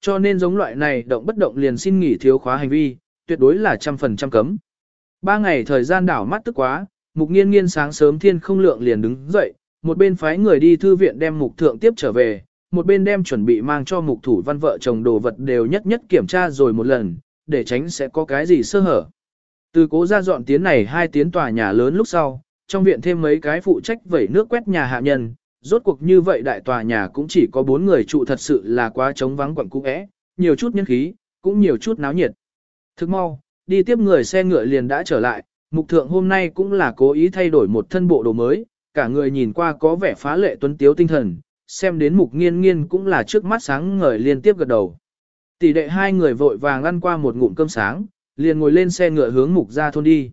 Cho nên giống loại này động bất động liền xin nghỉ thiếu khóa hành vi, tuyệt đối là trăm phần trăm cấm. Ba ngày thời gian đảo mắt tức quá, mục nghiên nghiên sáng sớm thiên không lượng liền đứng dậy, một bên phái người đi thư viện đem mục thượng tiếp trở về, một bên đem chuẩn bị mang cho mục thủ văn vợ chồng đồ vật đều nhất nhất kiểm tra rồi một lần, để tránh sẽ có cái gì sơ hở. Từ cố ra dọn tiến này hai tiến tòa nhà lớn lúc sau, trong viện thêm mấy cái phụ trách vẩy nước quét nhà hạ nhân, rốt cuộc như vậy đại tòa nhà cũng chỉ có bốn người trụ thật sự là quá trống vắng quẩn cũ é, nhiều chút nhân khí, cũng nhiều chút náo nhiệt. Thức mau, đi tiếp người xe ngựa liền đã trở lại, mục thượng hôm nay cũng là cố ý thay đổi một thân bộ đồ mới, cả người nhìn qua có vẻ phá lệ tuấn tiếu tinh thần, xem đến mục nghiên nghiên cũng là trước mắt sáng ngời liên tiếp gật đầu. Tỷ đệ hai người vội vàng ăn qua một ngụm cơm sáng, liền ngồi lên xe ngựa hướng mục ra thôn đi.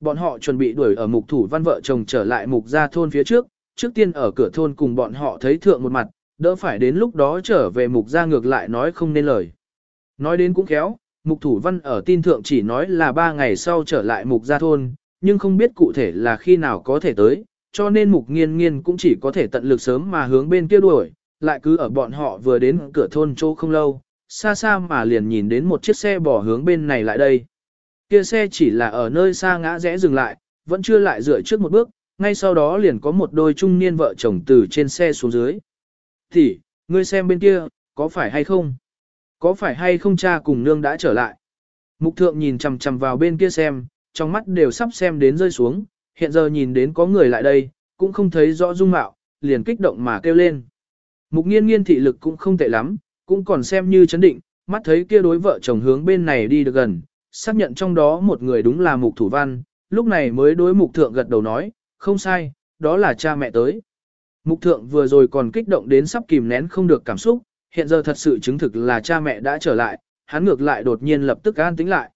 Bọn họ chuẩn bị đuổi ở mục thủ văn vợ chồng trở lại mục ra thôn phía trước, trước tiên ở cửa thôn cùng bọn họ thấy thượng một mặt, đỡ phải đến lúc đó trở về mục ra ngược lại nói không nên lời. Nói đến cũng khéo, mục thủ văn ở tin thượng chỉ nói là ba ngày sau trở lại mục ra thôn, nhưng không biết cụ thể là khi nào có thể tới, cho nên mục nghiên nghiên cũng chỉ có thể tận lực sớm mà hướng bên kia đuổi, lại cứ ở bọn họ vừa đến cửa thôn chỗ không lâu, xa xa mà liền nhìn đến một chiếc xe bỏ hướng bên này lại đây. Kia xe chỉ là ở nơi xa ngã rẽ dừng lại, vẫn chưa lại dựa trước một bước, ngay sau đó liền có một đôi trung niên vợ chồng từ trên xe xuống dưới. Thì, ngươi xem bên kia, có phải hay không? Có phải hay không cha cùng nương đã trở lại? Mục thượng nhìn chằm chằm vào bên kia xem, trong mắt đều sắp xem đến rơi xuống, hiện giờ nhìn đến có người lại đây, cũng không thấy rõ dung mạo, liền kích động mà kêu lên. Mục nghiên nghiên thị lực cũng không tệ lắm, cũng còn xem như chấn định, mắt thấy kia đối vợ chồng hướng bên này đi được gần, xác nhận trong đó một người đúng là mục thủ văn, lúc này mới đối mục thượng gật đầu nói, không sai, đó là cha mẹ tới. Mục thượng vừa rồi còn kích động đến sắp kìm nén không được cảm xúc, hiện giờ thật sự chứng thực là cha mẹ đã trở lại, hắn ngược lại đột nhiên lập tức an tĩnh lại.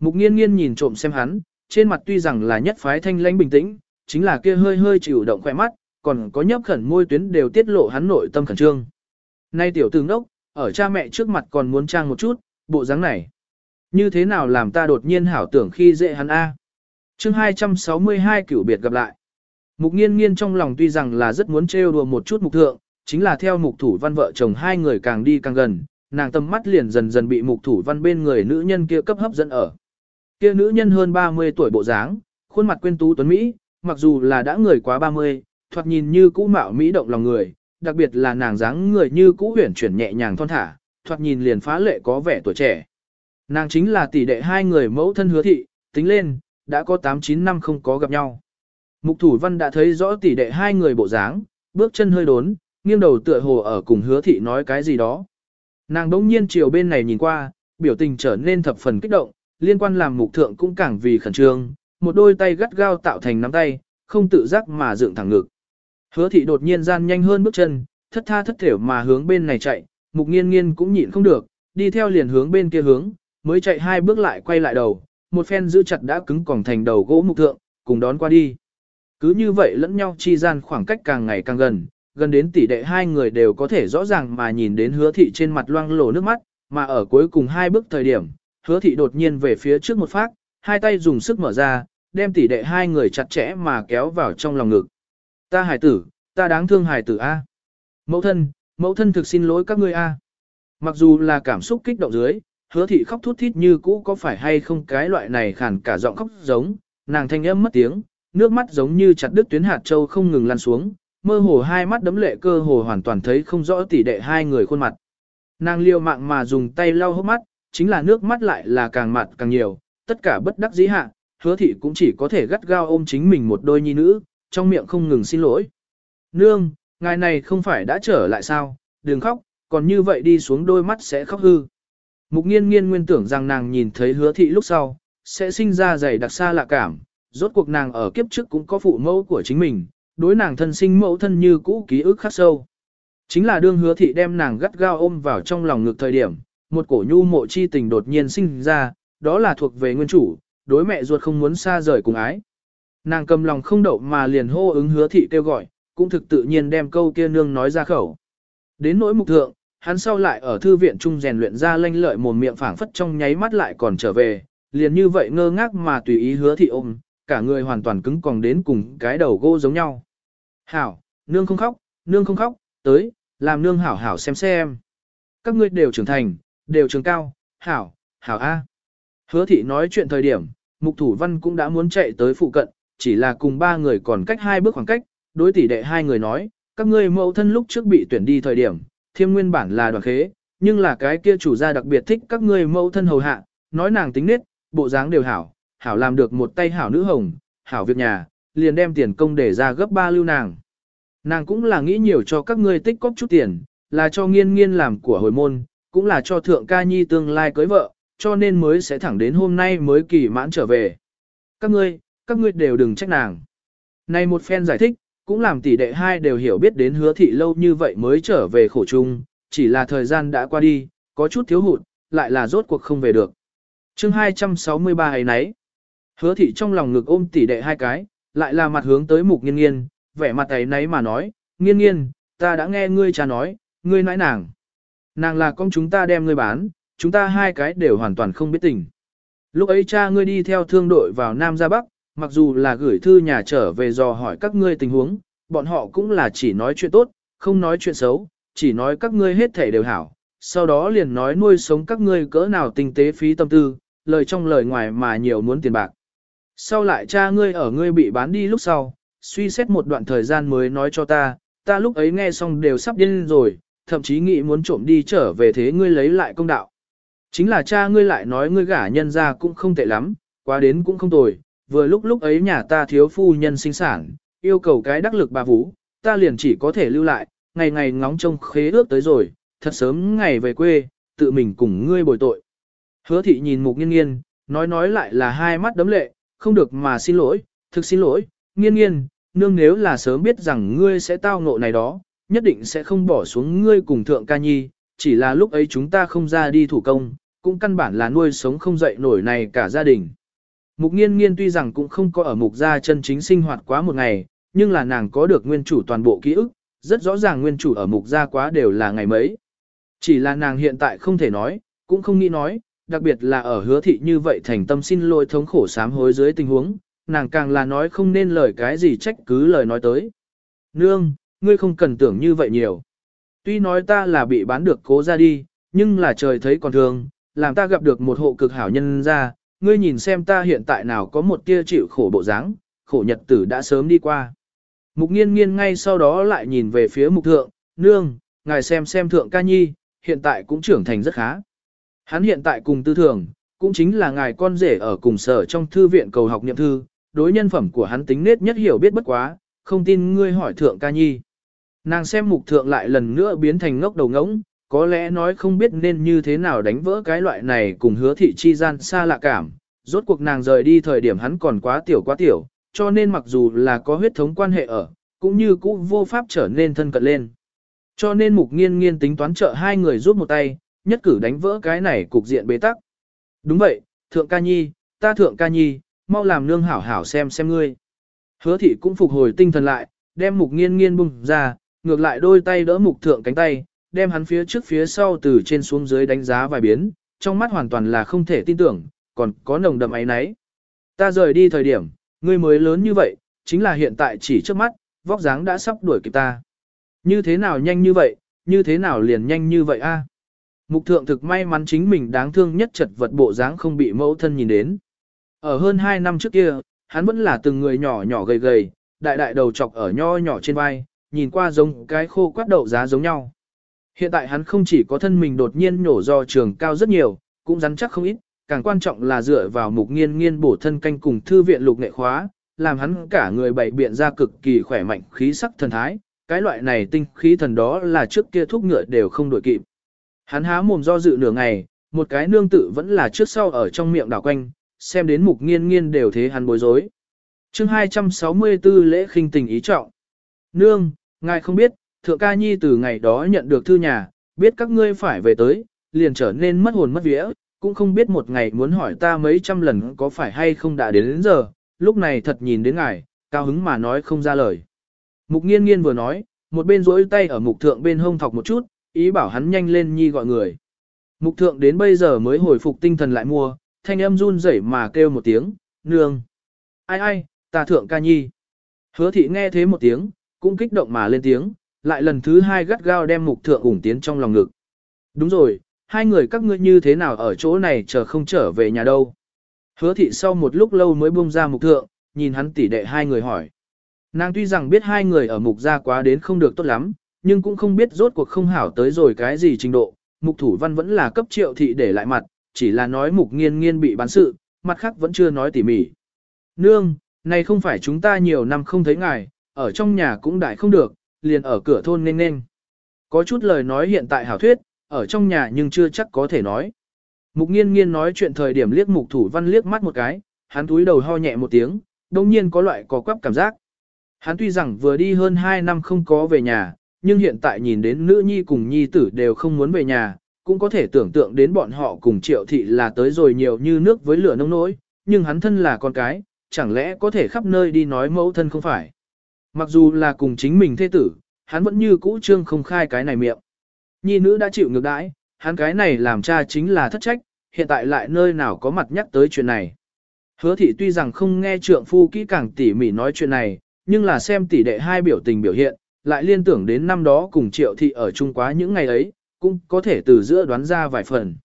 Mục nghiên nghiên nhìn trộm xem hắn, trên mặt tuy rằng là nhất phái thanh lãnh bình tĩnh, chính là kia hơi hơi chịu động khỏe mắt, còn có nhấp khẩn môi tuyến đều tiết lộ hắn nội tâm khẩn trương. Nay tiểu tướng đốc, ở cha mẹ trước mặt còn muốn trang một chút, bộ dáng này. Như thế nào làm ta đột nhiên hảo tưởng khi dễ hắn A chương 262 cửu biệt gặp lại. Mục nghiên nghiên trong lòng tuy rằng là rất muốn trêu đùa một chút mục thượng, chính là theo mục thủ văn vợ chồng hai người càng đi càng gần, nàng tâm mắt liền dần dần bị mục thủ văn bên người nữ nhân kia cấp hấp dẫn ở. Kia nữ nhân hơn 30 tuổi bộ dáng, khuôn mặt quên tú tuấn Mỹ, mặc dù là đã người quá 30, thoạt nhìn như cũ mạo Mỹ động lòng người, đặc biệt là nàng dáng người như cũ huyển chuyển nhẹ nhàng thon thả, thoạt nhìn liền phá lệ có vẻ tuổi trẻ. Nàng chính là tỷ đệ hai người mẫu thân hứa thị, tính lên, đã có 8-9 năm không có gặp nhau. Mục thủ văn đã thấy rõ tỷ đệ hai người bộ dáng, bước chân hơi đốn, nghiêng đầu tựa hồ ở cùng hứa thị nói cái gì đó. Nàng đống nhiên chiều bên này nhìn qua, biểu tình trở nên thập phần kích động, liên quan làm mục thượng cũng càng vì khẩn trương, một đôi tay gắt gao tạo thành nắm tay, không tự giác mà dựng thẳng ngực. Hứa thị đột nhiên gian nhanh hơn bước chân, thất tha thất thểu mà hướng bên này chạy, mục nghiên nghiên cũng nhịn không được, đi theo liền hướng bên kia hướng, mới chạy hai bước lại quay lại đầu, một phen giữ chặt đã cứng còng thành đầu gỗ mục thượng, cùng đón qua đi. Cứ như vậy lẫn nhau chi gian khoảng cách càng ngày càng gần, gần đến tỷ đệ hai người đều có thể rõ ràng mà nhìn đến hứa thị trên mặt loang lổ nước mắt, mà ở cuối cùng hai bước thời điểm, hứa thị đột nhiên về phía trước một phát, hai tay dùng sức mở ra, đem tỷ đệ hai người chặt chẽ mà kéo vào trong lòng ngực. Ta hải tử, ta đáng thương hải tử A. Mẫu thân, mẫu thân thực xin lỗi các ngươi A. Mặc dù là cảm xúc kích động dưới, hứa thị khóc thút thít như cũ có phải hay không cái loại này khản cả giọng khóc giống, nàng thanh âm mất tiếng, nước mắt giống như chặt đứt tuyến hạt châu không ngừng lăn xuống, mơ hồ hai mắt đấm lệ cơ hồ hoàn toàn thấy không rõ tỷ đệ hai người khuôn mặt. Nàng liều mạng mà dùng tay lau hốc mắt, chính là nước mắt lại là càng mặt càng nhiều, tất cả bất đắc dĩ hạ, hứa thị cũng chỉ có thể gắt gao ôm chính mình một đôi nhi nữ, trong miệng không ngừng xin lỗi. Nương, ngài này không phải đã trở lại sao, đừng khóc, còn như vậy đi xuống đôi mắt sẽ khóc hư. Mục nghiên nghiên nguyên tưởng rằng nàng nhìn thấy hứa thị lúc sau, sẽ sinh ra dày đặc xa lạ cảm, rốt cuộc nàng ở kiếp trước cũng có phụ mẫu của chính mình, đối nàng thân sinh mẫu thân như cũ ký ức khắc sâu. Chính là đương hứa thị đem nàng gắt gao ôm vào trong lòng ngực thời điểm, một cổ nhu mộ chi tình đột nhiên sinh ra, đó là thuộc về nguyên chủ, đối mẹ ruột không muốn xa rời cùng ái. Nàng cầm lòng không đậu mà liền hô ứng hứa thị kêu gọi, cũng thực tự nhiên đem câu kia nương nói ra khẩu. Đến nỗi mục thượng, hắn sau lại ở thư viện trung rèn luyện ra lanh lợi mồm miệng phảng phất trong nháy mắt lại còn trở về, liền như vậy ngơ ngác mà tùy ý hứa thị ôm, cả người hoàn toàn cứng còng đến cùng cái đầu gỗ giống nhau. Hảo, nương không khóc, nương không khóc, tới, làm nương hảo hảo xem xem. các ngươi đều trưởng thành, đều trường cao, hảo, hảo A. Hứa thị nói chuyện thời điểm, mục thủ văn cũng đã muốn chạy tới phụ cận, chỉ là cùng ba người còn cách hai bước khoảng cách, đối tỷ đệ hai người nói, các ngươi mẫu thân lúc trước bị tuyển đi thời điểm, thiêm nguyên bản là đoàn khế, nhưng là cái kia chủ gia đặc biệt thích các ngươi mẫu thân hầu hạ, nói nàng tính nết, bộ dáng đều hảo, hảo làm được một tay hảo nữ hồng, hảo việc nhà, liền đem tiền công để ra gấp ba lưu nàng. Nàng cũng là nghĩ nhiều cho các ngươi tích cóp chút tiền, là cho nghiên nghiên làm của hồi môn, cũng là cho thượng ca nhi tương lai cưới vợ, cho nên mới sẽ thẳng đến hôm nay mới kỳ mãn trở về. Các ngươi, các ngươi đều đừng trách nàng. Này một phen giải thích, cũng làm tỷ đệ hai đều hiểu biết đến hứa thị lâu như vậy mới trở về khổ chung, chỉ là thời gian đã qua đi, có chút thiếu hụt, lại là rốt cuộc không về được. chương 263 ấy nấy. Hứa thị trong lòng ngực ôm tỷ đệ hai cái, lại là mặt hướng tới mục nghiên nghiên, vẻ mặt ấy nấy mà nói, nghiên nghiên, ta đã nghe ngươi cha nói, ngươi nãi nàng. Nàng là con chúng ta đem ngươi bán, chúng ta hai cái đều hoàn toàn không biết tình. Lúc ấy cha ngươi đi theo thương đội vào Nam ra Bắc, mặc dù là gửi thư nhà trở về dò hỏi các ngươi tình huống, bọn họ cũng là chỉ nói chuyện tốt, không nói chuyện xấu, chỉ nói các ngươi hết thể đều hảo. Sau đó liền nói nuôi sống các ngươi cỡ nào tinh tế phí tâm tư, lời trong lời ngoài mà nhiều muốn tiền bạc. Sau lại cha ngươi ở ngươi bị bán đi lúc sau, suy xét một đoạn thời gian mới nói cho ta, ta lúc ấy nghe xong đều sắp điên rồi, thậm chí nghĩ muốn trộm đi trở về thế ngươi lấy lại công đạo. Chính là cha ngươi lại nói ngươi gả nhân ra cũng không tệ lắm, quá đến cũng không tồi, vừa lúc lúc ấy nhà ta thiếu phu nhân sinh sản, yêu cầu cái đắc lực bà vũ, ta liền chỉ có thể lưu lại, ngày ngày ngóng trông khế ước tới rồi, thật sớm ngày về quê, tự mình cùng ngươi bồi tội. Hứa thị nhìn mục nghiên nghiên, nói nói lại là hai mắt đấm lệ, không được mà xin lỗi, thực xin lỗi, nghiên nghiên, nương nếu là sớm biết rằng ngươi sẽ tao ngộ này đó, nhất định sẽ không bỏ xuống ngươi cùng thượng ca nhi, chỉ là lúc ấy chúng ta không ra đi thủ công, cũng căn bản là nuôi sống không dậy nổi này cả gia đình. Mục nghiên nghiên tuy rằng cũng không có ở mục gia chân chính sinh hoạt quá một ngày, nhưng là nàng có được nguyên chủ toàn bộ ký ức, rất rõ ràng nguyên chủ ở mục gia quá đều là ngày mấy. Chỉ là nàng hiện tại không thể nói, cũng không nghĩ nói, đặc biệt là ở hứa thị như vậy thành tâm xin lỗi thống khổ sám hối dưới tình huống, nàng càng là nói không nên lời cái gì trách cứ lời nói tới. Nương, ngươi không cần tưởng như vậy nhiều. Tuy nói ta là bị bán được cố ra đi, nhưng là trời thấy còn thường, làm ta gặp được một hộ cực hảo nhân ra, ngươi nhìn xem ta hiện tại nào có một tia chịu khổ bộ dáng, khổ nhật tử đã sớm đi qua. Mục nghiên nghiên ngay sau đó lại nhìn về phía mục thượng, nương, ngài xem xem thượng ca nhi, hiện tại cũng trưởng thành rất khá. Hắn hiện tại cùng tư thường, cũng chính là ngài con rể ở cùng sở trong thư viện cầu học niệm thư, đối nhân phẩm của hắn tính nết nhất hiểu biết bất quá, không tin ngươi hỏi thượng ca nhi. Nàng xem mục thượng lại lần nữa biến thành ngốc đầu ngỗng, có lẽ nói không biết nên như thế nào đánh vỡ cái loại này cùng hứa thị chi gian xa lạ cảm. Rốt cuộc nàng rời đi thời điểm hắn còn quá tiểu quá tiểu, cho nên mặc dù là có huyết thống quan hệ ở, cũng như cũ vô pháp trở nên thân cận lên. Cho nên mục nghiên nghiên tính toán trợ hai người giúp một tay, nhất cử đánh vỡ cái này cục diện bế tắc. Đúng vậy, thượng ca nhi, ta thượng ca nhi, mau làm nương hảo hảo xem xem ngươi. Hứa thị cũng phục hồi tinh thần lại, đem mục nghiên nghiên bung ra, ngược lại đôi tay đỡ mục thượng cánh tay, đem hắn phía trước phía sau từ trên xuống dưới đánh giá vài biến, trong mắt hoàn toàn là không thể tin tưởng, còn có nồng đậm ấy nấy. Ta rời đi thời điểm, ngươi mới lớn như vậy, chính là hiện tại chỉ trước mắt, vóc dáng đã sắp đuổi kịp ta. Như thế nào nhanh như vậy, như thế nào liền nhanh như vậy a? À? Mục thượng thực may mắn chính mình đáng thương nhất chật vật bộ dáng không bị mẫu thân nhìn đến. Ở hơn 2 năm trước kia, hắn vẫn là từng người nhỏ nhỏ gầy gầy, đại đại đầu chọc ở nho nhỏ trên vai, nhìn qua giống cái khô quát đậu giá giống nhau. Hiện tại hắn không chỉ có thân mình đột nhiên nổ do trường cao rất nhiều, cũng rắn chắc không ít, càng quan trọng là dựa vào mục nghiên nghiên bổ thân canh cùng thư viện lục nghệ khóa, làm hắn cả người bảy biện ra cực kỳ khỏe mạnh khí sắc thần thái, cái loại này tinh khí thần đó là trước kia thúc ngựa đều không đổi kịp. Hắn há mồm do dự nửa ngày, một cái nương tự vẫn là trước sau ở trong miệng đảo quanh, xem đến mục nghiên nghiên đều thế hắn bối rối. chương 264 lễ khinh tình ý trọng. Nương, ngài không biết, thượng ca nhi từ ngày đó nhận được thư nhà, biết các ngươi phải về tới, liền trở nên mất hồn mất vía, cũng không biết một ngày muốn hỏi ta mấy trăm lần có phải hay không đã đến, đến giờ, lúc này thật nhìn đến ngài, cao hứng mà nói không ra lời. Mục nghiên nghiên vừa nói, một bên rỗi tay ở mục thượng bên hông thọc một chút, ý bảo hắn nhanh lên nhi gọi người. Mục thượng đến bây giờ mới hồi phục tinh thần lại mua, thanh âm run rẩy mà kêu một tiếng, nương. Ai ai, ta thượng ca nhi. Hứa thị nghe thế một tiếng, cũng kích động mà lên tiếng, lại lần thứ hai gắt gao đem mục thượng ủng tiến trong lòng ngực. Đúng rồi, hai người các ngươi như thế nào ở chỗ này chờ không trở về nhà đâu. Hứa thị sau một lúc lâu mới buông ra mục thượng, nhìn hắn tỉ đệ hai người hỏi. Nàng tuy rằng biết hai người ở mục gia quá đến không được tốt lắm, nhưng cũng không biết rốt cuộc không hảo tới rồi cái gì trình độ. Mục thủ văn vẫn là cấp triệu thị để lại mặt, chỉ là nói mục nghiên nghiên bị bán sự, mặt khác vẫn chưa nói tỉ mỉ. Nương, này không phải chúng ta nhiều năm không thấy ngài, ở trong nhà cũng đại không được, liền ở cửa thôn nên nên. Có chút lời nói hiện tại hảo thuyết, ở trong nhà nhưng chưa chắc có thể nói. Mục nghiên nghiên nói chuyện thời điểm liếc mục thủ văn liếc mắt một cái, hắn túi đầu ho nhẹ một tiếng, đồng nhiên có loại có quắp cảm giác. Hắn tuy rằng vừa đi hơn 2 năm không có về nhà, nhưng hiện tại nhìn đến nữ nhi cùng nhi tử đều không muốn về nhà, cũng có thể tưởng tượng đến bọn họ cùng triệu thị là tới rồi nhiều như nước với lửa nông nỗi, nhưng hắn thân là con cái, chẳng lẽ có thể khắp nơi đi nói mẫu thân không phải. Mặc dù là cùng chính mình thế tử, hắn vẫn như cũ trương không khai cái này miệng. Nhi nữ đã chịu ngược đãi, hắn cái này làm cha chính là thất trách, hiện tại lại nơi nào có mặt nhắc tới chuyện này. Hứa thị tuy rằng không nghe trượng phu kỹ càng tỉ mỉ nói chuyện này, nhưng là xem tỷ đệ hai biểu tình biểu hiện, lại liên tưởng đến năm đó cùng triệu thị ở chung quá những ngày ấy, cũng có thể từ giữa đoán ra vài phần.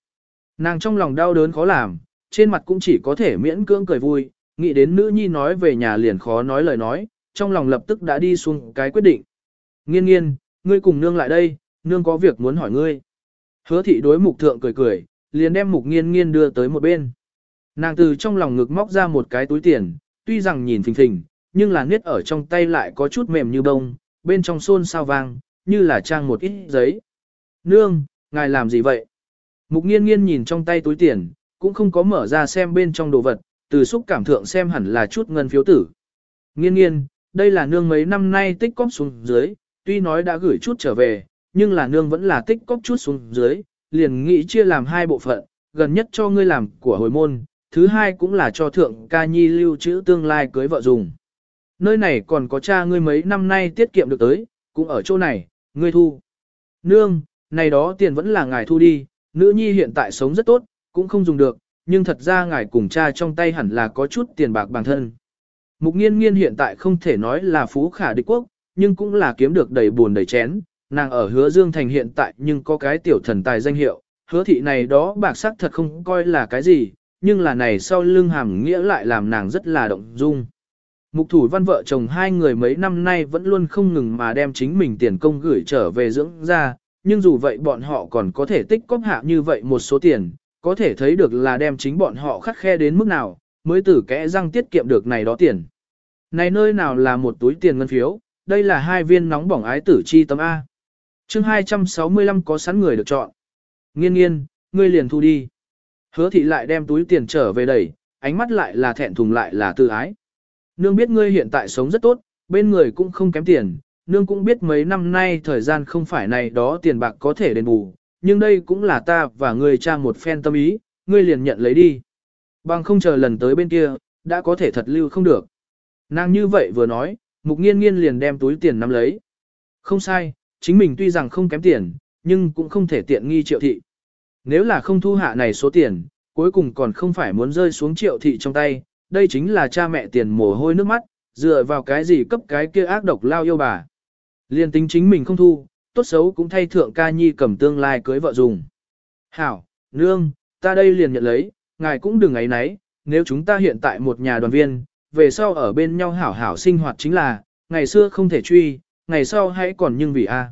Nàng trong lòng đau đớn khó làm, trên mặt cũng chỉ có thể miễn cưỡng cười vui, nghĩ đến nữ nhi nói về nhà liền khó nói lời nói, trong lòng lập tức đã đi xuống cái quyết định. Nghiên nghiên, ngươi cùng nương lại đây, nương có việc muốn hỏi ngươi. Hứa thị đối mục thượng cười cười, liền đem mục nghiên nghiên đưa tới một bên. Nàng từ trong lòng ngực móc ra một cái túi tiền, tuy rằng nhìn phình phình, nhưng là niết ở trong tay lại có chút mềm như bông, bên trong xôn sao vang, như là trang một ít giấy. Nương, ngài làm gì vậy? Mục nghiên nghiên nhìn trong tay túi tiền, cũng không có mở ra xem bên trong đồ vật, từ xúc cảm thượng xem hẳn là chút ngân phiếu tử. Nghiên nghiên, đây là nương mấy năm nay tích cóp xuống dưới, tuy nói đã gửi chút trở về, nhưng là nương vẫn là tích cóp chút xuống dưới, liền nghĩ chia làm hai bộ phận, gần nhất cho ngươi làm của hồi môn, thứ hai cũng là cho thượng ca nhi lưu trữ tương lai cưới vợ dùng. Nơi này còn có cha ngươi mấy năm nay tiết kiệm được tới, cũng ở chỗ này, ngươi thu. Nương, này đó tiền vẫn là ngài thu đi, nữ nhi hiện tại sống rất tốt, cũng không dùng được, nhưng thật ra ngài cùng cha trong tay hẳn là có chút tiền bạc bản thân. Mục nghiên nghiên hiện tại không thể nói là phú khả địch quốc, nhưng cũng là kiếm được đầy buồn đầy chén, nàng ở hứa dương thành hiện tại nhưng có cái tiểu thần tài danh hiệu, hứa thị này đó bạc sắc thật không coi là cái gì, nhưng là này sau lưng hàm nghĩa lại làm nàng rất là động dung. Mục thủ văn vợ chồng hai người mấy năm nay vẫn luôn không ngừng mà đem chính mình tiền công gửi trở về dưỡng ra, nhưng dù vậy bọn họ còn có thể tích cóp hạ như vậy một số tiền, có thể thấy được là đem chính bọn họ khắc khe đến mức nào, mới tử kẽ răng tiết kiệm được này đó tiền. Này nơi nào là một túi tiền ngân phiếu, đây là hai viên nóng bỏng ái tử chi tấm A. chương 265 có sẵn người được chọn. Nghiên nghiên, ngươi liền thu đi. Hứa thị lại đem túi tiền trở về đẩy, ánh mắt lại là thẹn thùng lại là tự ái. Nương biết ngươi hiện tại sống rất tốt, bên người cũng không kém tiền, nương cũng biết mấy năm nay thời gian không phải này đó tiền bạc có thể đền bù, nhưng đây cũng là ta và ngươi cha một phen tâm ý, ngươi liền nhận lấy đi. Bằng không chờ lần tới bên kia, đã có thể thật lưu không được. Nàng như vậy vừa nói, mục nghiên nghiên liền đem túi tiền nắm lấy. Không sai, chính mình tuy rằng không kém tiền, nhưng cũng không thể tiện nghi triệu thị. Nếu là không thu hạ này số tiền, cuối cùng còn không phải muốn rơi xuống triệu thị trong tay, đây chính là cha mẹ tiền mồ hôi nước mắt, dựa vào cái gì cấp cái kia ác độc lao yêu bà. Liên tính chính mình không thu, tốt xấu cũng thay thượng ca nhi cầm tương lai cưới vợ dùng. Hảo, nương, ta đây liền nhận lấy, ngài cũng đừng ấy nấy, nếu chúng ta hiện tại một nhà đoàn viên, về sau ở bên nhau hảo hảo sinh hoạt chính là, ngày xưa không thể truy, ngày sau hãy còn nhưng vì a.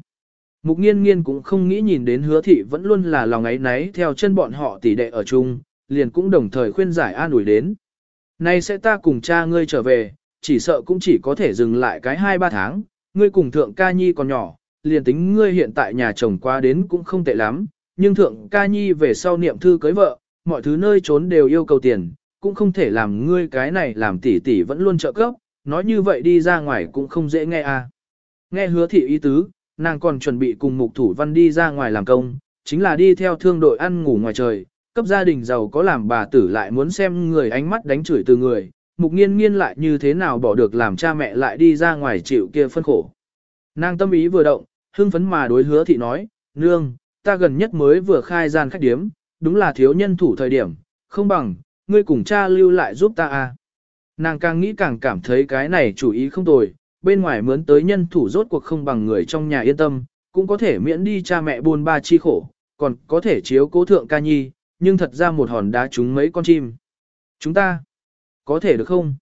Mục nghiên nghiên cũng không nghĩ nhìn đến hứa thị vẫn luôn là lòng ấy nấy theo chân bọn họ tỷ đệ ở chung, liền cũng đồng thời khuyên giải an ủi đến. Nay sẽ ta cùng cha ngươi trở về, chỉ sợ cũng chỉ có thể dừng lại cái 2-3 tháng, ngươi cùng thượng ca nhi còn nhỏ, liền tính ngươi hiện tại nhà chồng qua đến cũng không tệ lắm, nhưng thượng ca nhi về sau niệm thư cưới vợ, mọi thứ nơi trốn đều yêu cầu tiền, cũng không thể làm ngươi cái này làm tỷ tỷ vẫn luôn trợ cấp, nói như vậy đi ra ngoài cũng không dễ nghe à. Nghe hứa thị ý tứ, nàng còn chuẩn bị cùng mục thủ văn đi ra ngoài làm công, chính là đi theo thương đội ăn ngủ ngoài trời, cấp gia đình giàu có làm bà tử lại muốn xem người ánh mắt đánh chửi từ người, mục nghiên nghiên lại như thế nào bỏ được làm cha mẹ lại đi ra ngoài chịu kia phân khổ. Nàng tâm ý vừa động, hưng phấn mà đối hứa thị nói, nương, ta gần nhất mới vừa khai gian khách điếm, đúng là thiếu nhân thủ thời điểm, không bằng, ngươi cùng cha lưu lại giúp ta à. Nàng càng nghĩ càng cảm thấy cái này chủ ý không tồi, bên ngoài mướn tới nhân thủ rốt cuộc không bằng người trong nhà yên tâm, cũng có thể miễn đi cha mẹ buôn ba chi khổ, còn có thể chiếu cố thượng ca nhi, nhưng thật ra một hòn đá trúng mấy con chim. Chúng ta, có thể được không?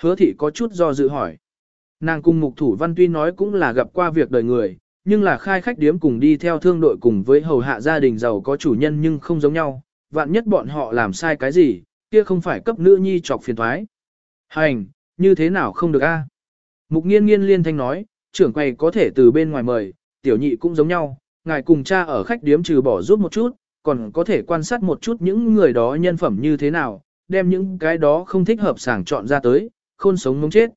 Hứa thị có chút do dự hỏi. Nàng cùng mục thủ văn tuy nói cũng là gặp qua việc đời người, nhưng là khai khách điếm cùng đi theo thương đội cùng với hầu hạ gia đình giàu có chủ nhân nhưng không giống nhau, vạn nhất bọn họ làm sai cái gì, kia không phải cấp nữ nhi chọc phiền thoái. Hành, như thế nào không được a? À? Mục nghiên nghiên liên thanh nói, trưởng quầy có thể từ bên ngoài mời, tiểu nhị cũng giống nhau, ngài cùng cha ở khách điếm trừ bỏ giúp một chút, còn có thể quan sát một chút những người đó nhân phẩm như thế nào, đem những cái đó không thích hợp sàng chọn ra tới, khôn sống mống chết.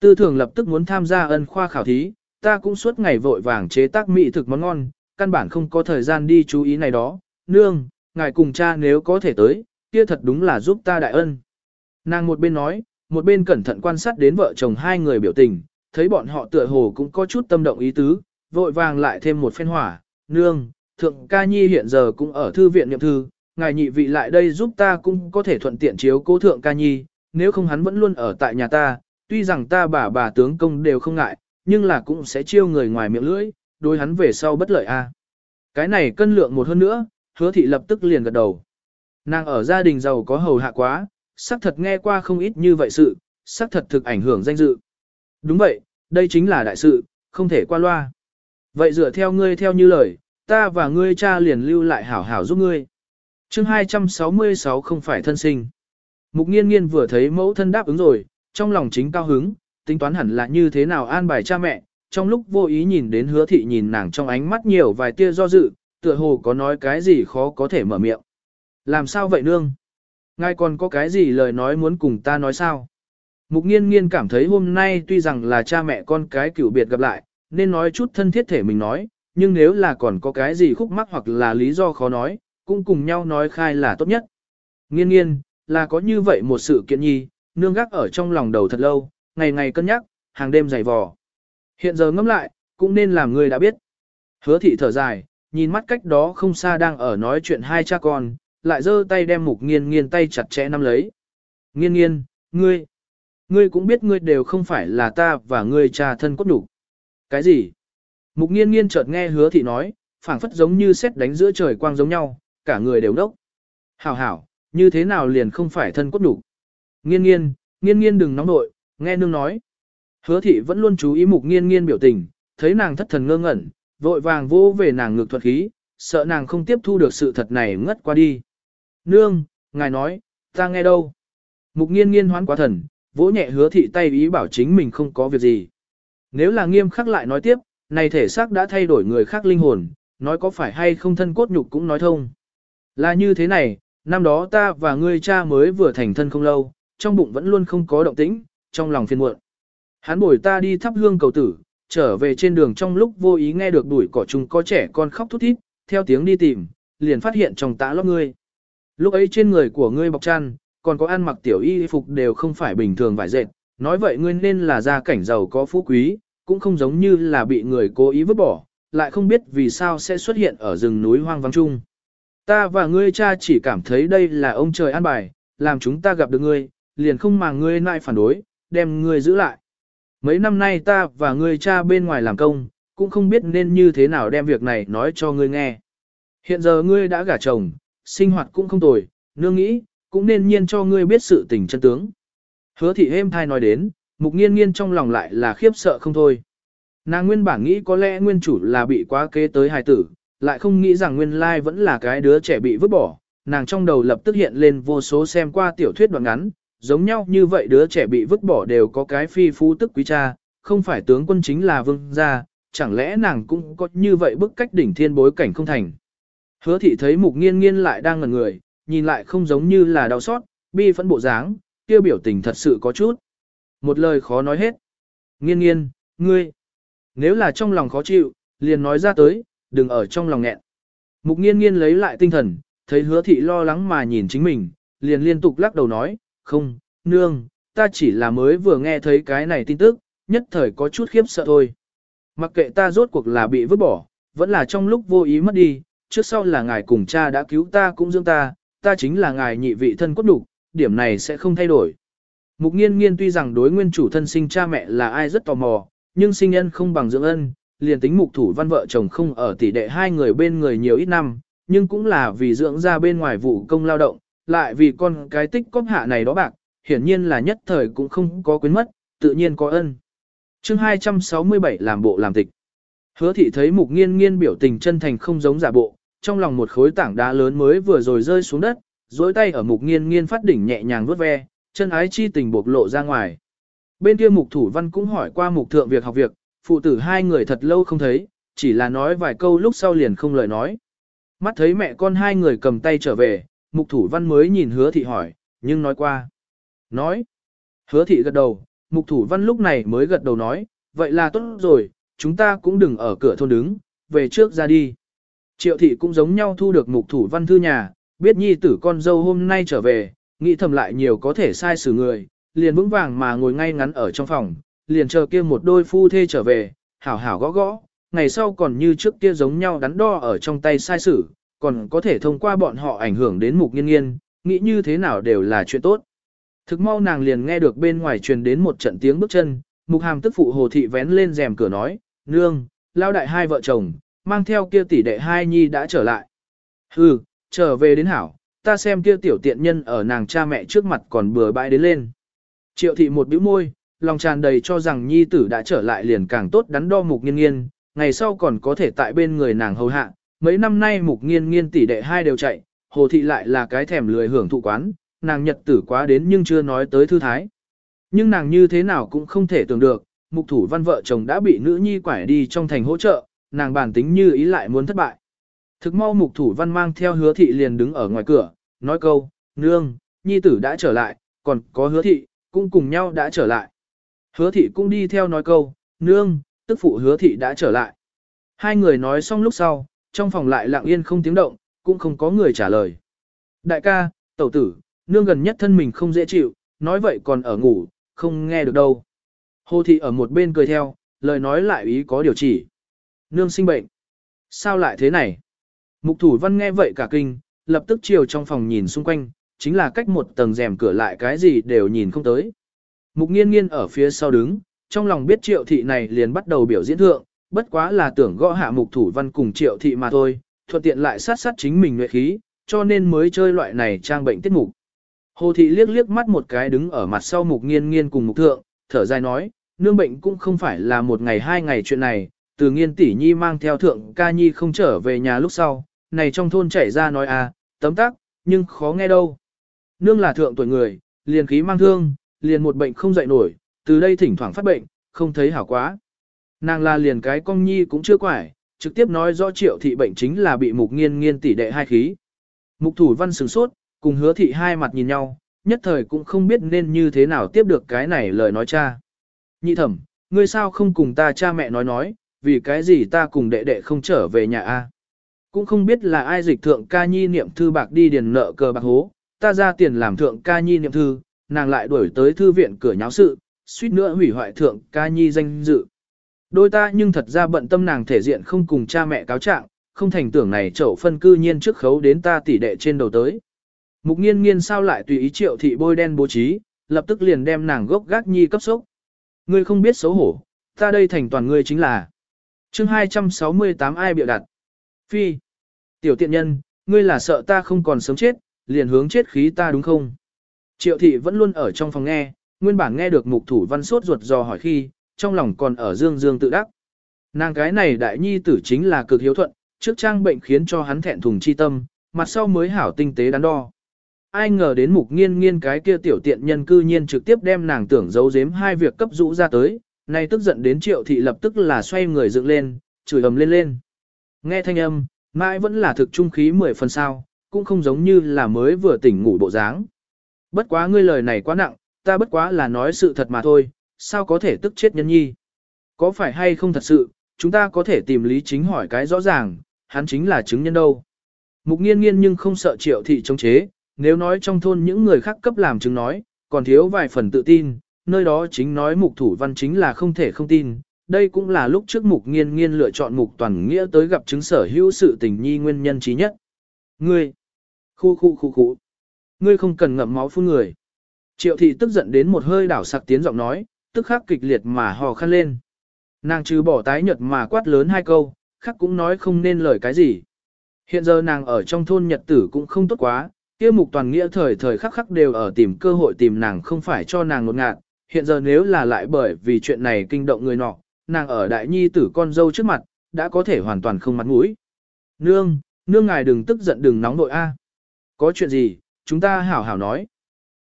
Tư thường lập tức muốn tham gia ân khoa khảo thí, ta cũng suốt ngày vội vàng chế tác mỹ thực món ngon, căn bản không có thời gian đi chú ý này đó, nương, ngài cùng cha nếu có thể tới, kia thật đúng là giúp ta đại ân. Nàng một bên nói, một bên cẩn thận quan sát đến vợ chồng hai người biểu tình, thấy bọn họ tựa hồ cũng có chút tâm động ý tứ, vội vàng lại thêm một phen hỏa, nương, thượng ca nhi hiện giờ cũng ở thư viện niệm thư, ngài nhị vị lại đây giúp ta cũng có thể thuận tiện chiếu cố thượng ca nhi, nếu không hắn vẫn luôn ở tại nhà ta, tuy rằng ta bà bà tướng công đều không ngại, nhưng là cũng sẽ chiêu người ngoài miệng lưỡi, đối hắn về sau bất lợi a. Cái này cân lượng một hơn nữa, hứa thị lập tức liền gật đầu. Nàng ở gia đình giàu có hầu hạ quá, xác thật nghe qua không ít như vậy sự, xác thật thực ảnh hưởng danh dự. Đúng vậy, đây chính là đại sự, không thể qua loa. Vậy dựa theo ngươi theo như lời, ta và ngươi cha liền lưu lại hảo hảo giúp ngươi. chương 266 không phải thân sinh. Mục nghiên nghiên vừa thấy mẫu thân đáp ứng rồi, trong lòng chính cao hứng, tính toán hẳn là như thế nào an bài cha mẹ, trong lúc vô ý nhìn đến hứa thị nhìn nàng trong ánh mắt nhiều vài tia do dự, tựa hồ có nói cái gì khó có thể mở miệng. Làm sao vậy nương? Ngài còn có cái gì lời nói muốn cùng ta nói sao? Mục nghiên nghiên cảm thấy hôm nay tuy rằng là cha mẹ con cái cựu biệt gặp lại, nên nói chút thân thiết thể mình nói, nhưng nếu là còn có cái gì khúc mắc hoặc là lý do khó nói, cũng cùng nhau nói khai là tốt nhất. Nghiên nghiên, là có như vậy một sự kiện nhi, nương gác ở trong lòng đầu thật lâu, ngày ngày cân nhắc, hàng đêm dày vò. Hiện giờ ngẫm lại, cũng nên làm người đã biết. Hứa thị thở dài, nhìn mắt cách đó không xa đang ở nói chuyện hai cha con, lại giơ tay đem mục nghiên nghiên tay chặt chẽ nắm lấy. Nghiên nghiên, ngươi, ngươi cũng biết ngươi đều không phải là ta và ngươi cha thân cốt đủ. Cái gì? Mục nghiên nghiên chợt nghe hứa thị nói, phảng phất giống như xét đánh giữa trời quang giống nhau, cả người đều đốc. Hảo hảo, như thế nào liền không phải thân cốt đủ. Nghiên nghiên, nghiên nghiên đừng nóng nội, nghe nương nói. Hứa thị vẫn luôn chú ý mục nghiên nghiên biểu tình, thấy nàng thất thần ngơ ngẩn, vội vàng vô về nàng ngược thuật khí, sợ nàng không tiếp thu được sự thật này ngất qua đi. Nương, ngài nói, ta nghe đâu. Mục nghiên nghiên hoán quá thần, vỗ nhẹ hứa thị tay ý bảo chính mình không có việc gì. Nếu là nghiêm khắc lại nói tiếp, này thể xác đã thay đổi người khác linh hồn, nói có phải hay không thân cốt nhục cũng nói thông. Là như thế này, năm đó ta và ngươi cha mới vừa thành thân không lâu, trong bụng vẫn luôn không có động tĩnh, trong lòng phiền muộn. Hắn bồi ta đi thắp hương cầu tử, trở về trên đường trong lúc vô ý nghe được đuổi cỏ trùng có trẻ con khóc thút thít, theo tiếng đi tìm, liền phát hiện trong tã lót ngươi. Lúc ấy trên người của ngươi bọc chăn, còn có ăn mặc tiểu y phục đều không phải bình thường vải dệt, nói vậy ngươi nên là gia cảnh giàu có phú quý, cũng không giống như là bị người cố ý vứt bỏ, lại không biết vì sao sẽ xuất hiện ở rừng núi hoang vắng chung. Ta và ngươi cha chỉ cảm thấy đây là ông trời an bài, làm chúng ta gặp được ngươi, liền không mà ngươi lại phản đối, đem ngươi giữ lại. Mấy năm nay ta và ngươi cha bên ngoài làm công, cũng không biết nên như thế nào đem việc này nói cho ngươi nghe. Hiện giờ ngươi đã gả chồng, sinh hoạt cũng không tồi, nương nghĩ, cũng nên nhiên cho ngươi biết sự tình chân tướng. Hứa thị êm thai nói đến, mục nghiên nghiên trong lòng lại là khiếp sợ không thôi. Nàng nguyên bản nghĩ có lẽ nguyên chủ là bị quá kế tới hài tử, lại không nghĩ rằng nguyên lai vẫn là cái đứa trẻ bị vứt bỏ. Nàng trong đầu lập tức hiện lên vô số xem qua tiểu thuyết đoạn ngắn, giống nhau như vậy đứa trẻ bị vứt bỏ đều có cái phi phú tức quý cha, không phải tướng quân chính là vương gia, chẳng lẽ nàng cũng có như vậy bức cách đỉnh thiên bối cảnh không thành. Hứa thị thấy mục nghiên nghiên lại đang ngẩn người, nhìn lại không giống như là đau xót, bi phẫn bộ dáng, kia biểu tình thật sự có chút. Một lời khó nói hết. Nghiên nghiên, ngươi, nếu là trong lòng khó chịu, liền nói ra tới, đừng ở trong lòng nghẹn. Mục nghiên nghiên lấy lại tinh thần, thấy hứa thị lo lắng mà nhìn chính mình, liền liên tục lắc đầu nói, không, nương, ta chỉ là mới vừa nghe thấy cái này tin tức, nhất thời có chút khiếp sợ thôi. Mặc kệ ta rốt cuộc là bị vứt bỏ, vẫn là trong lúc vô ý mất đi, trước sau là ngài cùng cha đã cứu ta cũng dưỡng ta, ta chính là ngài nhị vị thân cốt đủ, điểm này sẽ không thay đổi. Mục nghiên nghiên tuy rằng đối nguyên chủ thân sinh cha mẹ là ai rất tò mò, nhưng sinh nhân không bằng dưỡng ân, liền tính mục thủ văn vợ chồng không ở tỷ đệ hai người bên người nhiều ít năm, nhưng cũng là vì dưỡng ra bên ngoài vụ công lao động, lại vì con cái tích cóp hạ này đó bạc, hiển nhiên là nhất thời cũng không có quyến mất, tự nhiên có ân. chương 267 làm bộ làm tịch. Hứa thị thấy mục nghiên nghiên biểu tình chân thành không giống giả bộ, trong lòng một khối tảng đá lớn mới vừa rồi rơi xuống đất, dối tay ở mục nghiên nghiên phát đỉnh nhẹ nhàng vuốt ve, chân ái chi tình bộc lộ ra ngoài. Bên kia mục thủ văn cũng hỏi qua mục thượng việc học việc, phụ tử hai người thật lâu không thấy, chỉ là nói vài câu lúc sau liền không lời nói. Mắt thấy mẹ con hai người cầm tay trở về, mục thủ văn mới nhìn hứa thị hỏi, nhưng nói qua. Nói. Hứa thị gật đầu, mục thủ văn lúc này mới gật đầu nói, vậy là tốt rồi, chúng ta cũng đừng ở cửa thôn đứng, về trước ra đi. Triệu thị cũng giống nhau thu được mục thủ văn thư nhà, biết nhi tử con dâu hôm nay trở về, nghĩ thầm lại nhiều có thể sai xử người, liền vững vàng mà ngồi ngay ngắn ở trong phòng, liền chờ kia một đôi phu thê trở về, hảo hảo gõ gõ, ngày sau còn như trước kia giống nhau đắn đo ở trong tay sai xử, còn có thể thông qua bọn họ ảnh hưởng đến mục nghiên nghiên, nghĩ như thế nào đều là chuyện tốt. Thực mau nàng liền nghe được bên ngoài truyền đến một trận tiếng bước chân, mục hàm tức phụ hồ thị vén lên rèm cửa nói, nương, lao đại hai vợ chồng, mang theo kia tỷ đệ hai nhi đã trở lại. Hừ, trở về đến hảo, ta xem kia tiểu tiện nhân ở nàng cha mẹ trước mặt còn bừa bãi đến lên. Triệu thị một bĩu môi, lòng tràn đầy cho rằng nhi tử đã trở lại liền càng tốt đắn đo mục nghiên nghiên, ngày sau còn có thể tại bên người nàng hầu hạ. Mấy năm nay mục nghiên nghiên tỷ đệ hai đều chạy, hồ thị lại là cái thèm lười hưởng thụ quán, nàng nhật tử quá đến nhưng chưa nói tới thư thái. Nhưng nàng như thế nào cũng không thể tưởng được, mục thủ văn vợ chồng đã bị nữ nhi quải đi trong thành hỗ trợ, nàng bản tính như ý lại muốn thất bại. Thực mau mục thủ văn mang theo hứa thị liền đứng ở ngoài cửa, nói câu, nương, nhi tử đã trở lại, còn có hứa thị, cũng cùng nhau đã trở lại. Hứa thị cũng đi theo nói câu, nương, tức phụ hứa thị đã trở lại. Hai người nói xong lúc sau, trong phòng lại lặng yên không tiếng động, cũng không có người trả lời. Đại ca, tẩu tử, nương gần nhất thân mình không dễ chịu, nói vậy còn ở ngủ, không nghe được đâu. Hồ thị ở một bên cười theo, lời nói lại ý có điều chỉ. Nương sinh bệnh. Sao lại thế này? Mục thủ văn nghe vậy cả kinh, lập tức chiều trong phòng nhìn xung quanh, chính là cách một tầng rèm cửa lại cái gì đều nhìn không tới. Mục nghiên nghiên ở phía sau đứng, trong lòng biết triệu thị này liền bắt đầu biểu diễn thượng, bất quá là tưởng gõ hạ mục thủ văn cùng triệu thị mà thôi, thuận tiện lại sát sát chính mình nguyện khí, cho nên mới chơi loại này trang bệnh tiết mục. Hồ thị liếc liếc mắt một cái đứng ở mặt sau mục nghiên nghiên cùng mục thượng, thở dài nói, nương bệnh cũng không phải là một ngày hai ngày chuyện này, từ nghiên tỷ nhi mang theo thượng ca nhi không trở về nhà lúc sau, này trong thôn chảy ra nói à, tấm tắc, nhưng khó nghe đâu. Nương là thượng tuổi người, liền khí mang thương, liền một bệnh không dậy nổi, từ đây thỉnh thoảng phát bệnh, không thấy hảo quá. Nàng là liền cái con nhi cũng chưa quải, trực tiếp nói rõ triệu thị bệnh chính là bị mục nghiên nghiên tỷ đệ hai khí. Mục thủ văn sửng sốt, cùng hứa thị hai mặt nhìn nhau, nhất thời cũng không biết nên như thế nào tiếp được cái này lời nói cha. Nhị thẩm, ngươi sao không cùng ta cha mẹ nói nói, vì cái gì ta cùng đệ đệ không trở về nhà a? Cũng không biết là ai dịch thượng ca nhi niệm thư bạc đi điền nợ cờ bạc hố, ta ra tiền làm thượng ca nhi niệm thư, nàng lại đuổi tới thư viện cửa nháo sự, suýt nữa hủy hoại thượng ca nhi danh dự. Đôi ta nhưng thật ra bận tâm nàng thể diện không cùng cha mẹ cáo trạng, không thành tưởng này chậu phân cư nhiên trước khấu đến ta tỷ đệ trên đầu tới. Mục nghiên nghiên sao lại tùy ý triệu thị bôi đen bố trí, lập tức liền đem nàng gốc gác nhi cấp sốc. Ngươi không biết xấu hổ, ta đây thành toàn ngươi chính là. chương 268 ai biểu đặt. Phi. Tiểu tiện nhân, ngươi là sợ ta không còn sớm chết, liền hướng chết khí ta đúng không? Triệu thị vẫn luôn ở trong phòng nghe, nguyên bản nghe được mục thủ văn sốt ruột dò hỏi khi, trong lòng còn ở dương dương tự đắc. Nàng cái này đại nhi tử chính là cực hiếu thuận, trước trang bệnh khiến cho hắn thẹn thùng chi tâm, mặt sau mới hảo tinh tế đắn đo. Ai ngờ đến mục nghiên nghiên cái kia tiểu tiện nhân cư nhiên trực tiếp đem nàng tưởng giấu giếm hai việc cấp rũ ra tới, nay tức giận đến triệu thị lập tức là xoay người dựng lên, chửi ầm lên lên. Nghe thanh âm, mãi vẫn là thực trung khí mười phần sao, cũng không giống như là mới vừa tỉnh ngủ bộ dáng. Bất quá ngươi lời này quá nặng, ta bất quá là nói sự thật mà thôi, sao có thể tức chết nhân nhi. Có phải hay không thật sự, chúng ta có thể tìm lý chính hỏi cái rõ ràng, hắn chính là chứng nhân đâu. Mục nghiên nghiên nhưng không sợ triệu thị chống chế, nếu nói trong thôn những người khác cấp làm chứng nói, còn thiếu vài phần tự tin, nơi đó chính nói mục thủ văn chính là không thể không tin. Đây cũng là lúc trước mục nghiên nghiên lựa chọn mục toàn nghĩa tới gặp chứng sở hữu sự tình nhi nguyên nhân trí nhất. Ngươi, khu khu khu khu, ngươi không cần ngậm máu phun người. Triệu thị tức giận đến một hơi đảo sặc tiến giọng nói, tức khắc kịch liệt mà hò khăn lên. Nàng trừ bỏ tái nhật mà quát lớn hai câu, khắc cũng nói không nên lời cái gì. Hiện giờ nàng ở trong thôn nhật tử cũng không tốt quá, kia mục toàn nghĩa thời thời khắc khắc đều ở tìm cơ hội tìm nàng không phải cho nàng ngột ngạt, hiện giờ nếu là lại bởi vì chuyện này kinh động người nọ, nàng ở đại nhi tử con dâu trước mặt, đã có thể hoàn toàn không mặt mũi. Nương, nương ngài đừng tức giận đừng nóng nội a. Có chuyện gì, chúng ta hảo hảo nói.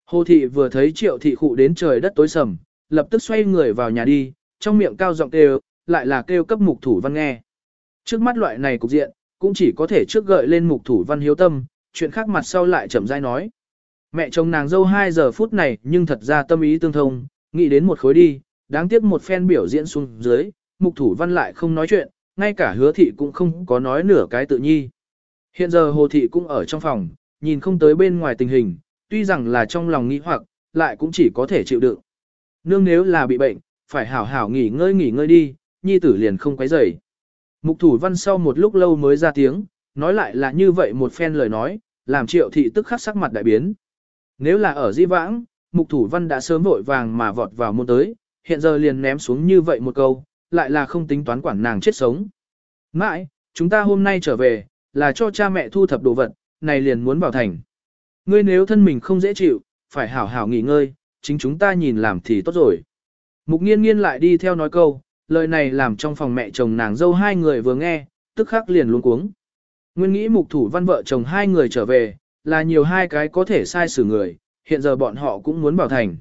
Hồ thị vừa thấy triệu thị khụ đến trời đất tối sầm, lập tức xoay người vào nhà đi, trong miệng cao giọng kêu, lại là kêu cấp mục thủ văn nghe. Trước mắt loại này cục diện, cũng chỉ có thể trước gợi lên mục thủ văn hiếu tâm, chuyện khác mặt sau lại chậm rãi nói. Mẹ chồng nàng dâu 2 giờ phút này nhưng thật ra tâm ý tương thông, nghĩ đến một khối đi, đáng tiếc một phen biểu diễn xuống dưới, mục thủ văn lại không nói chuyện, ngay cả hứa thị cũng không có nói nửa cái tự nhi. Hiện giờ hồ thị cũng ở trong phòng, nhìn không tới bên ngoài tình hình, tuy rằng là trong lòng nghĩ hoặc, lại cũng chỉ có thể chịu đựng. Nương nếu là bị bệnh, phải hảo hảo nghỉ ngơi nghỉ ngơi đi, nhi tử liền không quấy rầy. Mục thủ văn sau một lúc lâu mới ra tiếng, nói lại là như vậy một phen lời nói, làm triệu thị tức khắc sắc mặt đại biến. Nếu là ở di vãng, mục thủ văn đã sớm vội vàng mà vọt vào môn tới, hiện giờ liền ném xuống như vậy một câu, lại là không tính toán quản nàng chết sống. Mãi, chúng ta hôm nay trở về, là cho cha mẹ thu thập đồ vật, này liền muốn vào thành. Ngươi nếu thân mình không dễ chịu, phải hảo hảo nghỉ ngơi, chính chúng ta nhìn làm thì tốt rồi. Mục nghiên nghiên lại đi theo nói câu, lời này làm trong phòng mẹ chồng nàng dâu hai người vừa nghe, tức khắc liền luống cuống. Nguyên nghĩ mục thủ văn vợ chồng hai người trở về, là nhiều hai cái có thể sai xử người, hiện giờ bọn họ cũng muốn vào thành.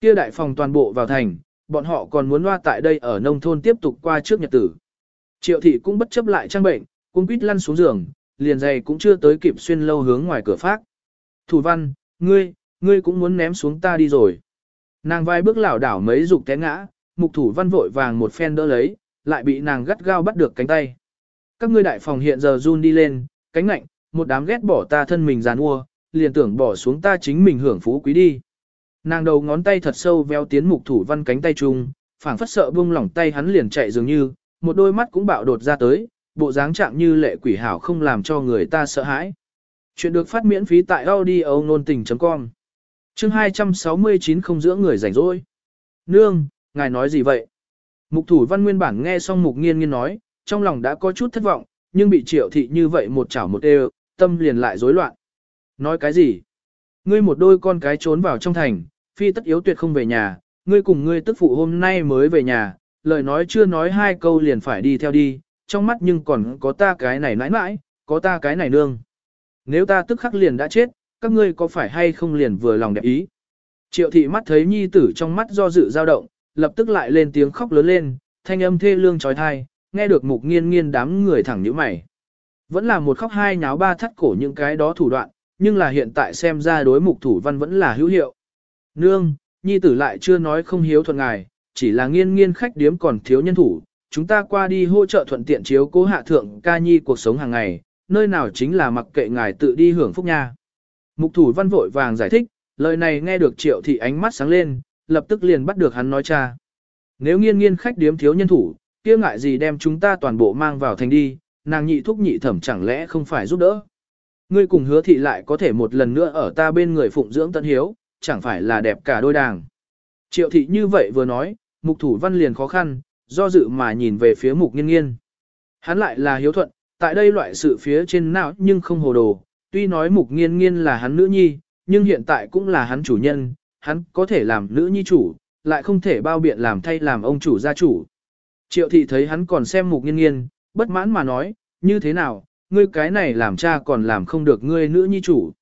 Kia đại phòng toàn bộ vào thành, bọn họ còn muốn loa tại đây ở nông thôn tiếp tục qua trước nhật tử. Triệu thị cũng bất chấp lại trang bệnh, cũng quýt lăn xuống giường, liền giày cũng chưa tới kịp xuyên lâu hướng ngoài cửa phát. Thủ văn, ngươi, ngươi cũng muốn ném xuống ta đi rồi. Nàng vai bước lảo đảo mấy dục té ngã, mục thủ văn vội vàng một phen đỡ lấy, lại bị nàng gắt gao bắt được cánh tay. Các ngươi đại phòng hiện giờ run đi lên, cánh lạnh, một đám ghét bỏ ta thân mình giàn ua, liền tưởng bỏ xuống ta chính mình hưởng phú quý đi. Nàng đầu ngón tay thật sâu véo tiến mục thủ văn cánh tay chung, phảng phất sợ buông lỏng tay hắn liền chạy dường như, một đôi mắt cũng bạo đột ra tới, bộ dáng chạm như lệ quỷ hảo không làm cho người ta sợ hãi. Chuyện được phát miễn phí tại audio nôn tình.com Chương 269 không giữa người rảnh rỗi. Nương, ngài nói gì vậy? Mục thủ văn nguyên bản nghe xong mục nghiên nghiên nói, trong lòng đã có chút thất vọng, nhưng bị triệu thị như vậy một chảo một đều, tâm liền lại rối loạn. Nói cái gì? Ngươi một đôi con cái trốn vào trong thành, phi tất yếu tuyệt không về nhà, ngươi cùng ngươi tức phụ hôm nay mới về nhà, lời nói chưa nói hai câu liền phải đi theo đi, trong mắt nhưng còn có ta cái này nãi nãi, có ta cái này nương. Nếu ta tức khắc liền đã chết, các ngươi có phải hay không liền vừa lòng đẹp ý. Triệu thị mắt thấy nhi tử trong mắt do dự dao động, lập tức lại lên tiếng khóc lớn lên, thanh âm thê lương trói thai, nghe được mục nghiên nghiên đám người thẳng như mày. Vẫn là một khóc hai nháo ba thắt cổ những cái đó thủ đoạn, nhưng là hiện tại xem ra đối mục thủ văn vẫn là hữu hiệu. Nương, nhi tử lại chưa nói không hiếu thuận ngài, chỉ là nghiên nghiên khách điếm còn thiếu nhân thủ, chúng ta qua đi hỗ trợ thuận tiện chiếu cố hạ thượng ca nhi cuộc sống hàng ngày, nơi nào chính là mặc kệ ngài tự đi hưởng phúc nha. Mục thủ văn vội vàng giải thích, lời này nghe được triệu thị ánh mắt sáng lên, lập tức liền bắt được hắn nói cha. Nếu nghiên nghiên khách điếm thiếu nhân thủ, kia ngại gì đem chúng ta toàn bộ mang vào thành đi, nàng nhị thúc nhị thẩm chẳng lẽ không phải giúp đỡ. Ngươi cùng hứa thị lại có thể một lần nữa ở ta bên người phụng dưỡng tân hiếu, chẳng phải là đẹp cả đôi đàng. Triệu thị như vậy vừa nói, mục thủ văn liền khó khăn, do dự mà nhìn về phía mục nghiên nghiên. Hắn lại là hiếu thuận, tại đây loại sự phía trên não nhưng không hồ đồ, tuy nói mục nghiên nghiên là hắn nữ nhi, nhưng hiện tại cũng là hắn chủ nhân, hắn có thể làm nữ nhi chủ, lại không thể bao biện làm thay làm ông chủ gia chủ. Triệu thị thấy hắn còn xem mục nghiên nghiên, bất mãn mà nói, như thế nào, ngươi cái này làm cha còn làm không được ngươi nữ nhi chủ.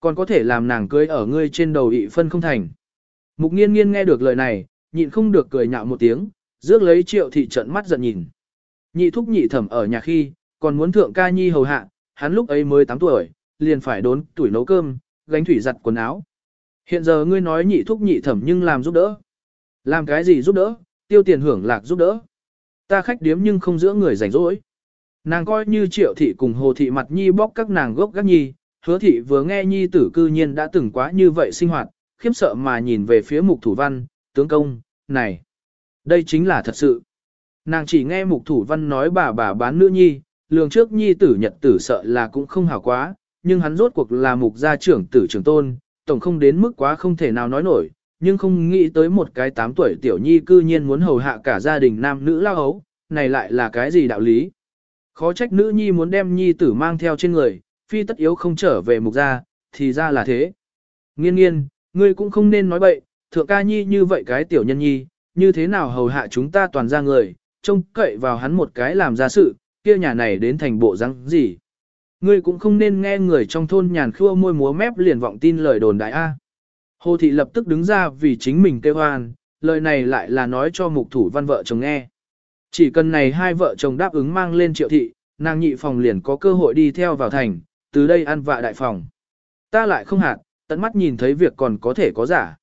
Còn có thể làm nàng cưới ở ngươi trên đầu ị phân không thành. Mục nghiên nghiên nghe được lời này, nhịn không được cười nhạo một tiếng, rước lấy triệu thị trận mắt giận nhìn. Nhị thúc nhị thẩm ở nhà khi, còn muốn thượng ca nhi hầu hạ, hắn lúc ấy mới 8 tuổi, liền phải đốn tuổi nấu cơm, gánh thủy giặt quần áo. Hiện giờ ngươi nói nhị thúc nhị thẩm nhưng làm giúp đỡ. Làm cái gì giúp đỡ, tiêu tiền hưởng lạc giúp đỡ. Ta khách điếm nhưng không giữa người rảnh rỗi. Nàng coi như triệu thị cùng hồ thị mặt nhi bóc các nàng gốc gác nhi, hứa thị vừa nghe nhi tử cư nhiên đã từng quá như vậy sinh hoạt, khiếp sợ mà nhìn về phía mục thủ văn, tướng công, này, đây chính là thật sự. Nàng chỉ nghe mục thủ văn nói bà bà bán nữ nhi, lường trước nhi tử nhật tử sợ là cũng không hảo quá, nhưng hắn rốt cuộc là mục gia trưởng tử trưởng tôn, tổng không đến mức quá không thể nào nói nổi, nhưng không nghĩ tới một cái 8 tuổi tiểu nhi cư nhiên muốn hầu hạ cả gia đình nam nữ lao hấu, này lại là cái gì đạo lý. Khó trách nữ nhi muốn đem nhi tử mang theo trên người, phi tất yếu không trở về mục gia, thì ra là thế. Nghiên nghiên, ngươi cũng không nên nói bậy, thượng ca nhi như vậy cái tiểu nhân nhi, như thế nào hầu hạ chúng ta toàn ra người, trông cậy vào hắn một cái làm ra sự, kia nhà này đến thành bộ răng gì. Ngươi cũng không nên nghe người trong thôn nhàn khua môi múa mép liền vọng tin lời đồn đại A. Hồ thị lập tức đứng ra vì chính mình kêu hoan, lời này lại là nói cho mục thủ văn vợ chồng nghe. Chỉ cần này hai vợ chồng đáp ứng mang lên triệu thị, nàng nhị phòng liền có cơ hội đi theo vào thành, từ đây ăn vạ đại phòng. Ta lại không hạt, tận mắt nhìn thấy việc còn có thể có giả.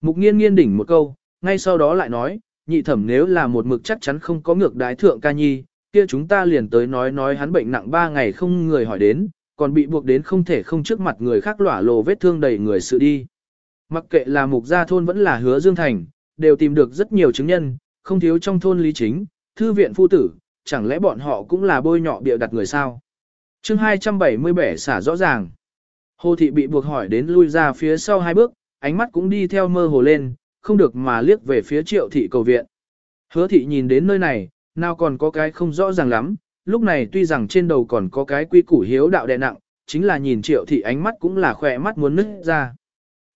Mục nghiên nghiên đỉnh một câu, ngay sau đó lại nói, nhị thẩm nếu là một mực chắc chắn không có ngược đái thượng ca nhi, kia chúng ta liền tới nói nói hắn bệnh nặng ba ngày không người hỏi đến, còn bị buộc đến không thể không trước mặt người khác lỏa lồ vết thương đầy người sự đi. Mặc kệ là mục gia thôn vẫn là hứa dương thành, đều tìm được rất nhiều chứng nhân, không thiếu trong thôn lý chính, thư viện phu tử, chẳng lẽ bọn họ cũng là bôi nhọ bịa đặt người sao? chương 277 xả rõ ràng. Hồ thị bị buộc hỏi đến lui ra phía sau hai bước, ánh mắt cũng đi theo mơ hồ lên, không được mà liếc về phía triệu thị cầu viện. Hứa thị nhìn đến nơi này, nào còn có cái không rõ ràng lắm, lúc này tuy rằng trên đầu còn có cái quy củ hiếu đạo đè nặng, chính là nhìn triệu thị ánh mắt cũng là khỏe mắt muốn nứt ra.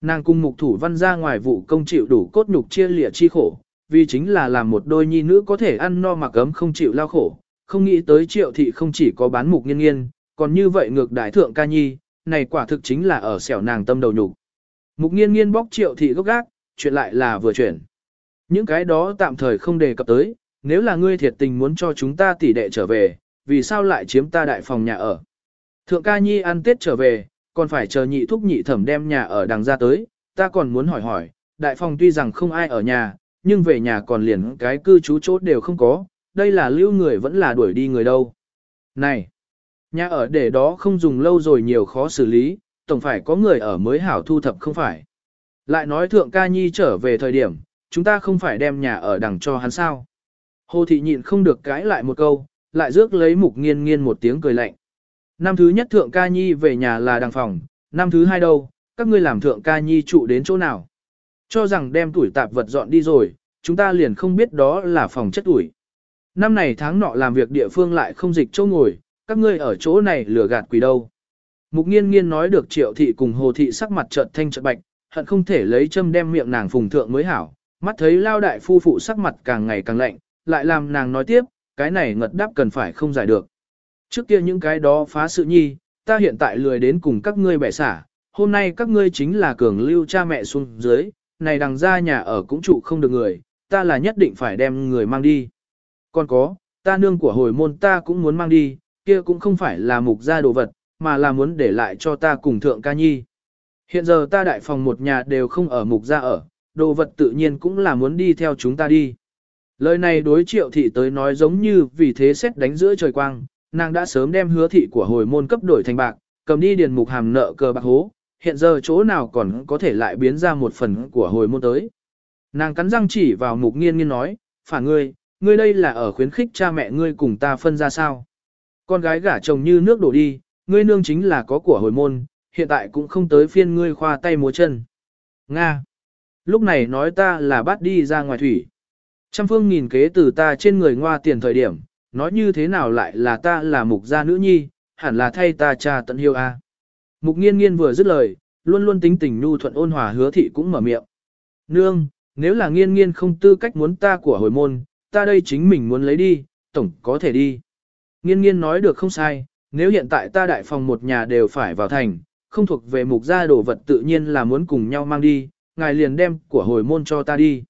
Nàng cung mục thủ văn ra ngoài vụ công chịu đủ cốt nhục chia lịa chi khổ, vì chính là làm một đôi nhi nữ có thể ăn no mặc ấm không chịu lao khổ, không nghĩ tới triệu thị không chỉ có bán mục nghiên nghiên, còn như vậy ngược đại thượng ca nhi, này quả thực chính là ở xẻo nàng tâm đầu nhục. Mục nghiên nghiên bóc triệu thị gốc gác, chuyện lại là vừa chuyển. Những cái đó tạm thời không đề cập tới, nếu là ngươi thiệt tình muốn cho chúng ta tỷ đệ trở về, vì sao lại chiếm ta đại phòng nhà ở. Thượng ca nhi ăn tết trở về, còn phải chờ nhị thúc nhị thẩm đem nhà ở đằng ra tới, ta còn muốn hỏi hỏi, đại phòng tuy rằng không ai ở nhà, nhưng về nhà còn liền cái cư trú chốt đều không có, đây là lưu người vẫn là đuổi đi người đâu. Này, nhà ở để đó không dùng lâu rồi nhiều khó xử lý, tổng phải có người ở mới hảo thu thập không phải. Lại nói thượng ca nhi trở về thời điểm, chúng ta không phải đem nhà ở đằng cho hắn sao. Hồ thị nhịn không được cãi lại một câu, lại rước lấy mục nghiên nghiên một tiếng cười lạnh. Năm thứ nhất thượng ca nhi về nhà là đằng phòng, năm thứ hai đâu, các ngươi làm thượng ca nhi trụ đến chỗ nào. Cho rằng đem tuổi tạp vật dọn đi rồi, chúng ta liền không biết đó là phòng chất tuổi. Năm này tháng nọ làm việc địa phương lại không dịch chỗ ngồi, các ngươi ở chỗ này lừa gạt quỷ đâu. Mục nghiên nghiên nói được triệu thị cùng hồ thị sắc mặt trợt thanh trợt bạch, hận không thể lấy châm đem miệng nàng phùng thượng mới hảo, mắt thấy lao đại phu phụ sắc mặt càng ngày càng lạnh, lại làm nàng nói tiếp, cái này ngật đáp cần phải không giải được. Trước kia những cái đó phá sự nhi, ta hiện tại lười đến cùng các ngươi bẻ xả, hôm nay các ngươi chính là cường lưu cha mẹ xuống dưới, này đằng ra nhà ở cũng trụ không được người, ta là nhất định phải đem người mang đi. Còn có, ta nương của hồi môn ta cũng muốn mang đi, kia cũng không phải là mục gia đồ vật, mà là muốn để lại cho ta cùng thượng ca nhi. Hiện giờ ta đại phòng một nhà đều không ở mục gia ở, đồ vật tự nhiên cũng là muốn đi theo chúng ta đi. Lời này đối triệu thị tới nói giống như vì thế xét đánh giữa trời quang, nàng đã sớm đem hứa thị của hồi môn cấp đổi thành bạc, cầm đi điền mục hàm nợ cờ bạc hố, hiện giờ chỗ nào còn có thể lại biến ra một phần của hồi môn tới. Nàng cắn răng chỉ vào mục nghiên nghiên nói, phản ngươi, ngươi đây là ở khuyến khích cha mẹ ngươi cùng ta phân ra sao. Con gái gả chồng như nước đổ đi, ngươi nương chính là có của hồi môn, hiện tại cũng không tới phiên ngươi khoa tay múa chân. Nga. Lúc này nói ta là bắt đi ra ngoài thủy. Trăm phương nghìn kế từ ta trên người ngoa tiền thời điểm, nói như thế nào lại là ta là mục gia nữ nhi, hẳn là thay ta cha tận hiêu a. Mục nghiên nghiên vừa dứt lời, luôn luôn tính tình nhu thuận ôn hòa hứa thị cũng mở miệng. Nương, nếu là nghiên nghiên không tư cách muốn ta của hồi môn, ta đây chính mình muốn lấy đi, tổng có thể đi. Nghiên nghiên nói được không sai, nếu hiện tại ta đại phòng một nhà đều phải vào thành, không thuộc về mục gia đồ vật tự nhiên là muốn cùng nhau mang đi, ngài liền đem của hồi môn cho ta đi.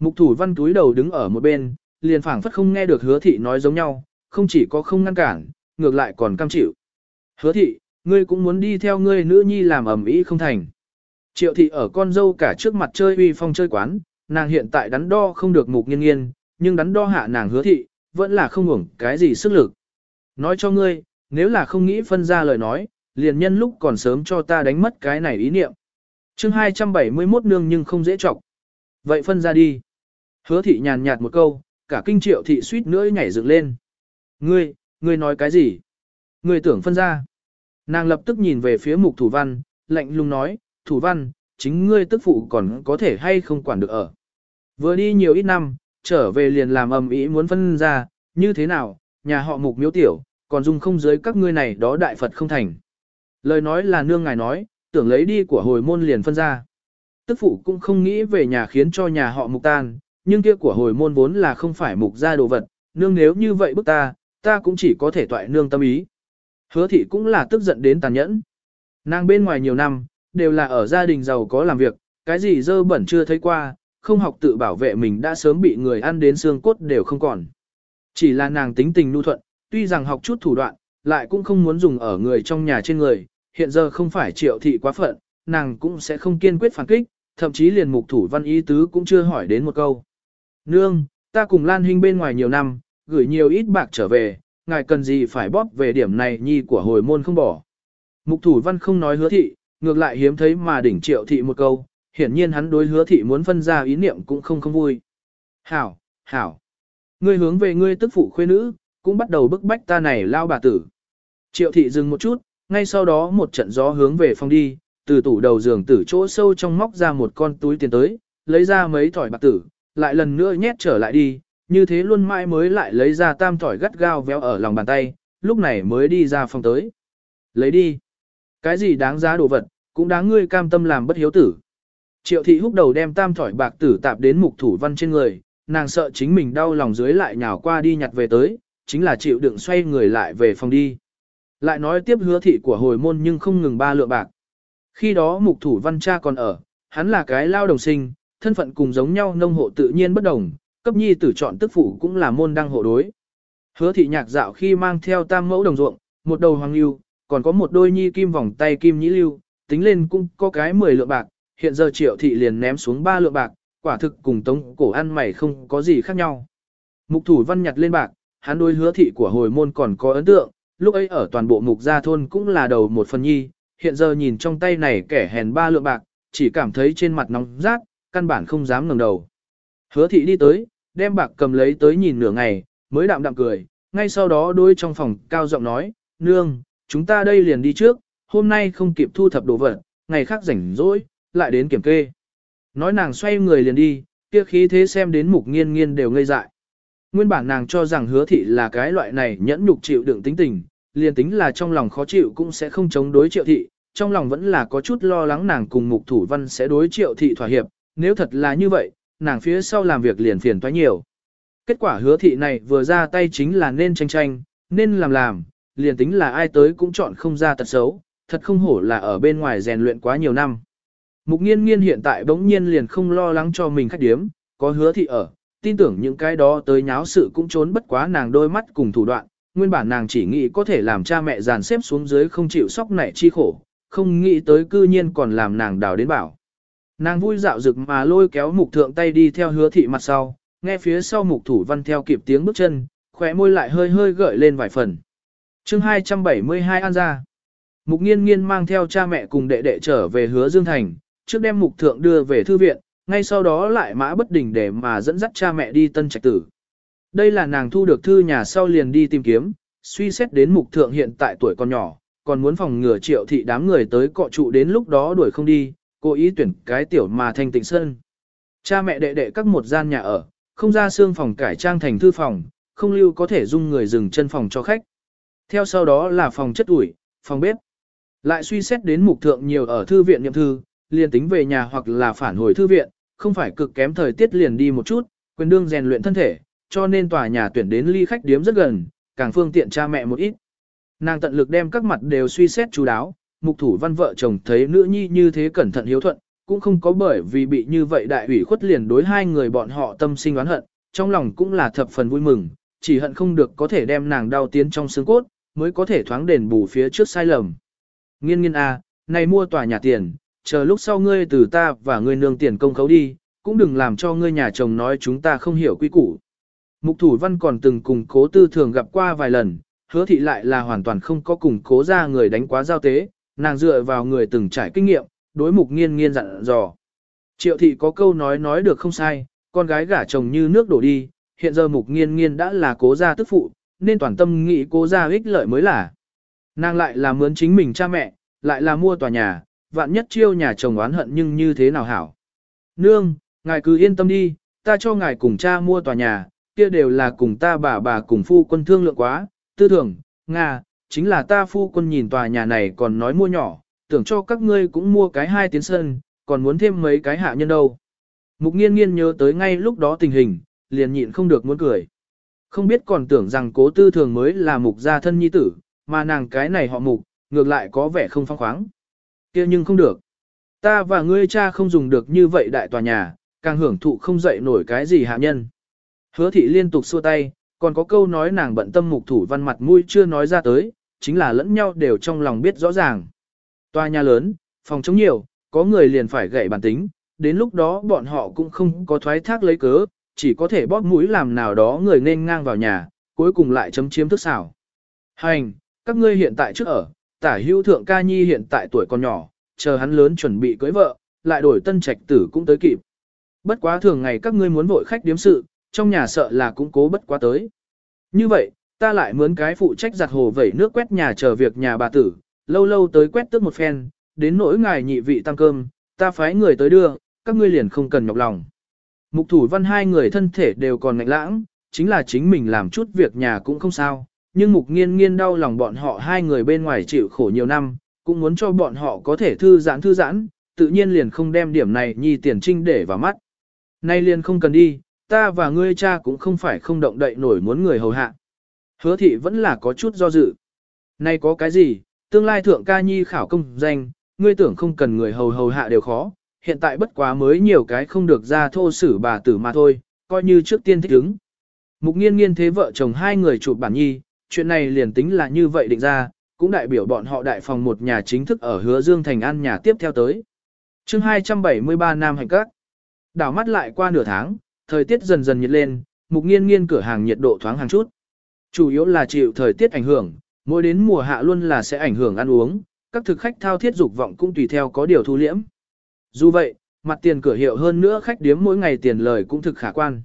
Mục thủ văn túi đầu đứng ở một bên, liền phảng phất không nghe được hứa thị nói giống nhau, không chỉ có không ngăn cản, ngược lại còn cam chịu. Hứa thị, ngươi cũng muốn đi theo ngươi nữ nhi làm ẩm ý không thành. Triệu thị ở con dâu cả trước mặt chơi uy phong chơi quán, nàng hiện tại đắn đo không được mục nghiên nghiên, nhưng đắn đo hạ nàng hứa thị, vẫn là không ngủng cái gì sức lực. Nói cho ngươi, nếu là không nghĩ phân ra lời nói, liền nhân lúc còn sớm cho ta đánh mất cái này ý niệm. chương 271 nương nhưng không dễ chọc. Vậy phân ra đi. Hứa thị nhàn nhạt một câu, cả kinh triệu thị suýt nữa nhảy dựng lên. Ngươi, ngươi nói cái gì? Ngươi tưởng phân ra. Nàng lập tức nhìn về phía mục thủ văn, lạnh lùng nói, thủ văn, chính ngươi tức phụ còn có thể hay không quản được ở. Vừa đi nhiều ít năm, trở về liền làm ầm ĩ muốn phân ra, như thế nào, nhà họ mục miếu tiểu, còn dung không dưới các ngươi này đó đại Phật không thành. Lời nói là nương ngài nói, tưởng lấy đi của hồi môn liền phân ra. Tức phụ cũng không nghĩ về nhà khiến cho nhà họ mục tan, nhưng kia của hồi môn vốn là không phải mục gia đồ vật, nương nếu như vậy bức ta, ta cũng chỉ có thể toại nương tâm ý. Hứa thị cũng là tức giận đến tàn nhẫn. Nàng bên ngoài nhiều năm, đều là ở gia đình giàu có làm việc, cái gì dơ bẩn chưa thấy qua, không học tự bảo vệ mình đã sớm bị người ăn đến xương cốt đều không còn. Chỉ là nàng tính tình nu thuận, tuy rằng học chút thủ đoạn, lại cũng không muốn dùng ở người trong nhà trên người, hiện giờ không phải triệu thị quá phận, nàng cũng sẽ không kiên quyết phản kích, thậm chí liền mục thủ văn ý tứ cũng chưa hỏi đến một câu. Nương, ta cùng Lan Hinh bên ngoài nhiều năm, gửi nhiều ít bạc trở về, ngài cần gì phải bóp về điểm này nhi của hồi môn không bỏ. Mục thủ văn không nói hứa thị, ngược lại hiếm thấy mà đỉnh triệu thị một câu, hiển nhiên hắn đối hứa thị muốn phân ra ý niệm cũng không không vui. Hảo, hảo. Ngươi hướng về ngươi tức phụ khuê nữ, cũng bắt đầu bức bách ta này lao bà tử. Triệu thị dừng một chút, ngay sau đó một trận gió hướng về phòng đi, từ tủ đầu giường tử chỗ sâu trong móc ra một con túi tiền tới, lấy ra mấy thỏi bạc tử, lại lần nữa nhét trở lại đi, như thế luôn mãi mới lại lấy ra tam thỏi gắt gao véo ở lòng bàn tay, lúc này mới đi ra phòng tới. Lấy đi. Cái gì đáng giá đồ vật, cũng đáng ngươi cam tâm làm bất hiếu tử. Triệu thị húc đầu đem tam thỏi bạc tử tạp đến mục thủ văn trên người, nàng sợ chính mình đau lòng dưới lại nhào qua đi nhặt về tới, chính là chịu đựng xoay người lại về phòng đi. Lại nói tiếp hứa thị của hồi môn nhưng không ngừng ba lượng bạc. Khi đó mục thủ văn cha còn ở, hắn là cái lao đồng sinh, thân phận cùng giống nhau nông hộ tự nhiên bất đồng, cấp nhi tử chọn tức phụ cũng là môn đăng hộ đối. Hứa thị nhạc dạo khi mang theo tam mẫu đồng ruộng, một đầu hoàng lưu, còn có một đôi nhi kim vòng tay kim nhĩ lưu, tính lên cũng có cái 10 lượng bạc, hiện giờ triệu thị liền ném xuống 3 lượng bạc, quả thực cùng tống cổ ăn mày không có gì khác nhau. Mục thủ văn nhặt lên bạc, hắn đối hứa thị của hồi môn còn có ấn tượng, lúc ấy ở toàn bộ mục gia thôn cũng là đầu một phần nhi, hiện giờ nhìn trong tay này kẻ hèn ba lượng bạc, chỉ cảm thấy trên mặt nóng rát, căn bản không dám ngẩng đầu. Hứa thị đi tới, đem bạc cầm lấy tới nhìn nửa ngày, mới đạm đạm cười, ngay sau đó đôi trong phòng cao giọng nói, nương, chúng ta đây liền đi trước, hôm nay không kịp thu thập đồ vật, ngày khác rảnh rỗi, lại đến kiểm kê. Nói nàng xoay người liền đi, kia khí thế xem đến mục nghiên nghiên đều ngây dại. Nguyên bản nàng cho rằng hứa thị là cái loại này nhẫn nhục chịu đựng tính tình, liền tính là trong lòng khó chịu cũng sẽ không chống đối triệu thị, trong lòng vẫn là có chút lo lắng nàng cùng mục thủ văn sẽ đối triệu thị thỏa hiệp, nếu thật là như vậy, nàng phía sau làm việc liền phiền toái nhiều. Kết quả hứa thị này vừa ra tay chính là nên tranh tranh, nên làm làm, liền tính là ai tới cũng chọn không ra tật xấu, thật không hổ là ở bên ngoài rèn luyện quá nhiều năm. Mục nghiên nghiên hiện tại bỗng nhiên liền không lo lắng cho mình khách điếm, có hứa thị ở, tin tưởng những cái đó tới nháo sự cũng trốn bất quá nàng đôi mắt cùng thủ đoạn, nguyên bản nàng chỉ nghĩ có thể làm cha mẹ dàn xếp xuống dưới không chịu sóc nảy chi khổ, không nghĩ tới cư nhiên còn làm nàng đào đến bảo. Nàng vui dạo rực mà lôi kéo mục thượng tay đi theo hứa thị mặt sau, nghe phía sau mục thủ văn theo kịp tiếng bước chân, khóe môi lại hơi hơi gợi lên vài phần. chương 272 An ra. Mục nghiên nghiên mang theo cha mẹ cùng đệ đệ trở về hứa Dương Thành, trước đem mục thượng đưa về thư viện, ngay sau đó lại mã bất đình để mà dẫn dắt cha mẹ đi tân trạch tử. Đây là nàng thu được thư nhà sau liền đi tìm kiếm, suy xét đến mục thượng hiện tại tuổi còn nhỏ, còn muốn phòng ngừa triệu thị đám người tới cọ trụ đến lúc đó đuổi không đi, cố ý tuyển cái tiểu mà thanh tịnh sơn. Cha mẹ đệ đệ các một gian nhà ở, không ra xương phòng cải trang thành thư phòng, không lưu có thể dung người dừng chân phòng cho khách. Theo sau đó là phòng chất ủi, phòng bếp. Lại suy xét đến mục thượng nhiều ở thư viện nhậm thư, liền tính về nhà hoặc là phản hồi thư viện, không phải cực kém thời tiết liền đi một chút, quyền đương rèn luyện thân thể, cho nên tòa nhà tuyển đến ly khách điếm rất gần, càng phương tiện cha mẹ một ít. Nàng tận lực đem các mặt đều suy xét chú đáo, mục thủ văn vợ chồng thấy nữ nhi như thế cẩn thận hiếu thuận, cũng không có bởi vì bị như vậy đại ủy khuất liền đối hai người bọn họ tâm sinh oán hận, trong lòng cũng là thập phần vui mừng, chỉ hận không được có thể đem nàng đau tiến trong xương cốt, mới có thể thoáng đền bù phía trước sai lầm. Nghiên nghiên a, à, này mua tòa nhà tiền, chờ lúc sau ngươi từ ta và ngươi nương tiền công khấu đi, cũng đừng làm cho ngươi nhà chồng nói chúng ta không hiểu quy củ. Mục thủ văn còn từng cùng cố tư thường gặp qua vài lần, hứa thị lại là hoàn toàn không có cùng cố ra người đánh quá giao tế, nàng dựa vào người từng trải kinh nghiệm, đối mục nghiên nghiên dặn dò. Triệu thị có câu nói nói được không sai, con gái gả chồng như nước đổ đi, hiện giờ mục nghiên nghiên đã là cố gia tức phụ, nên toàn tâm nghĩ cố gia ích lợi mới là. Nàng lại là mướn chính mình cha mẹ, lại là mua tòa nhà, vạn nhất chiêu nhà chồng oán hận nhưng như thế nào hảo. Nương, ngài cứ yên tâm đi, ta cho ngài cùng cha mua tòa nhà, kia đều là cùng ta bà bà cùng phu quân thương lượng quá, tư tưởng Nga, chính là ta phu quân nhìn tòa nhà này còn nói mua nhỏ, tưởng cho các ngươi cũng mua cái hai tiến sân, còn muốn thêm mấy cái hạ nhân đâu. Mục nghiên nghiên nhớ tới ngay lúc đó tình hình, liền nhịn không được muốn cười. Không biết còn tưởng rằng cố tư thường mới là mục gia thân nhi tử, mà nàng cái này họ mục, ngược lại có vẻ không phong khoáng. kia nhưng không được. Ta và ngươi cha không dùng được như vậy đại tòa nhà, càng hưởng thụ không dậy nổi cái gì hạ nhân. Hứa thị liên tục xua tay, còn có câu nói nàng bận tâm mục thủ văn mặt mũi chưa nói ra tới, chính là lẫn nhau đều trong lòng biết rõ ràng. Tòa nhà lớn, phòng chống nhiều, có người liền phải gậy bản tính, đến lúc đó bọn họ cũng không có thoái thác lấy cớ, chỉ có thể bóp mũi làm nào đó người nên ngang vào nhà, cuối cùng lại chấm chiếm thức xảo. Hành, các ngươi hiện tại trước ở, tả hưu thượng ca nhi hiện tại tuổi còn nhỏ, chờ hắn lớn chuẩn bị cưới vợ, lại đổi tân trạch tử cũng tới kịp. Bất quá thường ngày các ngươi muốn vội khách điếm sự, trong nhà sợ là cũng cố bất quá tới. Như vậy, ta lại mướn cái phụ trách giặt hồ vẩy nước quét nhà chờ việc nhà bà tử, lâu lâu tới quét tước một phen, đến nỗi ngài nhị vị tăng cơm, ta phái người tới đưa, các ngươi liền không cần nhọc lòng. Mục thủ văn hai người thân thể đều còn ngạnh lãng, chính là chính mình làm chút việc nhà cũng không sao, nhưng mục nghiên nghiên đau lòng bọn họ hai người bên ngoài chịu khổ nhiều năm, cũng muốn cho bọn họ có thể thư giãn thư giãn, tự nhiên liền không đem điểm này nhi tiền trinh để vào mắt. Nay liền không cần đi, ta và ngươi cha cũng không phải không động đậy nổi muốn người hầu hạ. Hứa thị vẫn là có chút do dự. Nay có cái gì, tương lai thượng ca nhi khảo công danh, ngươi tưởng không cần người hầu hầu hạ đều khó, hiện tại bất quá mới nhiều cái không được ra thô sử bà tử mà thôi, coi như trước tiên thích ứng. Mục nghiên nghiên thế vợ chồng hai người chụp bản nhi, chuyện này liền tính là như vậy định ra, cũng đại biểu bọn họ đại phòng một nhà chính thức ở hứa Dương Thành ăn nhà tiếp theo tới. chương 273 Nam Hành Các Đảo mắt lại qua nửa tháng, thời tiết dần dần nhiệt lên, mục nghiên nghiên cửa hàng nhiệt độ thoáng hàng chút. Chủ yếu là chịu thời tiết ảnh hưởng, mỗi đến mùa hạ luôn là sẽ ảnh hưởng ăn uống, các thực khách thao thiết dục vọng cũng tùy theo có điều thu liễm. Dù vậy, mặt tiền cửa hiệu hơn nữa khách điếm mỗi ngày tiền lời cũng thực khả quan.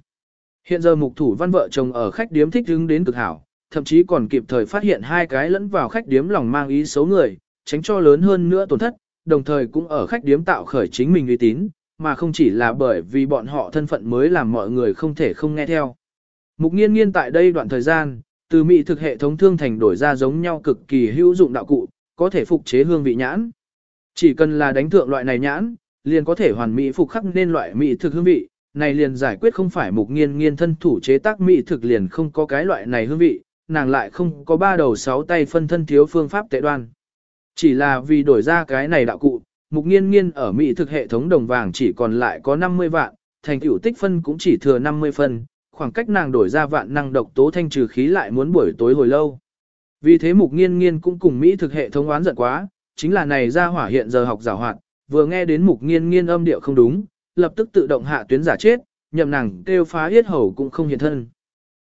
Hiện giờ mục thủ văn vợ chồng ở khách điếm thích hứng đến cực hảo, thậm chí còn kịp thời phát hiện hai cái lẫn vào khách điếm lòng mang ý xấu người, tránh cho lớn hơn nữa tổn thất, đồng thời cũng ở khách điếm tạo khởi chính mình uy tín, mà không chỉ là bởi vì bọn họ thân phận mới làm mọi người không thể không nghe theo. Mục nghiên nghiên tại đây đoạn thời gian, từ mỹ thực hệ thống thương thành đổi ra giống nhau cực kỳ hữu dụng đạo cụ, có thể phục chế hương vị nhãn. Chỉ cần là đánh thượng loại này nhãn, liền có thể hoàn mỹ phục khắc nên loại mỹ thực hương vị, này liền giải quyết không phải mục nghiên nghiên thân thủ chế tác mỹ thực liền không có cái loại này hương vị, nàng lại không có ba đầu sáu tay phân thân thiếu phương pháp tệ đoan. Chỉ là vì đổi ra cái này đạo cụ, mục nghiên nghiên ở mỹ thực hệ thống đồng vàng chỉ còn lại có 50 vạn, thành tựu tích phân cũng chỉ thừa 50 phân, khoảng cách nàng đổi ra vạn năng độc tố thanh trừ khí lại muốn buổi tối hồi lâu. Vì thế mục nghiên nghiên cũng cùng mỹ thực hệ thống oán giận quá, chính là này ra hỏa hiện giờ học giảo hoạt, vừa nghe đến mục nghiên nghiên âm điệu không đúng, lập tức tự động hạ tuyến giả chết, nhậm nàng kêu phá yết hầu cũng không hiện thân.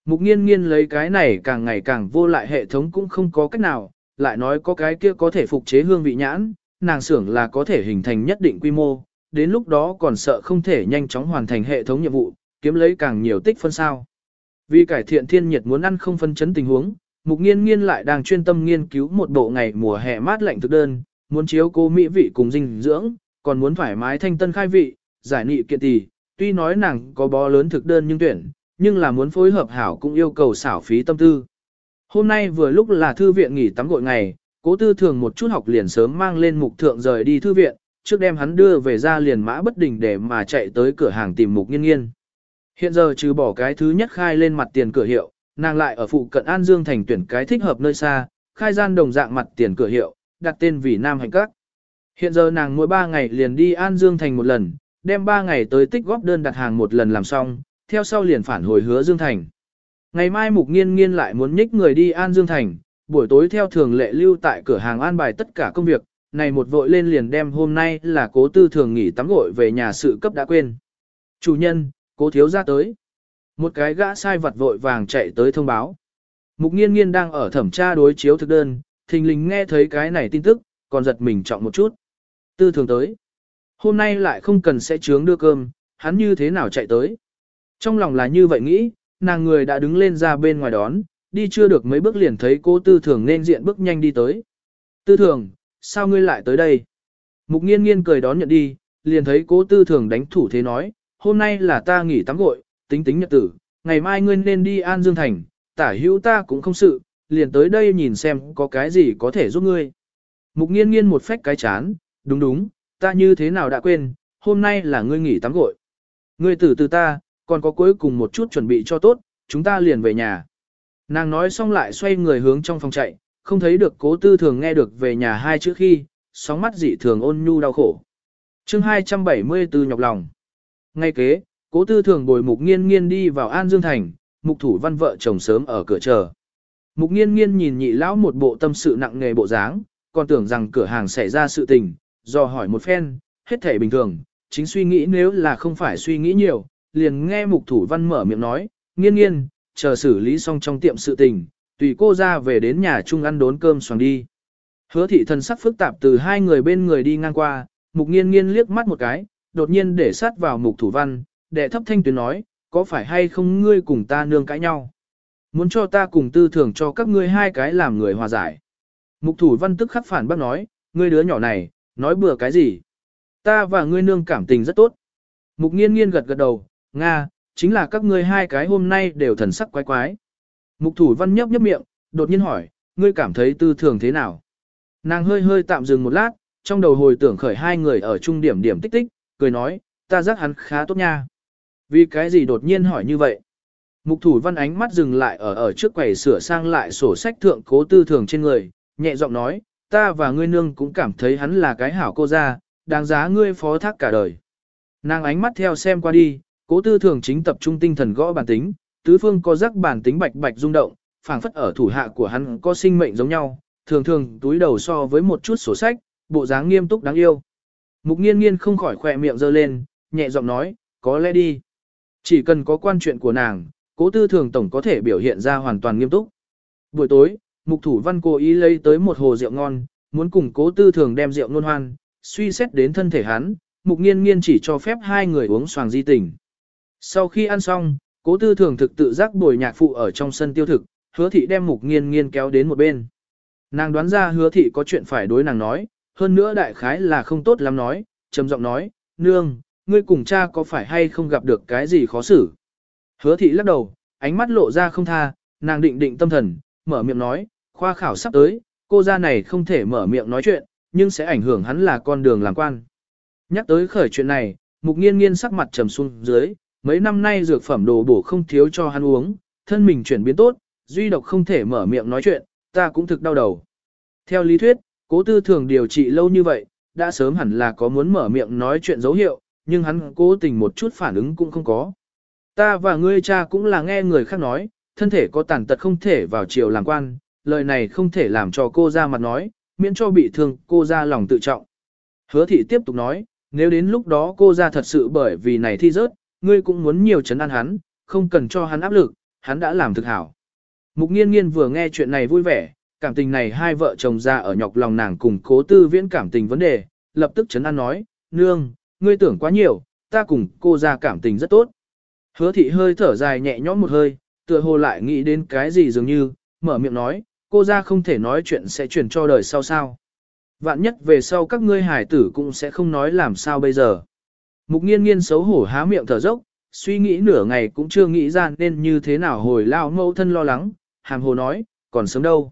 Mục nghiên nghiên lấy cái này càng ngày càng vô lại hệ thống cũng không có cách nào, lại nói có cái kia có thể phục chế hương vị nhãn, nàng xưởng là có thể hình thành nhất định quy mô, đến lúc đó còn sợ không thể nhanh chóng hoàn thành hệ thống nhiệm vụ, kiếm lấy càng nhiều tích phân sao. Vì cải thiện thiên nhiệt muốn ăn không phân chấn tình huống, mục nghiên nghiên lại đang chuyên tâm nghiên cứu một bộ ngày mùa hè mát lạnh thực đơn, muốn chiếu cô mỹ vị cùng dinh dưỡng, còn muốn thoải mái thanh tân khai vị, giải nị kiện tỷ, tuy nói nàng có bó lớn thực đơn nhưng tuyển, nhưng là muốn phối hợp hảo cũng yêu cầu xảo phí tâm tư. Hôm nay vừa lúc là thư viện nghỉ tắm gội ngày, cố tư thường một chút học liền sớm mang lên mục thượng rời đi thư viện, trước đem hắn đưa về ra liền mã bất đình để mà chạy tới cửa hàng tìm mục nghiên nghiên. Hiện giờ trừ bỏ cái thứ nhất khai lên mặt tiền cửa hiệu, nàng lại ở phụ cận An Dương thành tuyển cái thích hợp nơi xa, khai gian đồng dạng mặt tiền cửa hiệu, đặt tên vì Nam Hành Các. Hiện giờ nàng mỗi 3 ngày liền đi An Dương thành một lần, đem 3 ngày tới tích góp đơn đặt hàng một lần làm xong, theo sau liền phản hồi hứa Dương thành. Ngày mai Mục Nghiên Nghiên lại muốn nhích người đi An Dương thành, buổi tối theo thường lệ lưu tại cửa hàng an bài tất cả công việc, này một vội lên liền đem hôm nay là cố tư thường nghỉ tắm gội về nhà sự cấp đã quên. Chủ nhân, cố thiếu ra tới. Một cái gã sai vật vội vàng chạy tới thông báo. Mục nghiên nghiên đang ở thẩm tra đối chiếu thực đơn, thình lình nghe thấy cái này tin tức, còn giật mình trọng một chút. Tư thường tới. Hôm nay lại không cần sẽ chướng đưa cơm, hắn như thế nào chạy tới. Trong lòng là như vậy nghĩ, nàng người đã đứng lên ra bên ngoài đón, đi chưa được mấy bước liền thấy cô tư thường nên diện bước nhanh đi tới. Tư thường, sao ngươi lại tới đây? Mục nghiên nghiên cười đón nhận đi, liền thấy cố tư thường đánh thủ thế nói, hôm nay là ta nghỉ tắm gội, tính tính nhật tử, ngày mai ngươi nên đi An Dương Thành, tả hữu ta cũng không sự, liền tới đây nhìn xem có cái gì có thể giúp ngươi. Mục nghiên nghiên một phách cái chán, đúng đúng, ta như thế nào đã quên, hôm nay là ngươi nghỉ tắm gội. Ngươi tử từ ta, còn có cuối cùng một chút chuẩn bị cho tốt, chúng ta liền về nhà. Nàng nói xong lại xoay người hướng trong phòng chạy, không thấy được cố tư thường nghe được về nhà hai chữ khi, sóng mắt dị thường ôn nhu đau khổ. chương 274 nhọc lòng. Ngay kế, cố tư thường bồi mục nghiên nghiên đi vào An Dương Thành, mục thủ văn vợ chồng sớm ở cửa chờ. Mục nghiên nghiên nhìn nhị lão một bộ tâm sự nặng nghề bộ dáng, còn tưởng rằng cửa hàng xảy ra sự tình, do hỏi một phen, hết thể bình thường, chính suy nghĩ nếu là không phải suy nghĩ nhiều, liền nghe mục thủ văn mở miệng nói, nghiên nghiên, chờ xử lý xong trong tiệm sự tình, tùy cô ra về đến nhà chung ăn đốn cơm xoàng đi. Hứa thị thần sắc phức tạp từ hai người bên người đi ngang qua, mục nghiên nghiên liếc mắt một cái, đột nhiên để sát vào mục thủ văn, đệ thấp thanh tuyến nói, có phải hay không ngươi cùng ta nương cãi nhau? Muốn cho ta cùng tư thưởng cho các ngươi hai cái làm người hòa giải. Mục thủ văn tức khắc phản bác nói, ngươi đứa nhỏ này, nói bừa cái gì? Ta và ngươi nương cảm tình rất tốt. Mục nghiên nghiên gật gật đầu, Nga, chính là các ngươi hai cái hôm nay đều thần sắc quái quái. Mục thủ văn nhấp nhấp miệng, đột nhiên hỏi, ngươi cảm thấy tư thường thế nào? Nàng hơi hơi tạm dừng một lát, trong đầu hồi tưởng khởi hai người ở trung điểm điểm tích tích, cười nói, ta giác hắn khá tốt nha. Vì cái gì đột nhiên hỏi như vậy? Mục thủ văn ánh mắt dừng lại ở ở trước quầy sửa sang lại sổ sách thượng cố tư thường trên người, nhẹ giọng nói, ta và ngươi nương cũng cảm thấy hắn là cái hảo cô gia, đáng giá ngươi phó thác cả đời. Nàng ánh mắt theo xem qua đi, cố tư thường chính tập trung tinh thần gõ bản tính, tứ phương có giác bản tính bạch bạch rung động, phảng phất ở thủ hạ của hắn có sinh mệnh giống nhau, thường thường túi đầu so với một chút sổ sách, bộ dáng nghiêm túc đáng yêu. Mục nghiên nghiên không khỏi khỏe miệng giơ lên, nhẹ giọng nói, có lẽ đi. Chỉ cần có quan chuyện của nàng, cố tư thường tổng có thể biểu hiện ra hoàn toàn nghiêm túc. Buổi tối, mục thủ văn cố ý lấy tới một hồ rượu ngon, muốn cùng cố tư thường đem rượu nôn hoan, suy xét đến thân thể hắn, mục nghiên nghiên chỉ cho phép hai người uống xoàng di tình. Sau khi ăn xong, cố tư thường thực tự giác bồi nhạc phụ ở trong sân tiêu thực, hứa thị đem mục nghiên nghiên kéo đến một bên. Nàng đoán ra hứa thị có chuyện phải đối nàng nói, hơn nữa đại khái là không tốt lắm nói, trầm giọng nói, nương, ngươi cùng cha có phải hay không gặp được cái gì khó xử. Hứa thị lắc đầu, ánh mắt lộ ra không tha, nàng định định tâm thần, mở miệng nói, khoa khảo sắp tới, cô gia này không thể mở miệng nói chuyện, nhưng sẽ ảnh hưởng hắn là con đường làm quan. Nhắc tới khởi chuyện này, mục nghiên nghiên sắc mặt trầm xuống dưới, mấy năm nay dược phẩm đồ bổ không thiếu cho hắn uống, thân mình chuyển biến tốt, duy độc không thể mở miệng nói chuyện, ta cũng thực đau đầu. Theo lý thuyết, cố tư thường điều trị lâu như vậy, đã sớm hẳn là có muốn mở miệng nói chuyện dấu hiệu, nhưng hắn cố tình một chút phản ứng cũng không có. Ta và ngươi cha cũng là nghe người khác nói, thân thể có tàn tật không thể vào chiều làm quan, lời này không thể làm cho cô ra mặt nói, miễn cho bị thương cô ra lòng tự trọng. Hứa thị tiếp tục nói, nếu đến lúc đó cô ra thật sự bởi vì này thi rớt, ngươi cũng muốn nhiều chấn an hắn, không cần cho hắn áp lực, hắn đã làm thực hảo. Mục nghiên nghiên vừa nghe chuyện này vui vẻ, cảm tình này hai vợ chồng ra ở nhọc lòng nàng cùng cố tư viễn cảm tình vấn đề, lập tức chấn an nói, nương, ngươi tưởng quá nhiều, ta cùng cô ra cảm tình rất tốt. Hứa thị hơi thở dài nhẹ nhõm một hơi, tựa hồ lại nghĩ đến cái gì dường như, mở miệng nói, cô ra không thể nói chuyện sẽ truyền cho đời sau sao. Vạn nhất về sau các ngươi hải tử cũng sẽ không nói làm sao bây giờ. Mục nghiên nghiên xấu hổ há miệng thở dốc, suy nghĩ nửa ngày cũng chưa nghĩ ra nên như thế nào hồi lao mẫu thân lo lắng, hàm hồ nói, còn sớm đâu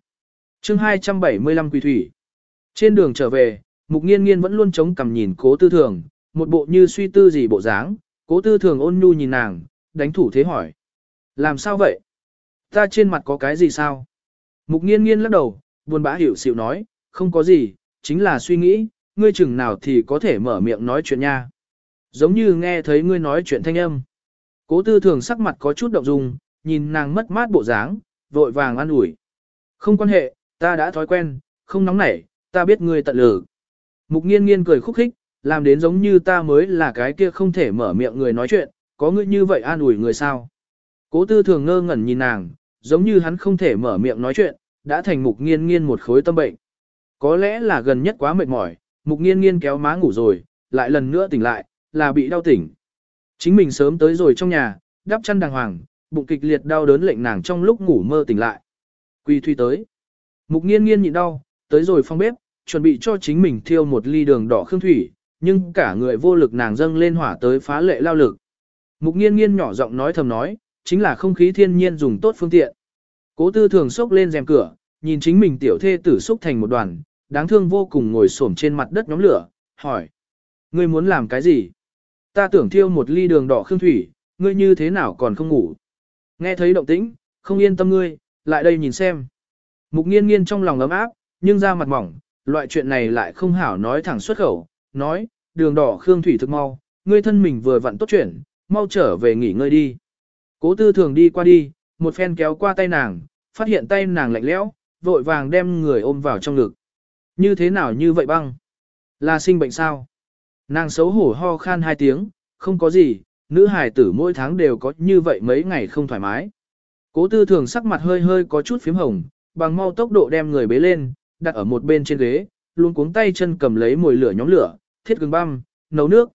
chương 275 quỳ thủy. Trên đường trở về, mục nghiên nghiên vẫn luôn chống cằm nhìn cố tư thường, một bộ như suy tư gì bộ dáng, cố tư thường ôn nhu nhìn nàng, đánh thủ thế hỏi. Làm sao vậy? Ta trên mặt có cái gì sao? Mục nghiên nghiên lắc đầu, buồn bã hiểu xịu nói, không có gì, chính là suy nghĩ, ngươi chừng nào thì có thể mở miệng nói chuyện nha. Giống như nghe thấy ngươi nói chuyện thanh âm. Cố tư thường sắc mặt có chút động dung, nhìn nàng mất mát bộ dáng, vội vàng an ủi. Không quan hệ, ta đã thói quen, không nóng nảy, ta biết ngươi tận lử. Mục nghiên nghiên cười khúc khích, làm đến giống như ta mới là cái kia không thể mở miệng người nói chuyện, có ngươi như vậy an ủi người sao. Cố tư thường ngơ ngẩn nhìn nàng, giống như hắn không thể mở miệng nói chuyện, đã thành mục nghiên nghiên một khối tâm bệnh. Có lẽ là gần nhất quá mệt mỏi, mục nghiên nghiên kéo má ngủ rồi, lại lần nữa tỉnh lại, là bị đau tỉnh. Chính mình sớm tới rồi trong nhà, đắp chăn đàng hoàng, bụng kịch liệt đau đớn lệnh nàng trong lúc ngủ mơ tỉnh lại. Quy Thuy tới. Mục nghiên nghiên nhịn đau, tới rồi phong bếp, chuẩn bị cho chính mình thiêu một ly đường đỏ khương thủy, nhưng cả người vô lực nàng dâng lên hỏa tới phá lệ lao lực. Mục nghiên nghiên nhỏ giọng nói thầm nói, chính là không khí thiên nhiên dùng tốt phương tiện. Cố tư thường xốc lên rèm cửa, nhìn chính mình tiểu thê tử xúc thành một đoàn, đáng thương vô cùng ngồi xổm trên mặt đất nhóm lửa, hỏi. Ngươi muốn làm cái gì? Ta tưởng thiêu một ly đường đỏ khương thủy, ngươi như thế nào còn không ngủ? Nghe thấy động tĩnh, không yên tâm ngươi, lại đây nhìn xem. Mục nghiên nghiên trong lòng ấm áp, nhưng ra mặt mỏng, loại chuyện này lại không hảo nói thẳng xuất khẩu, nói, đường đỏ khương thủy thực mau, ngươi thân mình vừa vặn tốt chuyện, mau trở về nghỉ ngơi đi. Cố tư thường đi qua đi, một phen kéo qua tay nàng, phát hiện tay nàng lạnh lẽo, vội vàng đem người ôm vào trong ngực. Như thế nào như vậy băng? Là sinh bệnh sao? Nàng xấu hổ ho khan hai tiếng, không có gì, nữ hài tử mỗi tháng đều có như vậy mấy ngày không thoải mái. Cố tư thường sắc mặt hơi hơi có chút phím hồng, bằng mau tốc độ đem người bế lên, đặt ở một bên trên ghế, luôn cuống tay chân cầm lấy mồi lửa nhóm lửa, thiết gừng băm, nấu nước.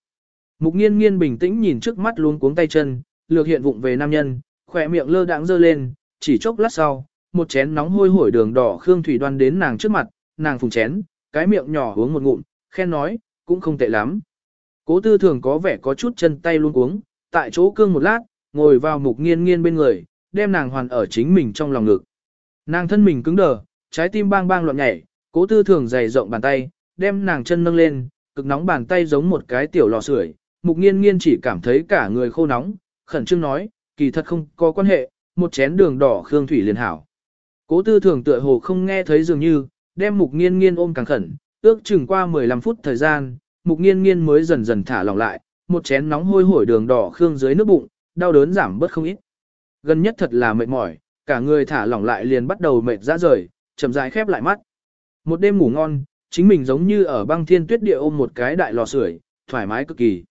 Mục nghiên nghiên bình tĩnh nhìn trước mắt luôn cuống tay chân, lược hiện vụng về nam nhân, khỏe miệng lơ đãng dơ lên, chỉ chốc lát sau, một chén nóng hôi hổi đường đỏ khương thủy đoan đến nàng trước mặt, nàng phùng chén, cái miệng nhỏ uống một ngụm, khen nói, cũng không tệ lắm. Cố tư thường có vẻ có chút chân tay luôn cuống, tại chỗ cương một lát, ngồi vào mục nghiên nghiên bên người, đem nàng hoàn ở chính mình trong lòng ngực. Nàng thân mình cứng đờ, trái tim bang bang loạn nhảy, cố tư thường dày rộng bàn tay, đem nàng chân nâng lên, cực nóng bàn tay giống một cái tiểu lò sưởi. Mục nghiên nghiên chỉ cảm thấy cả người khô nóng, khẩn trương nói, kỳ thật không có quan hệ, một chén đường đỏ khương thủy liền hảo. Cố tư thường tựa hồ không nghe thấy dường như, đem mục nghiên nghiên ôm càng khẩn, ước chừng qua 15 phút thời gian, mục nghiên nghiên mới dần dần thả lỏng lại, một chén nóng hôi hổi đường đỏ khương dưới nước bụng, đau đớn giảm bớt không ít. Gần nhất thật là mệt mỏi, cả người thả lỏng lại liền bắt đầu mệt ra rời, chậm rãi khép lại mắt. Một đêm ngủ ngon, chính mình giống như ở băng thiên tuyết địa ôm một cái đại lò sưởi, thoải mái cực kỳ.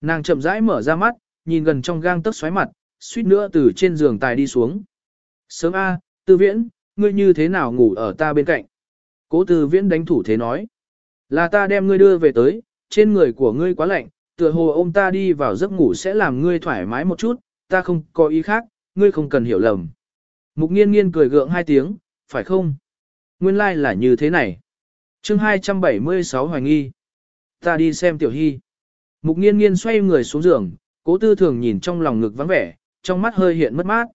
Nàng chậm rãi mở ra mắt, nhìn gần trong gang tấc xoáy mặt, suýt nữa từ trên giường tài đi xuống. Sớm A, tư viễn, ngươi như thế nào ngủ ở ta bên cạnh? Cố tư viễn đánh thủ thế nói. Là ta đem ngươi đưa về tới, trên người của ngươi quá lạnh, tựa hồ ôm ta đi vào giấc ngủ sẽ làm ngươi thoải mái một chút, ta không có ý khác, ngươi không cần hiểu lầm. Mục nghiên nghiên cười gượng hai tiếng, phải không? Nguyên lai like là như thế này. chương 276 hoài nghi. Ta đi xem tiểu hy. Mục nghiên nghiên xoay người xuống giường, cố tư thường nhìn trong lòng ngực vắng vẻ, trong mắt hơi hiện mất mát.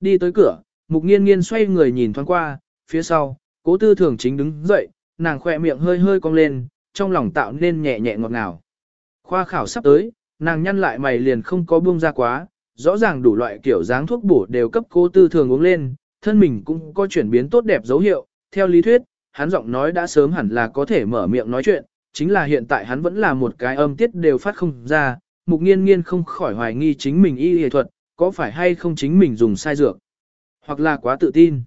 Đi tới cửa, mục nghiên nghiên xoay người nhìn thoáng qua, phía sau, cố tư thường chính đứng dậy, nàng khỏe miệng hơi hơi cong lên, trong lòng tạo nên nhẹ nhẹ ngọt ngào. Khoa khảo sắp tới, nàng nhăn lại mày liền không có buông ra quá, rõ ràng đủ loại kiểu dáng thuốc bổ đều cấp cố tư thường uống lên, thân mình cũng có chuyển biến tốt đẹp dấu hiệu, theo lý thuyết, hắn giọng nói đã sớm hẳn là có thể mở miệng nói chuyện, chính là hiện tại hắn vẫn là một cái âm tiết đều phát không ra, mục nghiên nghiên không khỏi hoài nghi chính mình y y thuật, có phải hay không chính mình dùng sai dược, hoặc là quá tự tin.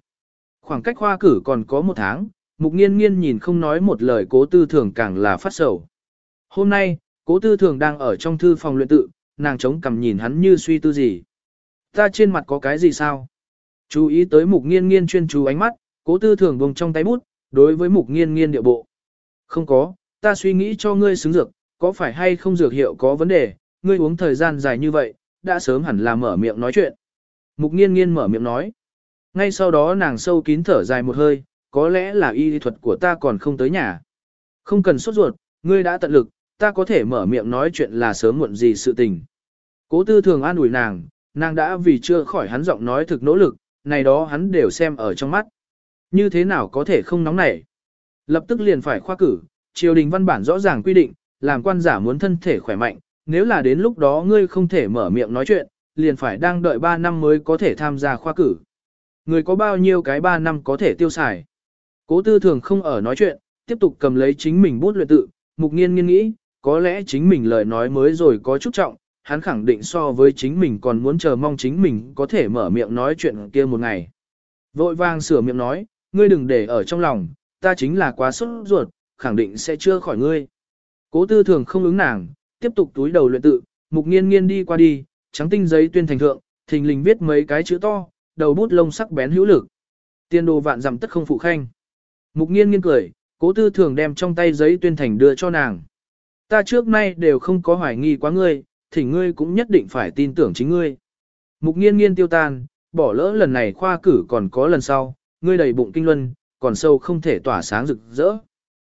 Khoảng cách khoa cử còn có một tháng, mục nghiên nghiên nhìn không nói một lời cố tư thường càng là phát sầu. Hôm nay, cố tư thường đang ở trong thư phòng luyện tự, nàng chống cằm nhìn hắn như suy tư gì. Ta trên mặt có cái gì sao? Chú ý tới mục nghiên nghiên chuyên chú ánh mắt, cố tư thường vùng trong tay bút, đối với mục nghiên nghiên địa bộ. Không có, ta suy nghĩ cho ngươi xứng dược, có phải hay không dược hiệu có vấn đề, ngươi uống thời gian dài như vậy, đã sớm hẳn là mở miệng nói chuyện. Mục nghiên nghiên mở miệng nói. Ngay sau đó nàng sâu kín thở dài một hơi, có lẽ là y thuật của ta còn không tới nhà. Không cần sốt ruột, ngươi đã tận lực, ta có thể mở miệng nói chuyện là sớm muộn gì sự tình. Cố tư thường an ủi nàng, nàng đã vì chưa khỏi hắn giọng nói thực nỗ lực, này đó hắn đều xem ở trong mắt. Như thế nào có thể không nóng nảy? Lập tức liền phải khoa cử, triều đình văn bản rõ ràng quy định, làm quan giả muốn thân thể khỏe mạnh, nếu là đến lúc đó ngươi không thể mở miệng nói chuyện, liền phải đang đợi 3 năm mới có thể tham gia khoa cử. Người có bao nhiêu cái 3 năm có thể tiêu xài. Cố tư thường không ở nói chuyện, tiếp tục cầm lấy chính mình bút luyện tự, mục nghiên nghiên nghĩ, có lẽ chính mình lời nói mới rồi có chút trọng, hắn khẳng định so với chính mình còn muốn chờ mong chính mình có thể mở miệng nói chuyện kia một ngày. Vội vàng sửa miệng nói, ngươi đừng để ở trong lòng, ta chính là quá sốt ruột, khẳng định sẽ chưa khỏi ngươi. Cố tư thường không ứng nàng, tiếp tục túi đầu luyện tự, mục nghiên nghiên đi qua đi, trắng tinh giấy tuyên thành thượng, thình lình viết mấy cái chữ to, đầu bút lông sắc bén hữu lực. Tiên đồ vạn dặm tất không phụ khanh. Mục nghiên nghiên cười, cố tư thường đem trong tay giấy tuyên thành đưa cho nàng. Ta trước nay đều không có hoài nghi quá ngươi, thì ngươi cũng nhất định phải tin tưởng chính ngươi. Mục nghiên nghiên tiêu tan, bỏ lỡ lần này khoa cử còn có lần sau, ngươi đầy bụng kinh luân, còn sâu không thể tỏa sáng rực rỡ.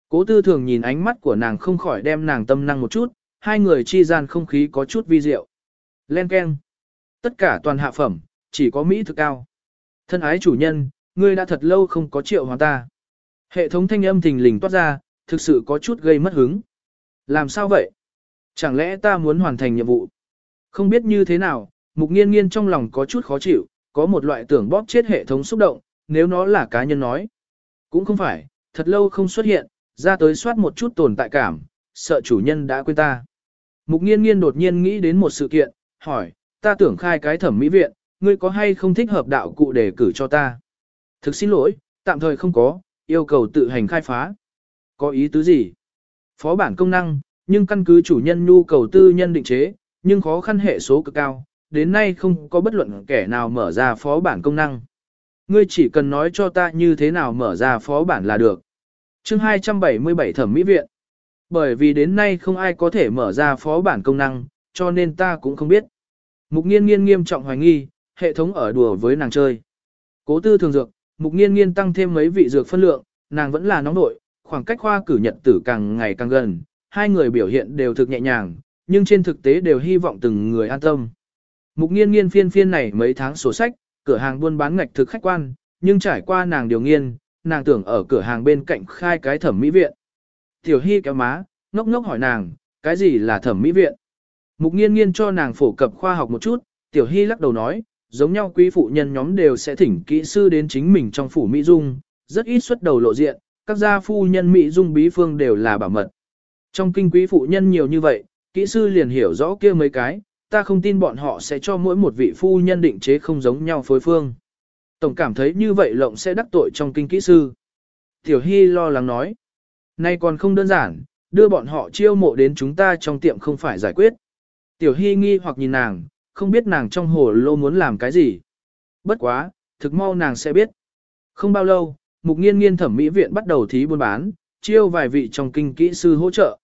Cố tư thường nhìn ánh mắt của nàng không khỏi đem nàng tâm năng một chút, hai người chi gian không khí có chút vi diệu. Len keng. Tất cả toàn hạ phẩm, chỉ có Mỹ thực cao. Thân ái chủ nhân, ngươi đã thật lâu không có triệu hoàng ta. Hệ thống thanh âm thình lình toát ra, thực sự có chút gây mất hứng. Làm sao vậy? Chẳng lẽ ta muốn hoàn thành nhiệm vụ? Không biết như thế nào, mục nghiên nghiên trong lòng có chút khó chịu, có một loại tưởng bóp chết hệ thống xúc động, nếu nó là cá nhân nói. Cũng không phải, thật lâu không xuất hiện, ra tới soát một chút tồn tại cảm, sợ chủ nhân đã quên ta. Mục nghiên nghiên đột nhiên nghĩ đến một sự kiện, hỏi, ta tưởng khai cái thẩm mỹ viện, ngươi có hay không thích hợp đạo cụ để cử cho ta? Thực xin lỗi, tạm thời không có, yêu cầu tự hành khai phá. Có ý tứ gì? Phó bản công năng, nhưng căn cứ chủ nhân nhu cầu tư nhân định chế, nhưng khó khăn hệ số cực cao, đến nay không có bất luận kẻ nào mở ra phó bản công năng. Ngươi chỉ cần nói cho ta như thế nào mở ra phó bản là được. chương 277 thẩm mỹ viện. Bởi vì đến nay không ai có thể mở ra phó bản công năng, cho nên ta cũng không biết. Mục nghiên nghiên nghiêm trọng hoài nghi, hệ thống ở đùa với nàng chơi. Cố tư thường dược, mục nghiên nghiên tăng thêm mấy vị dược phân lượng, nàng vẫn là nóng nội, khoảng cách khoa cử nhật tử càng ngày càng gần, hai người biểu hiện đều thực nhẹ nhàng, nhưng trên thực tế đều hy vọng từng người an tâm. Mục nghiên nghiên phiên phiên này mấy tháng sổ sách, cửa hàng buôn bán ngạch thực khách quan, nhưng trải qua nàng điều nghiên, nàng tưởng ở cửa hàng bên cạnh khai cái thẩm mỹ viện. Tiểu Hy kéo má, ngốc ngốc hỏi nàng, cái gì là thẩm mỹ viện? Mục nghiên nghiên cho nàng phổ cập khoa học một chút, Tiểu Hy lắc đầu nói, giống nhau quý phụ nhân nhóm đều sẽ thỉnh kỹ sư đến chính mình trong phủ Mỹ Dung, rất ít xuất đầu lộ diện, các gia phu nhân Mỹ Dung bí phương đều là bảo mật. Trong kinh quý phụ nhân nhiều như vậy, kỹ sư liền hiểu rõ kia mấy cái, ta không tin bọn họ sẽ cho mỗi một vị phu nhân định chế không giống nhau phối phương. Tổng cảm thấy như vậy lộng sẽ đắc tội trong kinh kỹ sư. Tiểu Hy lo lắng nói, nay còn không đơn giản, đưa bọn họ chiêu mộ đến chúng ta trong tiệm không phải giải quyết. Tiểu Hy nghi hoặc nhìn nàng, không biết nàng trong hồ lô muốn làm cái gì. Bất quá, thực mau nàng sẽ biết. Không bao lâu, mục nghiên nghiên thẩm mỹ viện bắt đầu thí buôn bán, chiêu vài vị trong kinh kỹ sư hỗ trợ.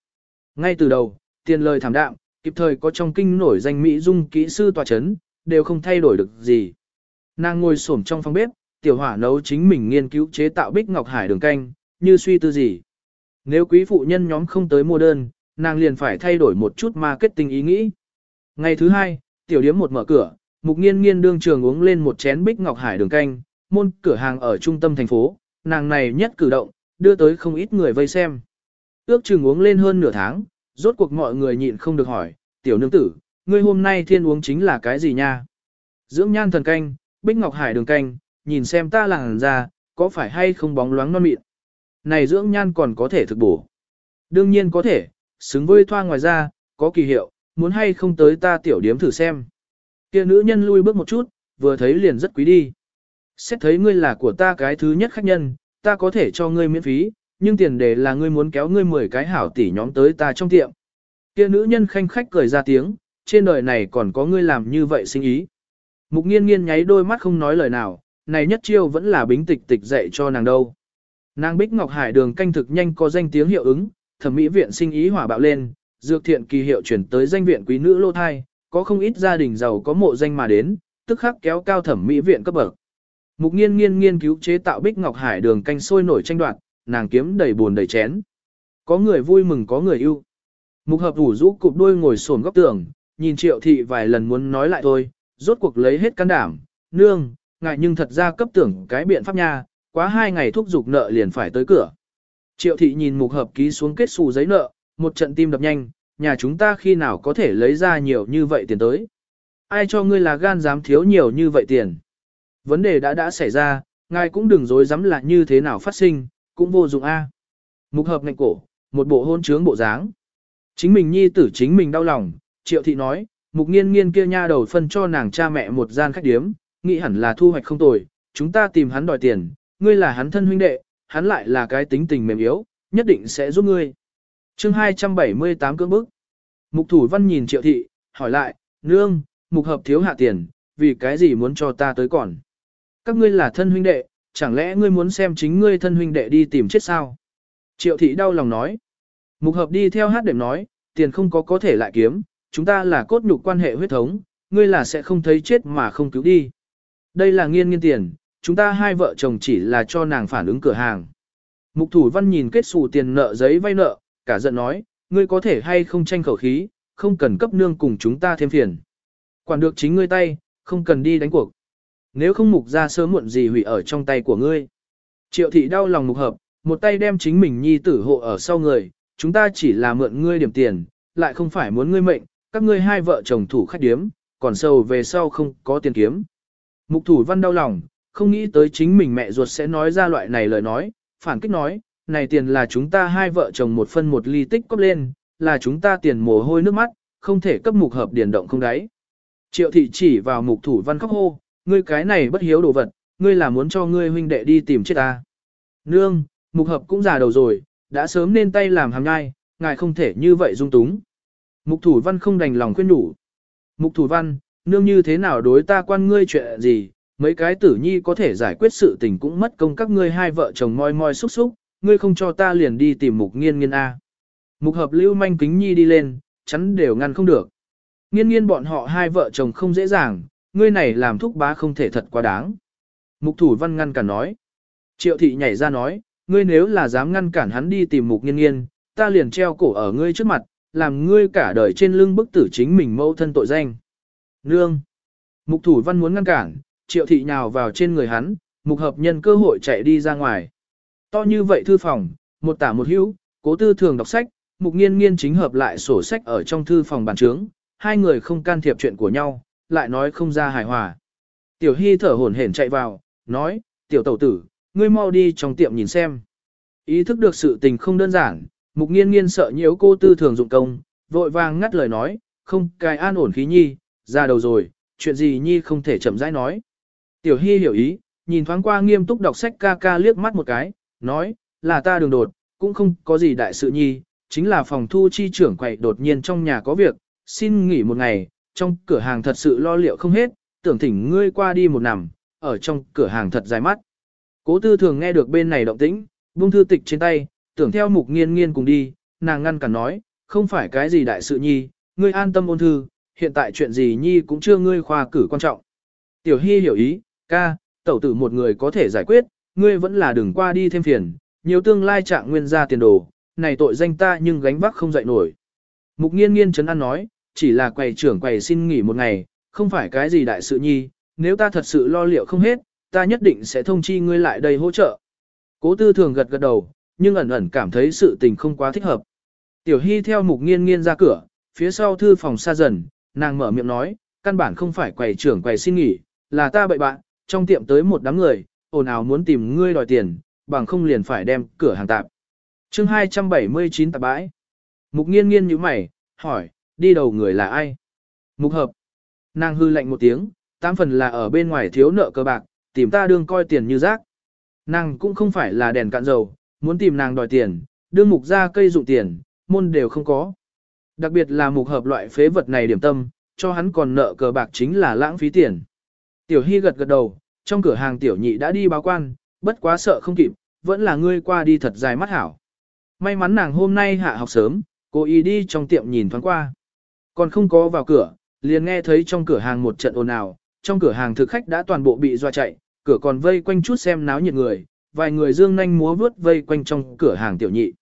Ngay từ đầu, tiền lời thảm đạm, kịp thời có trong kinh nổi danh Mỹ dung kỹ sư tòa chấn, đều không thay đổi được gì. Nàng ngồi xổm trong phòng bếp, tiểu hỏa nấu chính mình nghiên cứu chế tạo bích ngọc hải đường canh, như suy tư gì. Nếu quý phụ nhân nhóm không tới mua đơn, nàng liền phải thay đổi một chút marketing ý nghĩ. Ngày thứ hai, tiểu điếm một mở cửa, mục nghiên nghiên đương trường uống lên một chén bích ngọc hải đường canh, môn cửa hàng ở trung tâm thành phố, nàng này nhất cử động, đưa tới không ít người vây xem. Ước chừng uống lên hơn nửa tháng, rốt cuộc mọi người nhịn không được hỏi, tiểu nương tử, ngươi hôm nay thiên uống chính là cái gì nha? Dưỡng nhan thần canh, bích ngọc hải đường canh, nhìn xem ta làng ra, có phải hay không bóng loáng non mịn. Này dưỡng nhan còn có thể thực bổ. Đương nhiên có thể, xứng với thoa ngoài ra, có kỳ hiệu, muốn hay không tới ta tiểu điếm thử xem. Kia nữ nhân lui bước một chút, vừa thấy liền rất quý đi. Xét thấy ngươi là của ta cái thứ nhất khách nhân, ta có thể cho ngươi miễn phí, nhưng tiền đề là ngươi muốn kéo ngươi 10 cái hảo tỷ nhóm tới ta trong tiệm. Kia nữ nhân khanh khách cười ra tiếng, trên đời này còn có ngươi làm như vậy sinh ý. Mục nghiên nghiên nháy đôi mắt không nói lời nào, này nhất chiêu vẫn là bính tịch tịch dạy cho nàng đâu. Nàng Bích Ngọc Hải đường canh thực nhanh có danh tiếng hiệu ứng, thẩm mỹ viện sinh ý hỏa bạo lên, dược thiện kỳ hiệu chuyển tới danh viện quý nữ lô thai, có không ít gia đình giàu có mộ danh mà đến, tức khắc kéo cao thẩm mỹ viện cấp bậc. Mục nghiên nghiên nghiên cứu chế tạo Bích Ngọc Hải đường canh sôi nổi tranh đoạt, nàng kiếm đầy buồn đầy chén. Có người vui mừng có người yêu. Mục hợp ủ rũ cụp đuôi ngồi sồn góc tường, nhìn triệu thị vài lần muốn nói lại thôi, rốt cuộc lấy hết can đảm, nương, ngại nhưng thật ra cấp tưởng cái biện pháp nha, quá hai ngày thúc giục nợ liền phải tới cửa. Triệu thị nhìn mục hợp ký xuống kết xù giấy nợ, một trận tim đập nhanh, nhà chúng ta khi nào có thể lấy ra nhiều như vậy tiền tới. Ai cho ngươi là gan dám thiếu nhiều như vậy tiền. Vấn đề đã đã xảy ra, ngài cũng đừng dối dám là như thế nào phát sinh, cũng vô dụng a. Mục hợp ngạnh cổ, một bộ hôn trướng bộ dáng. Chính mình nhi tử chính mình đau lòng, triệu thị nói, mục nghiên nghiên kia nha đầu phân cho nàng cha mẹ một gian khách điếm, nghĩ hẳn là thu hoạch không tồi, chúng ta tìm hắn đòi tiền, ngươi là hắn thân huynh đệ, hắn lại là cái tính tình mềm yếu, nhất định sẽ giúp ngươi. chương 278 cưỡng bức. Mục thủ văn nhìn triệu thị, hỏi lại, nương, mục hợp thiếu hạ tiền, vì cái gì muốn cho ta tới còn. Các ngươi là thân huynh đệ, chẳng lẽ ngươi muốn xem chính ngươi thân huynh đệ đi tìm chết sao? Triệu thị đau lòng nói. Mục hợp đi theo hát đệm nói, tiền không có có thể lại kiếm, chúng ta là cốt nhục quan hệ huyết thống, ngươi là sẽ không thấy chết mà không cứu đi. Đây là nghiên nghiên tiền, chúng ta hai vợ chồng chỉ là cho nàng phản ứng cửa hàng. Mục thủ văn nhìn kết xù tiền nợ giấy vay nợ, cả giận nói, ngươi có thể hay không tranh khẩu khí, không cần cấp nương cùng chúng ta thêm phiền. Quản được chính ngươi tay, không cần đi đánh cuộc nếu không mục ra sớm muộn gì hủy ở trong tay của ngươi. Triệu thị đau lòng mục hợp, một tay đem chính mình nhi tử hộ ở sau người, chúng ta chỉ là mượn ngươi điểm tiền, lại không phải muốn ngươi mệnh, các ngươi hai vợ chồng thủ khách điếm, còn sâu về sau không có tiền kiếm. Mục thủ văn đau lòng, không nghĩ tới chính mình mẹ ruột sẽ nói ra loại này lời nói, phản kích nói, này tiền là chúng ta hai vợ chồng một phân một ly tích cóp lên, là chúng ta tiền mồ hôi nước mắt, không thể cấp mục hợp điền động không đáy. Triệu thị chỉ vào mục thủ văn khóc hô, ngươi cái này bất hiếu đồ vật, ngươi là muốn cho ngươi huynh đệ đi tìm chết ta. Nương, mục hợp cũng già đầu rồi, đã sớm nên tay làm hàm nhai, ngài không thể như vậy dung túng. Mục thủ văn không đành lòng khuyên nhủ. Mục thủ văn, nương như thế nào đối ta quan ngươi chuyện gì, mấy cái tử nhi có thể giải quyết sự tình cũng mất công các ngươi hai vợ chồng moi moi xúc xúc, ngươi không cho ta liền đi tìm mục nghiên nghiên A. Mục hợp lưu manh kính nhi đi lên, chắn đều ngăn không được. Nghiên nghiên bọn họ hai vợ chồng không dễ dàng, ngươi này làm thúc bá không thể thật quá đáng. Mục thủ văn ngăn cản nói. Triệu thị nhảy ra nói, ngươi nếu là dám ngăn cản hắn đi tìm mục nghiên nghiên, ta liền treo cổ ở ngươi trước mặt, làm ngươi cả đời trên lưng bức tử chính mình mâu thân tội danh. Nương. Mục thủ văn muốn ngăn cản, triệu thị nhào vào trên người hắn, mục hợp nhân cơ hội chạy đi ra ngoài. To như vậy thư phòng, một tả một hữu, cố tư thường đọc sách, mục nghiên nghiên chính hợp lại sổ sách ở trong thư phòng bàn trướng, hai người không can thiệp chuyện của nhau, lại nói không ra hài hòa. Tiểu Hy thở hổn hển chạy vào, nói, tiểu tẩu tử, ngươi mau đi trong tiệm nhìn xem. Ý thức được sự tình không đơn giản, mục nghiên nghiên sợ nhiễu cô tư thường dụng công, vội vàng ngắt lời nói, không cài an ổn khí nhi, ra đầu rồi, chuyện gì nhi không thể chậm rãi nói. Tiểu Hy hiểu ý, nhìn thoáng qua nghiêm túc đọc sách ca ca liếc mắt một cái, nói, là ta đường đột, cũng không có gì đại sự nhi, chính là phòng thu chi trưởng quậy đột nhiên trong nhà có việc, xin nghỉ một ngày, trong cửa hàng thật sự lo liệu không hết, tưởng thỉnh ngươi qua đi một nằm, ở trong cửa hàng thật dài mắt. Cố tư thường nghe được bên này động tĩnh, buông thư tịch trên tay, tưởng theo mục nghiên nghiên cùng đi, nàng ngăn cản nói, không phải cái gì đại sự nhi, ngươi an tâm ôn thư, hiện tại chuyện gì nhi cũng chưa ngươi khoa cử quan trọng. Tiểu Hy hiểu ý, ca, tẩu tử một người có thể giải quyết, ngươi vẫn là đừng qua đi thêm phiền, nhiều tương lai trạng nguyên ra tiền đồ, này tội danh ta nhưng gánh vác không dậy nổi. Mục nghiên nghiên chấn an nói, chỉ là quầy trưởng quầy xin nghỉ một ngày, không phải cái gì đại sự nhi, nếu ta thật sự lo liệu không hết, ta nhất định sẽ thông chi ngươi lại đây hỗ trợ. Cố tư thường gật gật đầu, nhưng ẩn ẩn cảm thấy sự tình không quá thích hợp. Tiểu Hy theo mục nghiên nghiên ra cửa, phía sau thư phòng xa dần, nàng mở miệng nói, căn bản không phải quầy trưởng quầy xin nghỉ, là ta bậy bạn, trong tiệm tới một đám người, ồn ào muốn tìm ngươi đòi tiền, bằng không liền phải đem cửa hàng tạp. chương 279 tạp bãi. Mục nghiên nghiên như mày, hỏi, đi đầu người là ai? Mục hợp. Nàng hư lạnh một tiếng, tám phần là ở bên ngoài thiếu nợ cơ bạc, tìm ta đương coi tiền như rác. Nàng cũng không phải là đèn cạn dầu, muốn tìm nàng đòi tiền, đương mục ra cây dụng tiền, môn đều không có. Đặc biệt là mục hợp loại phế vật này điểm tâm, cho hắn còn nợ cờ bạc chính là lãng phí tiền. Tiểu Hy gật gật đầu, trong cửa hàng tiểu nhị đã đi báo quan, bất quá sợ không kịp, vẫn là ngươi qua đi thật dài mắt hảo. May mắn nàng hôm nay hạ học sớm, cô ý đi trong tiệm nhìn thoáng qua. Còn không có vào cửa, liền nghe thấy trong cửa hàng một trận ồn ào, trong cửa hàng thực khách đã toàn bộ bị doa chạy, cửa còn vây quanh chút xem náo nhiệt người, vài người dương nhanh múa vướt vây quanh trong cửa hàng tiểu nhị.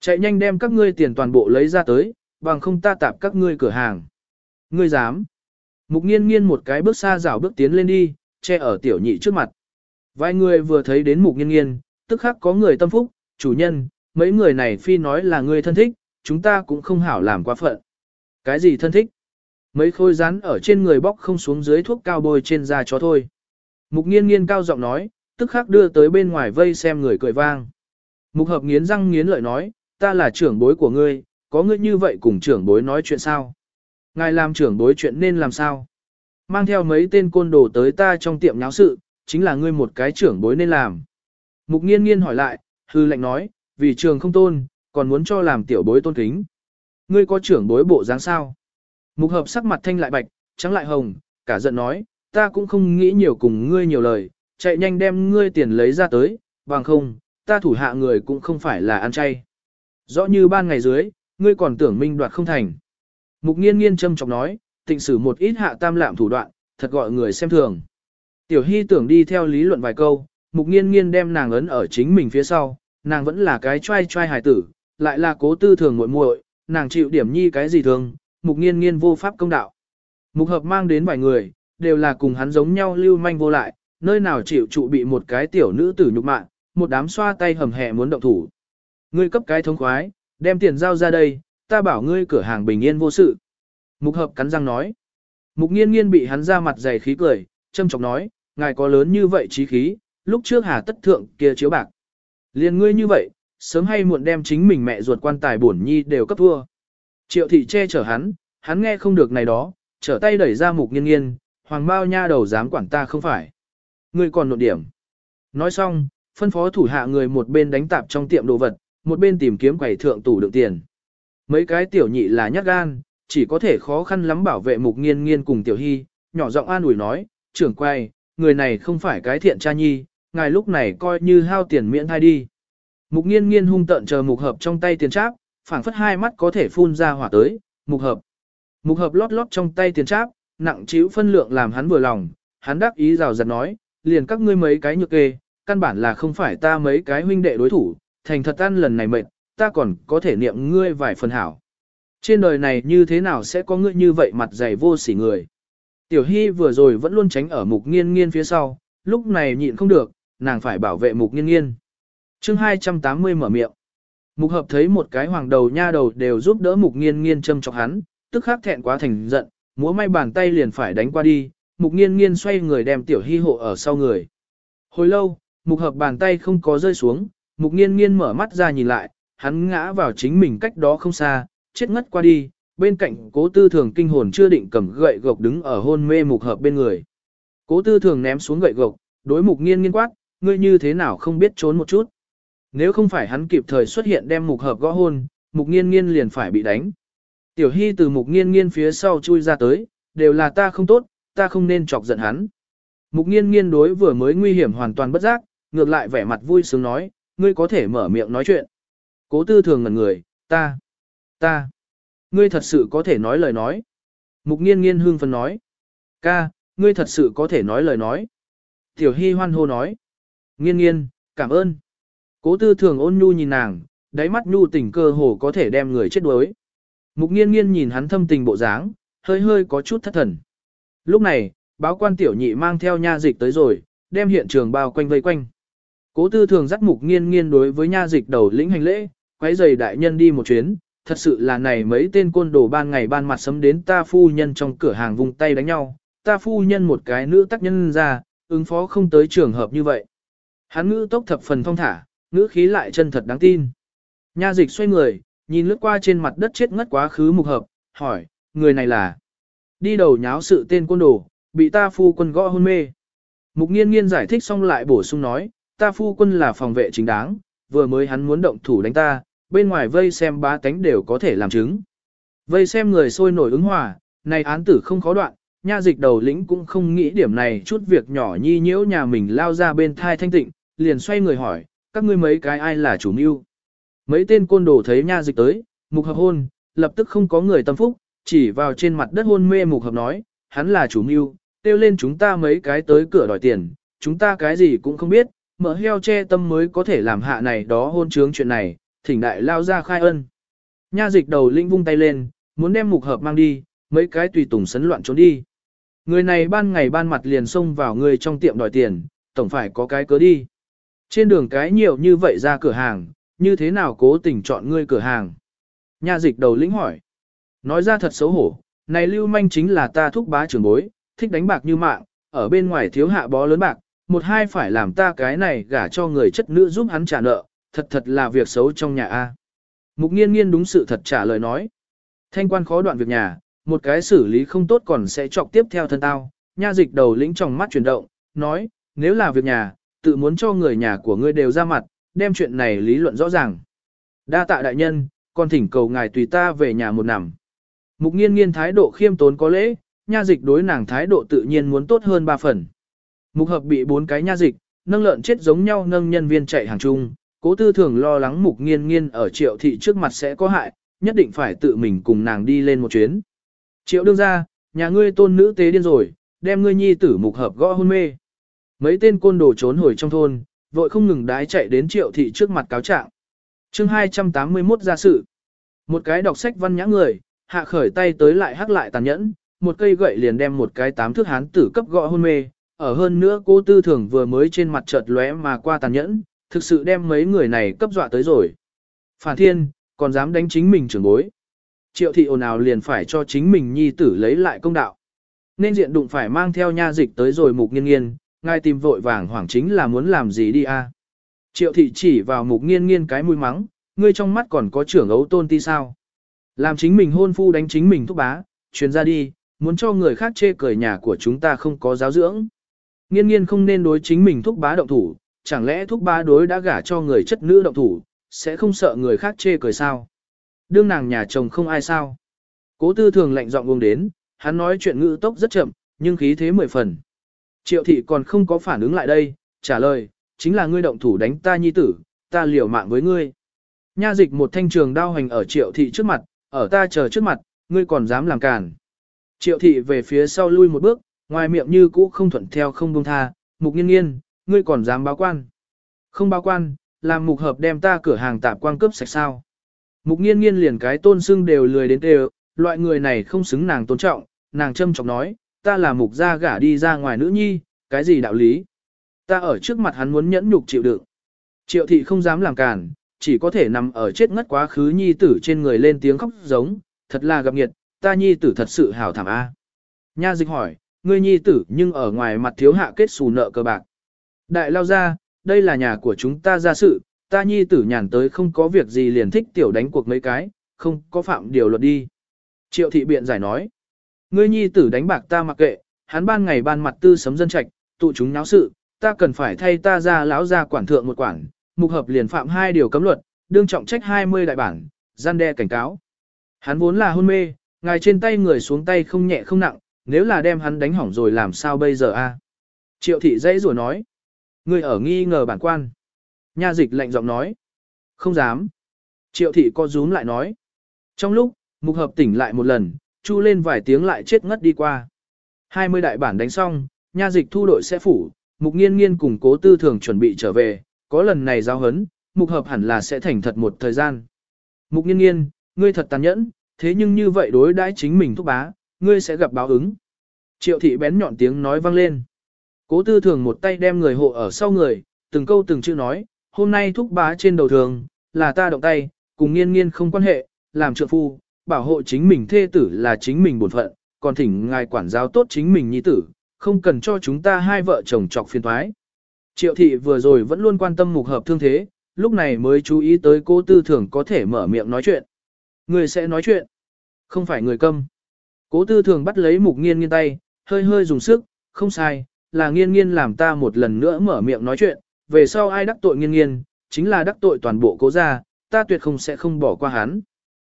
Chạy nhanh đem các ngươi tiền toàn bộ lấy ra tới, bằng không ta tạp các ngươi cửa hàng. Ngươi dám. Mục nghiên nghiên một cái bước xa rảo bước tiến lên đi, che ở tiểu nhị trước mặt. Vài người vừa thấy đến mục nghiên nghiên, tức khắc có người tâm phúc, chủ nhân, mấy người này phi nói là người thân thích, chúng ta cũng không hảo làm quá phận. Cái gì thân thích? Mấy khôi rắn ở trên người bóc không xuống dưới thuốc cao bôi trên da chó thôi. Mục nghiên nghiên cao giọng nói, tức khắc đưa tới bên ngoài vây xem người cười vang. Mục hợp nghiến răng nghiến lợi nói, ta là trưởng bối của ngươi, có ngươi như vậy cùng trưởng bối nói chuyện sao? Ngài làm trưởng bối chuyện nên làm sao? Mang theo mấy tên côn đồ tới ta trong tiệm nháo sự, chính là ngươi một cái trưởng bối nên làm. Mục nghiên nghiên hỏi lại, hư lệnh nói, vì trường không tôn, còn muốn cho làm tiểu bối tôn kính. Ngươi có trưởng bối bộ dáng sao? Mục hợp sắc mặt thanh lại bạch, trắng lại hồng, cả giận nói, ta cũng không nghĩ nhiều cùng ngươi nhiều lời, chạy nhanh đem ngươi tiền lấy ra tới, bằng không, ta thủ hạ người cũng không phải là ăn chay. Rõ như ban ngày dưới, ngươi còn tưởng minh đoạt không thành. Mục nghiên nghiên châm trọng nói, tịnh sử một ít hạ tam lạm thủ đoạn, thật gọi người xem thường. Tiểu Hy tưởng đi theo lý luận vài câu, mục nghiên nghiên đem nàng ấn ở chính mình phía sau, nàng vẫn là cái trai trai hài tử, lại là cố tư thường muội muội, nàng chịu điểm nhi cái gì thường, mục nghiên nghiên vô pháp công đạo. Mục hợp mang đến vài người, đều là cùng hắn giống nhau lưu manh vô lại, nơi nào chịu trụ bị một cái tiểu nữ tử nhục mạ, một đám xoa tay hầm hẹ muốn động thủ. Ngươi cấp cái thống khoái, đem tiền giao ra đây, ta bảo ngươi cửa hàng bình yên vô sự. Mục hợp cắn răng nói. Mục nghiên nghiên bị hắn ra mặt dày khí cười, châm chọc nói, ngài có lớn như vậy trí khí, lúc trước hà tất thượng kia chiếu bạc. liền ngươi như vậy, sớm hay muộn đem chính mình mẹ ruột quan tài bổn nhi đều cấp thua. Triệu thị che chở hắn, hắn nghe không được này đó, trở tay đẩy ra mục nghiên nghiên, hoàng bao nha đầu dám quản ta không phải. Ngươi còn nộn điểm. Nói xong, phân phó thủ hạ người một bên đánh tạp trong tiệm đồ vật, một bên tìm kiếm quầy thượng tủ đựng tiền. Mấy cái tiểu nhị là nhát gan, chỉ có thể khó khăn lắm bảo vệ mục nghiên nghiên cùng tiểu hy, nhỏ giọng an ủi nói, trưởng quay, người này không phải cái thiện cha nhi, ngài lúc này coi như hao tiền miễn thai đi. Mục nghiên nghiên hung tận chờ mục hợp trong tay tiền tráp, phảng phất hai mắt có thể phun ra hỏa tới, mục hợp. Mục hợp lót lót trong tay tiền tráp, nặng chịu phân lượng làm hắn vừa lòng, hắn đắc ý rào rạt nói, liền các ngươi mấy cái nhược kê, căn bản là không phải ta mấy cái huynh đệ đối thủ, thành thật ăn lần này mệt, ta còn có thể niệm ngươi vài phần hảo. Trên đời này như thế nào sẽ có ngươi như vậy mặt dày vô sỉ người. Tiểu Hy vừa rồi vẫn luôn tránh ở mục nghiên nghiên phía sau, lúc này nhịn không được, nàng phải bảo vệ mục nghiên nghiên chương 280 mở miệng. Mục hợp thấy một cái hoàng đầu nha đầu đều giúp đỡ mục nghiên nghiên châm chọc hắn, tức khắc thẹn quá thành giận, múa may bàn tay liền phải đánh qua đi, mục nghiên nghiên xoay người đem tiểu hy hộ ở sau người. Hồi lâu, mục hợp bàn tay không có rơi xuống, mục nghiên nghiên mở mắt ra nhìn lại, hắn ngã vào chính mình cách đó không xa, chết ngất qua đi, bên cạnh cố tư thường kinh hồn chưa định cầm gậy gộc đứng ở hôn mê mục hợp bên người. Cố tư thường ném xuống gậy gộc, đối mục nghiên nghiên quát, ngươi như thế nào không biết trốn một chút. Nếu không phải hắn kịp thời xuất hiện đem mục hợp gõ hôn, mục nghiên nghiên liền phải bị đánh. Tiểu hy từ mục nghiên nghiên phía sau chui ra tới, đều là ta không tốt, ta không nên chọc giận hắn. Mục nghiên nghiên đối vừa mới nguy hiểm hoàn toàn bất giác, ngược lại vẻ mặt vui sướng nói, ngươi có thể mở miệng nói chuyện. Cố tư thường ngẩn người, ta, ta, ngươi thật sự có thể nói lời nói. Mục nghiên nghiên hương phân nói, ca, ngươi thật sự có thể nói lời nói. Tiểu hy hoan hô nói, nghiên nghiên, cảm ơn. Cố tư thường ôn nhu nhìn nàng, đáy mắt nhu tình cơ hồ có thể đem người chết đuối. Mục nghiên nghiên nhìn hắn thâm tình bộ dáng, hơi hơi có chút thất thần. Lúc này, báo quan tiểu nhị mang theo nha dịch tới rồi, đem hiện trường bao quanh vây quanh. Cố tư thường dắt mục nghiên nghiên đối với nha dịch đầu lĩnh hành lễ, quấy giày đại nhân đi một chuyến, thật sự là này mấy tên côn đồ ban ngày ban mặt sấm đến ta phu nhân trong cửa hàng vùng tay đánh nhau, ta phu nhân một cái nữ tác nhân ra, ứng phó không tới trường hợp như vậy. Hắn ngữ tốc thập phần thong thả, ngữ khí lại chân thật đáng tin. Nha dịch xoay người, nhìn lướt qua trên mặt đất chết ngất quá khứ mục hợp, hỏi, người này là đi đầu nháo sự tên quân đồ, bị ta phu quân gõ hôn mê. Mục nghiên nghiên giải thích xong lại bổ sung nói, ta phu quân là phòng vệ chính đáng, vừa mới hắn muốn động thủ đánh ta, bên ngoài vây xem ba tánh đều có thể làm chứng. Vây xem người sôi nổi ứng hòa, này án tử không khó đoạn, nha dịch đầu lĩnh cũng không nghĩ điểm này chút việc nhỏ nhi nhiễu nhà mình lao ra bên thai thanh tịnh, liền xoay người hỏi, các ngươi mấy cái ai là chủ mưu. Mấy tên côn đồ thấy nha dịch tới, mục hợp hôn, lập tức không có người tâm phúc, chỉ vào trên mặt đất hôn mê mục hợp nói, hắn là chủ mưu, kêu lên chúng ta mấy cái tới cửa đòi tiền, chúng ta cái gì cũng không biết, mở heo che tâm mới có thể làm hạ này đó hôn trướng chuyện này, thỉnh đại lao ra khai ân. Nha dịch đầu linh vung tay lên, muốn đem mục hợp mang đi, mấy cái tùy tùng sấn loạn trốn đi. Người này ban ngày ban mặt liền xông vào người trong tiệm đòi tiền, tổng phải có cái cớ đi. Trên đường cái nhiều như vậy ra cửa hàng, như thế nào cố tình chọn ngươi cửa hàng? Nha dịch đầu lĩnh hỏi. Nói ra thật xấu hổ, này lưu manh chính là ta thúc bá trưởng bối, thích đánh bạc như mạng, ở bên ngoài thiếu hạ bó lớn bạc, một hai phải làm ta cái này gả cho người chất nữ giúp hắn trả nợ, thật thật là việc xấu trong nhà A. Mục nghiên nghiên đúng sự thật trả lời nói. Thanh quan khó đoạn việc nhà, một cái xử lý không tốt còn sẽ chọc tiếp theo thân tao, nha dịch đầu lĩnh trong mắt chuyển động, nói, nếu là việc nhà, tự muốn cho người nhà của ngươi đều ra mặt, đem chuyện này lý luận rõ ràng. Đa tạ đại nhân, con thỉnh cầu ngài tùy ta về nhà một nằm. Mục nghiên nghiên thái độ khiêm tốn có lễ, nha dịch đối nàng thái độ tự nhiên muốn tốt hơn ba phần. Mục hợp bị bốn cái nha dịch, nâng lợn chết giống nhau nâng nhân viên chạy hàng chung, cố tư thường lo lắng mục nghiên nghiên ở triệu thị trước mặt sẽ có hại, nhất định phải tự mình cùng nàng đi lên một chuyến. Triệu đương ra, nhà ngươi tôn nữ tế điên rồi, đem ngươi nhi tử mục hợp gõ hôn mê. Mấy tên côn đồ trốn hồi trong thôn, vội không ngừng đái chạy đến triệu thị trước mặt cáo trạng. chương 281 ra sự. Một cái đọc sách văn nhã người, hạ khởi tay tới lại hắc lại tàn nhẫn, một cây gậy liền đem một cái tám thước hán tử cấp gõ hôn mê, ở hơn nữa cô tư thường vừa mới trên mặt chợt lóe mà qua tàn nhẫn, thực sự đem mấy người này cấp dọa tới rồi. Phản thiên, còn dám đánh chính mình trưởng bối. Triệu thị ồn ào liền phải cho chính mình nhi tử lấy lại công đạo. Nên diện đụng phải mang theo nha dịch tới rồi mục nghiên nghiên, ngài tìm vội vàng hoảng chính là muốn làm gì đi a? Triệu thị chỉ vào mục nghiên nghiên cái mũi mắng, ngươi trong mắt còn có trưởng ấu tôn ti sao. Làm chính mình hôn phu đánh chính mình thúc bá, truyền ra đi, muốn cho người khác chê cười nhà của chúng ta không có giáo dưỡng. Nghiên nghiên không nên đối chính mình thúc bá động thủ, chẳng lẽ thúc bá đối đã gả cho người chất nữ động thủ, sẽ không sợ người khác chê cười sao? Đương nàng nhà chồng không ai sao? Cố tư thường lạnh giọng buông đến, hắn nói chuyện ngữ tốc rất chậm, nhưng khí thế mười phần. Triệu thị còn không có phản ứng lại đây, trả lời, chính là ngươi động thủ đánh ta nhi tử, ta liều mạng với ngươi. Nha dịch một thanh trường đao hành ở triệu thị trước mặt, ở ta chờ trước mặt, ngươi còn dám làm cản. Triệu thị về phía sau lui một bước, ngoài miệng như cũ không thuận theo không buông tha, mục nghiên nghiên, ngươi còn dám báo quan. Không báo quan, làm mục hợp đem ta cửa hàng tạp quan cướp sạch sao. Mục nghiên nghiên liền cái tôn xưng đều lười đến đều, loại người này không xứng nàng tôn trọng, nàng châm trọng nói, ta là mục gia gả đi ra ngoài nữ nhi, cái gì đạo lý. Ta ở trước mặt hắn muốn nhẫn nhục chịu đựng. Triệu thị không dám làm cản, chỉ có thể nằm ở chết ngất quá khứ nhi tử trên người lên tiếng khóc giống, thật là gặp nghiệt, ta nhi tử thật sự hảo thảm a. Nha dịch hỏi, ngươi nhi tử nhưng ở ngoài mặt thiếu hạ kết xù nợ cơ bạc. Đại lao ra, đây là nhà của chúng ta ra sự, ta nhi tử nhàn tới không có việc gì liền thích tiểu đánh cuộc mấy cái, không có phạm điều luật đi. Triệu thị biện giải nói, ngươi nhi tử đánh bạc ta mặc kệ, hắn ban ngày ban mặt tư sấm dân trạch, tụ chúng náo sự, ta cần phải thay ta ra lão ra quản thượng một quản, mục hợp liền phạm hai điều cấm luật, đương trọng trách 20 đại bản, gian đe cảnh cáo. Hắn vốn là hôn mê, ngài trên tay người xuống tay không nhẹ không nặng, nếu là đem hắn đánh hỏng rồi làm sao bây giờ a? Triệu thị dãy rủa nói. Người ở nghi ngờ bản quan. Nha dịch lạnh giọng nói. Không dám. Triệu thị co rúm lại nói. Trong lúc, mục hợp tỉnh lại một lần, chu lên vài tiếng lại chết ngất đi qua. 20 đại bản đánh xong, nha dịch thu đội sẽ phủ, mục nghiên nghiên cùng cố tư thường chuẩn bị trở về, có lần này giao hấn, mục hợp hẳn là sẽ thành thật một thời gian. Mục nghiên nghiên, ngươi thật tàn nhẫn, thế nhưng như vậy đối đãi chính mình thúc bá, ngươi sẽ gặp báo ứng. Triệu thị bén nhọn tiếng nói vang lên. Cố tư thường một tay đem người hộ ở sau người, từng câu từng chữ nói, hôm nay thúc bá trên đầu thường, là ta động tay, cùng nghiên nghiên không quan hệ, làm trợ phu, bảo hộ chính mình thê tử là chính mình bổn phận, còn thỉnh ngài quản giáo tốt chính mình nhi tử, không cần cho chúng ta hai vợ chồng chọc phiền thoái. Triệu thị vừa rồi vẫn luôn quan tâm mục hợp thương thế, lúc này mới chú ý tới cô tư thường có thể mở miệng nói chuyện. Người sẽ nói chuyện, không phải người câm. Cố tư thường bắt lấy mục nghiên nghiên tay, hơi hơi dùng sức, không sai, là nghiên nghiên làm ta một lần nữa mở miệng nói chuyện, về sau ai đắc tội nghiên nghiên, chính là đắc tội toàn bộ cố gia, ta tuyệt không sẽ không bỏ qua hắn.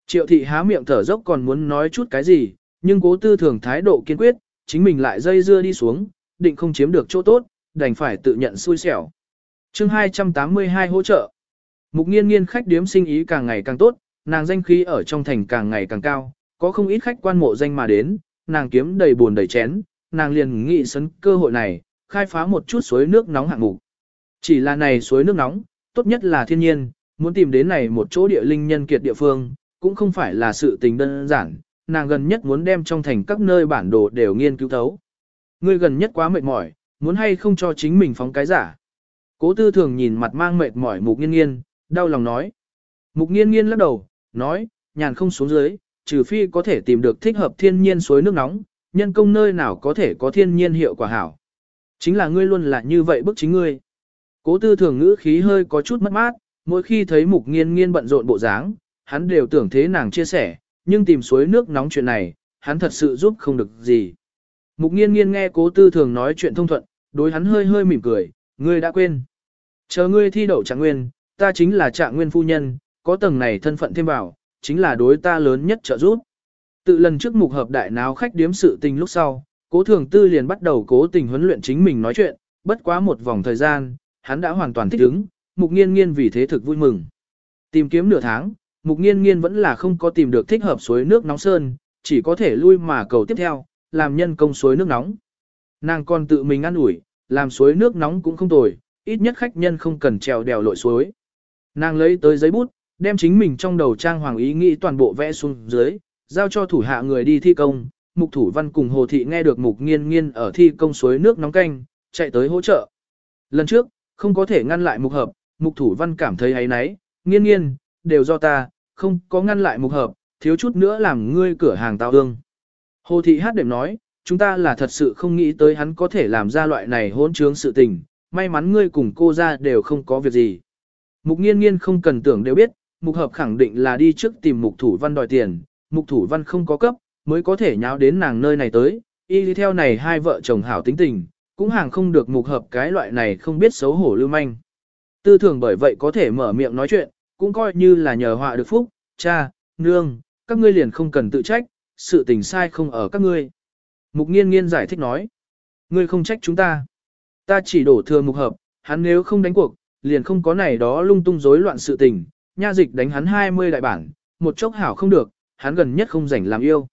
Triệu thị há miệng thở dốc còn muốn nói chút cái gì, nhưng cố tư thường thái độ kiên quyết, chính mình lại dây dưa đi xuống, định không chiếm được chỗ tốt, đành phải tự nhận xui xẻo. chương 282 hỗ trợ. Mục nghiên nghiên khách điếm sinh ý càng ngày càng tốt, nàng danh khí ở trong thành càng ngày càng cao, có không ít khách quan mộ danh mà đến, nàng kiếm đầy buồn đầy chén, nàng liền nghĩ sấn cơ hội này, khai phá một chút suối nước nóng hạng mục. Chỉ là này suối nước nóng, tốt nhất là thiên nhiên, muốn tìm đến này một chỗ địa linh nhân kiệt địa phương, cũng không phải là sự tình đơn giản, nàng gần nhất muốn đem trong thành các nơi bản đồ đều nghiên cứu thấu. Ngươi gần nhất quá mệt mỏi, muốn hay không cho chính mình phóng cái giả. Cố tư thường nhìn mặt mang mệt mỏi mục nghiên nghiên, đau lòng nói. Mục nghiên nghiên lắc đầu, nói, nhàn không xuống dưới, trừ phi có thể tìm được thích hợp thiên nhiên suối nước nóng, nhân công nơi nào có thể có thiên nhiên hiệu quả hảo. Chính là ngươi luôn là như vậy bức chính ngươi. Cố tư thường ngữ khí hơi có chút mất mát, mỗi khi thấy mục nghiên nghiên bận rộn bộ dáng, hắn đều tưởng thế nàng chia sẻ, nhưng tìm suối nước nóng chuyện này, hắn thật sự giúp không được gì. Mục nghiên nghiên nghe cố tư thường nói chuyện thông thuận, đối hắn hơi hơi mỉm cười, ngươi đã quên. Chờ ngươi thi đậu trạng nguyên, ta chính là trạng nguyên phu nhân, có tầng này thân phận thêm vào, chính là đối ta lớn nhất trợ giúp. Tự lần trước mục hợp đại náo khách điếm sự tình lúc sau, cố thường tư liền bắt đầu cố tình huấn luyện chính mình nói chuyện, bất quá một vòng thời gian, hắn đã hoàn toàn thích ứng, mục nghiên nghiên vì thế thực vui mừng. Tìm kiếm nửa tháng, mục nghiên nghiên vẫn là không có tìm được thích hợp suối nước nóng sơn, chỉ có thể lui mà cầu tiếp theo, làm nhân công suối nước nóng. Nàng còn tự mình ăn ủi, làm suối nước nóng cũng không tồi, ít nhất khách nhân không cần trèo đèo lội suối. Nàng lấy tới giấy bút, đem chính mình trong đầu trang hoàng ý nghĩ toàn bộ vẽ xuống dưới, giao cho thủ hạ người đi thi công, Mục Thủ Văn cùng Hồ Thị nghe được Mục Nghiên Nghiên ở thi công suối nước nóng canh, chạy tới hỗ trợ. Lần trước, không có thể ngăn lại Mục Hợp, Mục Thủ Văn cảm thấy ấy náy, Nghiên Nghiên, đều do ta, không có ngăn lại Mục Hợp, thiếu chút nữa làm ngươi cửa hàng tao ương. Hồ Thị hát đệm nói, chúng ta là thật sự không nghĩ tới hắn có thể làm ra loại này hỗn trướng sự tình, may mắn ngươi cùng cô ra đều không có việc gì. Mục nghiên nghiên không cần tưởng đều biết, mục hợp khẳng định là đi trước tìm mục thủ văn đòi tiền, mục thủ văn không có cấp, mới có thể nháo đến nàng nơi này tới, y theo này hai vợ chồng hảo tính tình, cũng hàng không được mục hợp cái loại này không biết xấu hổ lưu manh. Tư thường bởi vậy có thể mở miệng nói chuyện, cũng coi như là nhờ họa được phúc, cha, nương, các ngươi liền không cần tự trách, sự tình sai không ở các ngươi. Mục nghiên nghiên giải thích nói, ngươi không trách chúng ta. Ta chỉ đổ thừa mục hợp, hắn nếu không đánh cuộc, liền không có này đó lung tung rối loạn sự tình, nha dịch đánh hắn 20 đại bản, một chốc hảo không được, hắn gần nhất không rảnh làm yêu.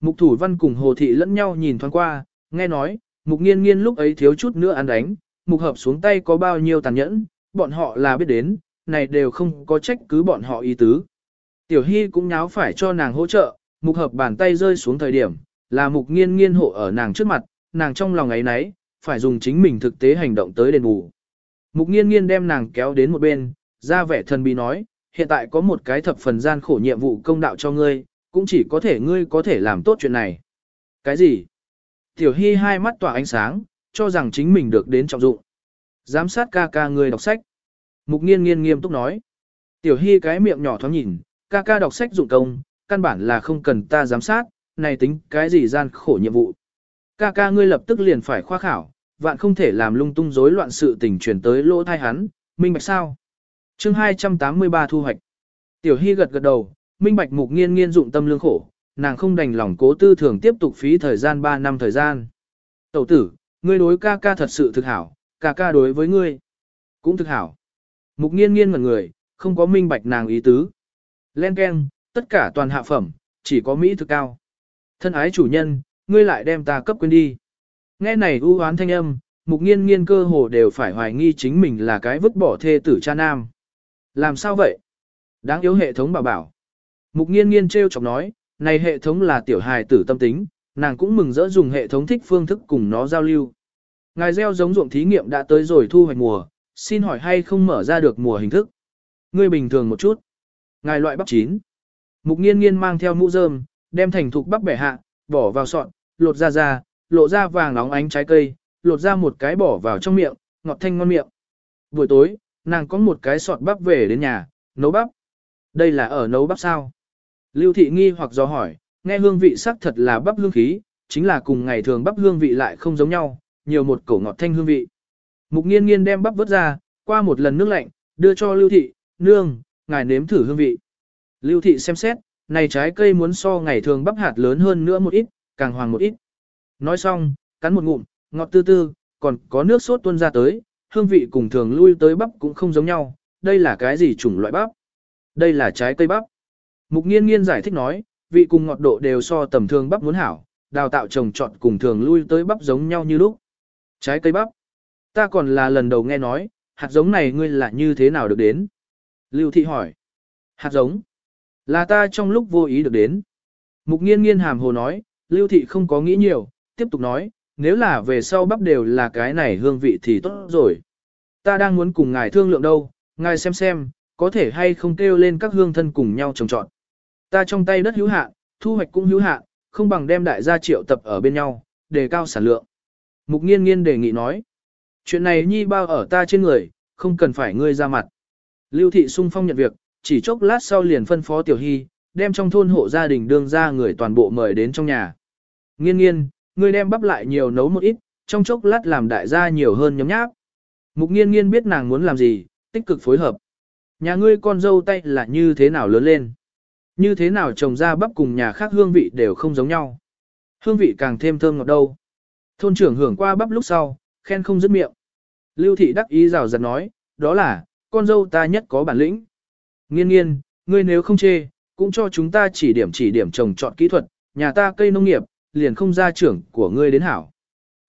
Mục thủ văn cùng hồ thị lẫn nhau nhìn thoáng qua, nghe nói, mục nghiên nghiên lúc ấy thiếu chút nữa ăn đánh, mục hợp xuống tay có bao nhiêu tàn nhẫn, bọn họ là biết đến, này đều không có trách cứ bọn họ ý tứ. Tiểu Hy cũng nháo phải cho nàng hỗ trợ, mục hợp bàn tay rơi xuống thời điểm, là mục nghiên nghiên hộ ở nàng trước mặt, nàng trong lòng ấy nấy, phải dùng chính mình thực tế hành động tới đền bù. Mục nghiên nghiên đem nàng kéo đến một bên, ra vẻ thần bí nói, hiện tại có một cái thập phần gian khổ nhiệm vụ công đạo cho ngươi, cũng chỉ có thể ngươi có thể làm tốt chuyện này. Cái gì? Tiểu Hy hai mắt tỏa ánh sáng, cho rằng chính mình được đến trọng dụng. Giám sát ca ca ngươi đọc sách. Mục nghiên nghiên nghiêm túc nói. Tiểu Hy cái miệng nhỏ thoáng nhìn, ca ca đọc sách dụng công, căn bản là không cần ta giám sát, này tính cái gì gian khổ nhiệm vụ. Ca ca ngươi lập tức liền phải khoa khảo, vạn không thể làm lung tung rối loạn sự tình truyền tới lỗ thai hắn, minh bạch sao? Chương 283 thu hoạch. Tiểu Hy gật gật đầu, minh bạch mục nghiên nghiên dụng tâm lương khổ, nàng không đành lòng cố tư thường tiếp tục phí thời gian 3 năm thời gian. Tẩu tử, ngươi đối ca ca thật sự thực hảo, ca ca đối với ngươi cũng thực hảo. Mục nghiên nghiên ngẩn người, không có minh bạch nàng ý tứ. Len Ken, tất cả toàn hạ phẩm, chỉ có Mỹ thực cao. Thân ái chủ nhân, ngươi lại đem ta cấp quên đi. Nghe này ưu hoán thanh âm, mục nghiên nghiên cơ hồ đều phải hoài nghi chính mình là cái vứt bỏ thê tử cha nam. Làm sao vậy? Đáng yếu hệ thống bảo bảo. Mục nghiên nghiên treo chọc nói, này hệ thống là tiểu hài tử tâm tính, nàng cũng mừng rỡ dùng hệ thống thích phương thức cùng nó giao lưu. Ngài gieo giống ruộng thí nghiệm đã tới rồi thu hoạch mùa, xin hỏi hay không mở ra được mùa hình thức? Ngươi bình thường một chút. Ngài loại bắp chín. Mục nghiên nghiên mang theo mũ rơm, đem thành thục bắp bẻ hạ, bỏ vào sọn, lột ra ra, lộ ra vàng nóng ánh trái cây, lột ra một cái bỏ vào trong miệng, ngọt thanh ngon miệng. Buổi tối, nàng có một cái sọt bắp về đến nhà, nấu bắp. Đây là ở nấu bắp sao? Lưu thị nghi hoặc do hỏi, nghe hương vị sắc thật là bắp hương khí, chính là cùng ngày thường bắp hương vị lại không giống nhau, nhiều một cổ ngọt thanh hương vị. Mục nghiên nghiên đem bắp vớt ra, qua một lần nước lạnh, đưa cho Lưu thị, nương, ngài nếm thử hương vị. Lưu thị xem xét, này trái cây muốn so ngày thường bắp hạt lớn hơn nữa một ít, càng hoàng một ít. Nói xong, cắn một ngụm, ngọt tư tư, còn có nước sốt tuôn ra tới, hương vị cùng thường lui tới bắp cũng không giống nhau, đây là cái gì chủng loại bắp? Đây là trái cây bắp. Mục nghiên nghiên giải thích nói, vị cùng ngọt độ đều so tầm thường bắp muốn hảo, đào tạo trồng trọt cùng thường lui tới bắp giống nhau như lúc. Trái cây bắp. Ta còn là lần đầu nghe nói, hạt giống này ngươi là như thế nào được đến? Lưu thị hỏi. Hạt giống. Là ta trong lúc vô ý được đến. Mục nghiên nghiên hàm hồ nói, Lưu thị không có nghĩ nhiều, tiếp tục nói, nếu là về sau bắp đều là cái này hương vị thì tốt rồi. Ta đang muốn cùng ngài thương lượng đâu, ngài xem xem, có thể hay không kêu lên các hương thân cùng nhau trồng trọt. Ta trong tay đất hữu hạn, thu hoạch cũng hữu hạn, không bằng đem đại gia triệu tập ở bên nhau, đề cao sản lượng. Mục nghiên nghiên đề nghị nói, chuyện này nhi bao ở ta trên người, không cần phải ngươi ra mặt. Lưu thị sung phong nhận việc, chỉ chốc lát sau liền phân phó tiểu hy, đem trong thôn hộ gia đình đương ra người toàn bộ mời đến trong nhà. Nghiên nghiên, ngươi đem bắp lại nhiều nấu một ít, trong chốc lát làm đại gia nhiều hơn nhấm nháp. Mục nghiên nghiên biết nàng muốn làm gì, tích cực phối hợp. Nhà ngươi con dâu tay là như thế nào lớn lên. Như thế nào trồng ra bắp cùng nhà khác hương vị đều không giống nhau. Hương vị càng thêm thơm ngọt đâu. Thôn trưởng hưởng qua bắp lúc sau, khen không dứt miệng. Lưu thị đắc ý rào rạt nói, đó là, con dâu ta nhất có bản lĩnh. Nghiên nghiên, ngươi nếu không chê, cũng cho chúng ta chỉ điểm chỉ điểm trồng trọt kỹ thuật, nhà ta cây nông nghiệp, liền không ra trưởng của ngươi đến hảo.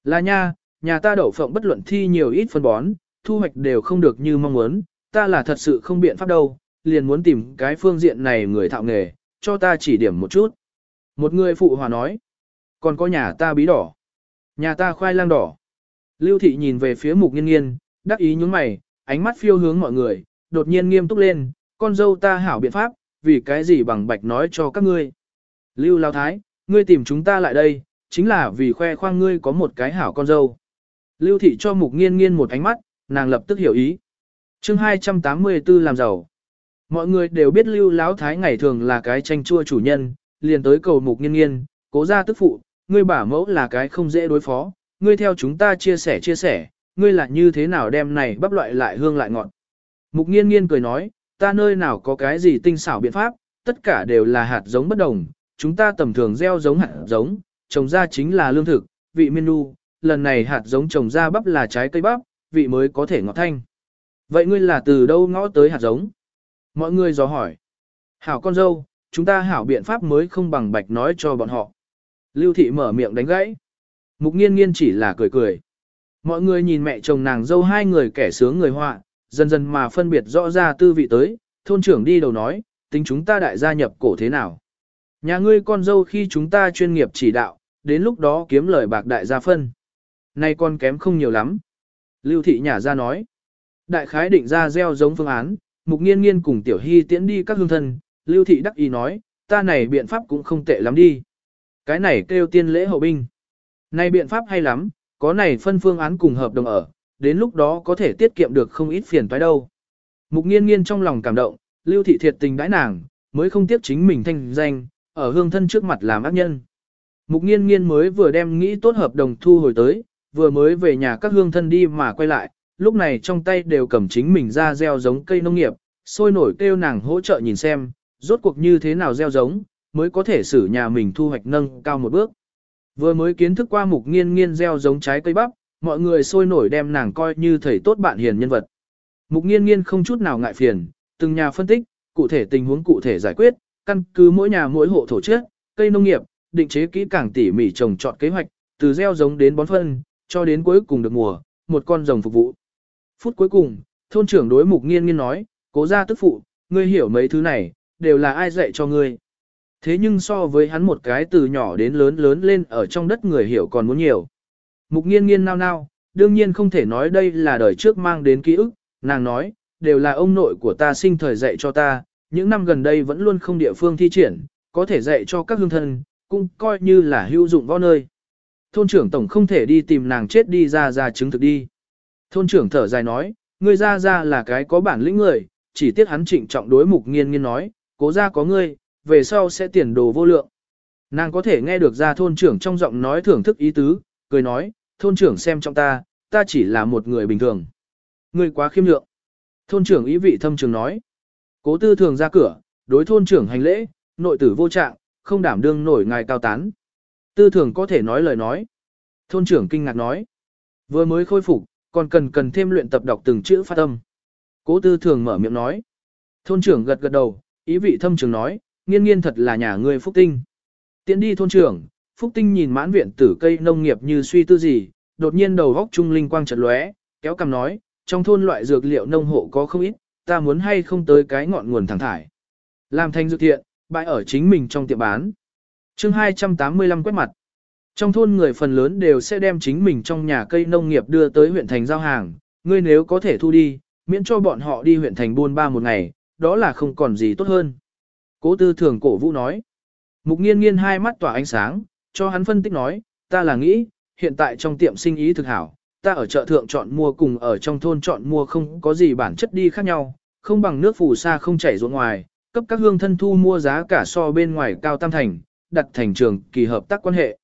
Là nha, nhà ta đậu phộng bất luận thi nhiều ít phân bón, thu hoạch đều không được như mong muốn, ta là thật sự không biện pháp đâu, liền muốn tìm cái phương diện này người thạo nghề, cho ta chỉ điểm một chút. Một người phụ hòa nói, Còn có nhà ta bí đỏ. Nhà ta khoai lang đỏ. Lưu thị nhìn về phía mục nghiên nghiên, đắc ý nhúng mày, ánh mắt phiêu hướng mọi người, đột nhiên nghiêm túc lên, con dâu ta hảo biện pháp, vì cái gì bằng bạch nói cho các ngươi. Lưu Lao Thái, ngươi tìm chúng ta lại đây, chính là vì khoe khoang ngươi có một cái hảo con dâu. Lưu thị cho mục nghiên nghiên một ánh mắt, nàng lập tức hiểu ý. chương 284 làm giàu. Mọi người đều biết Lưu Lão Thái ngày thường là cái tranh chua chủ nhân, liền tới cầu mục nghiên nghiên, cố ra tức phụ, ngươi bả mẫu là cái không dễ đối phó, ngươi theo chúng ta chia sẻ chia sẻ, ngươi là như thế nào đem này bắp loại lại hương lại ngọt. Mục nghiên nghiên cười nói, ta nơi nào có cái gì tinh xảo biện pháp, tất cả đều là hạt giống bất đồng, chúng ta tầm thường gieo giống hạt giống, trồng ra chính là lương thực, vị menu, lần này hạt giống trồng ra bắp là trái cây bắp, vị mới có thể ngọt thanh. Vậy ngươi là từ đâu ngõ tới hạt giống? Mọi người dò hỏi. Hảo con dâu, chúng ta hảo biện pháp mới không bằng bạch nói cho bọn họ. Lưu thị mở miệng đánh gãy. Mục nghiên nghiên chỉ là cười cười. Mọi người nhìn mẹ chồng nàng dâu hai người kẻ sướng người họa, dần dần mà phân biệt rõ ra tư vị tới, thôn trưởng đi đầu nói, tính chúng ta đại gia nhập cổ thế nào. Nhà ngươi con dâu khi chúng ta chuyên nghiệp chỉ đạo, đến lúc đó kiếm lời bạc đại gia phân. Nay con kém không nhiều lắm. Lưu thị nhà ra nói. Đại khái định ra gieo giống phương án, mục nghiên nghiên cùng tiểu hy tiễn đi các hương thân, lưu thị đắc ý nói, ta này biện pháp cũng không tệ lắm đi. Cái này kêu tiên lễ hậu binh. Này biện pháp hay lắm, có này phân phương án cùng hợp đồng ở, đến lúc đó có thể tiết kiệm được không ít phiền toái đâu. Mục nghiên nghiên trong lòng cảm động, lưu thị thiệt tình đãi nàng, mới không tiếc chính mình thanh danh, ở hương thân trước mặt làm ác nhân. Mục nghiên nghiên mới vừa đem nghĩ tốt hợp đồng thu hồi tới, vừa mới về nhà các hương thân đi mà quay lại, lúc này trong tay đều cầm chính mình ra gieo giống cây nông nghiệp, sôi nổi kêu nàng hỗ trợ nhìn xem, rốt cuộc như thế nào gieo giống, mới có thể xử nhà mình thu hoạch nâng cao một bước. Vừa mới kiến thức qua mục nghiên nghiên gieo giống trái cây bắp, mọi người sôi nổi đem nàng coi như thầy tốt bạn hiền nhân vật. Mục nghiên nghiên không chút nào ngại phiền, từng nhà phân tích, cụ thể tình huống cụ thể giải quyết, căn cứ mỗi nhà mỗi hộ thổ chức, cây nông nghiệp, định chế kỹ càng tỉ mỉ trồng trọt kế hoạch, từ gieo giống đến bón phân, cho đến cuối cùng được mùa, một con rồng phục vụ. Phút cuối cùng, thôn trưởng đối mục nghiên nghiên nói, cố gia tức phụ, ngươi hiểu mấy thứ này, đều là ai dạy cho ngươi. Thế nhưng so với hắn một cái từ nhỏ đến lớn lớn lên ở trong đất người hiểu còn muốn nhiều. Mục nghiên nghiên nao nao, đương nhiên không thể nói đây là đời trước mang đến ký ức, nàng nói, đều là ông nội của ta sinh thời dạy cho ta, những năm gần đây vẫn luôn không địa phương thi triển, có thể dạy cho các hương thân, cũng coi như là hữu dụng võ nơi. Thôn trưởng tổng không thể đi tìm nàng chết đi ra ra chứng thực đi. Thôn trưởng thở dài nói, ngươi ra ra là cái có bản lĩnh người, chỉ tiếc hắn trịnh trọng đối mục nghiên nghiên nói, cố ra có ngươi, về sau sẽ tiền đồ vô lượng. Nàng có thể nghe được ra thôn trưởng trong giọng nói thưởng thức ý tứ, cười nói, thôn trưởng xem trong ta, ta chỉ là một người bình thường. người quá khiêm lượng. Thôn trưởng ý vị thâm trường nói. Cố tư thường ra cửa, đối thôn trưởng hành lễ, nội tử vô trạng, không đảm đương nổi ngài cao tán. Tư thường có thể nói lời nói. Thôn trưởng kinh ngạc nói. Vừa mới khôi phục, còn cần cần thêm luyện tập đọc từng chữ phát âm. Cố tư thường mở miệng nói. Thôn trưởng gật gật đầu, ý vị thâm trường nói, nghiên nghiên thật là nhà ngươi phúc tinh. Tiến đi thôn trưởng, phúc tinh nhìn mãn viện tử cây nông nghiệp như suy tư gì, đột nhiên đầu góc trung linh quang chợt lóe, kéo cằm nói, trong thôn loại dược liệu nông hộ có không ít, ta muốn hay không tới cái ngọn nguồn thẳng thải. Làm thành dược thiện, bãi ở chính mình trong tiệm bán. chương 285 quét mặt. Trong thôn người phần lớn đều sẽ đem chính mình trong nhà cây nông nghiệp đưa tới huyện thành giao hàng, ngươi nếu có thể thu đi, miễn cho bọn họ đi huyện thành buôn ba một ngày, đó là không còn gì tốt hơn. Cố tư thường cổ vũ nói. Mục nghiên nghiên hai mắt tỏa ánh sáng, cho hắn phân tích nói, ta là nghĩ, hiện tại trong tiệm sinh ý thực hảo, ta ở chợ thượng chọn mua cùng ở trong thôn chọn mua không có gì bản chất đi khác nhau, không bằng nước phù sa không chảy ruộng ngoài, cấp các hương thân thu mua giá cả so bên ngoài cao tam thành, đặt thành trường kỳ hợp tác quan hệ.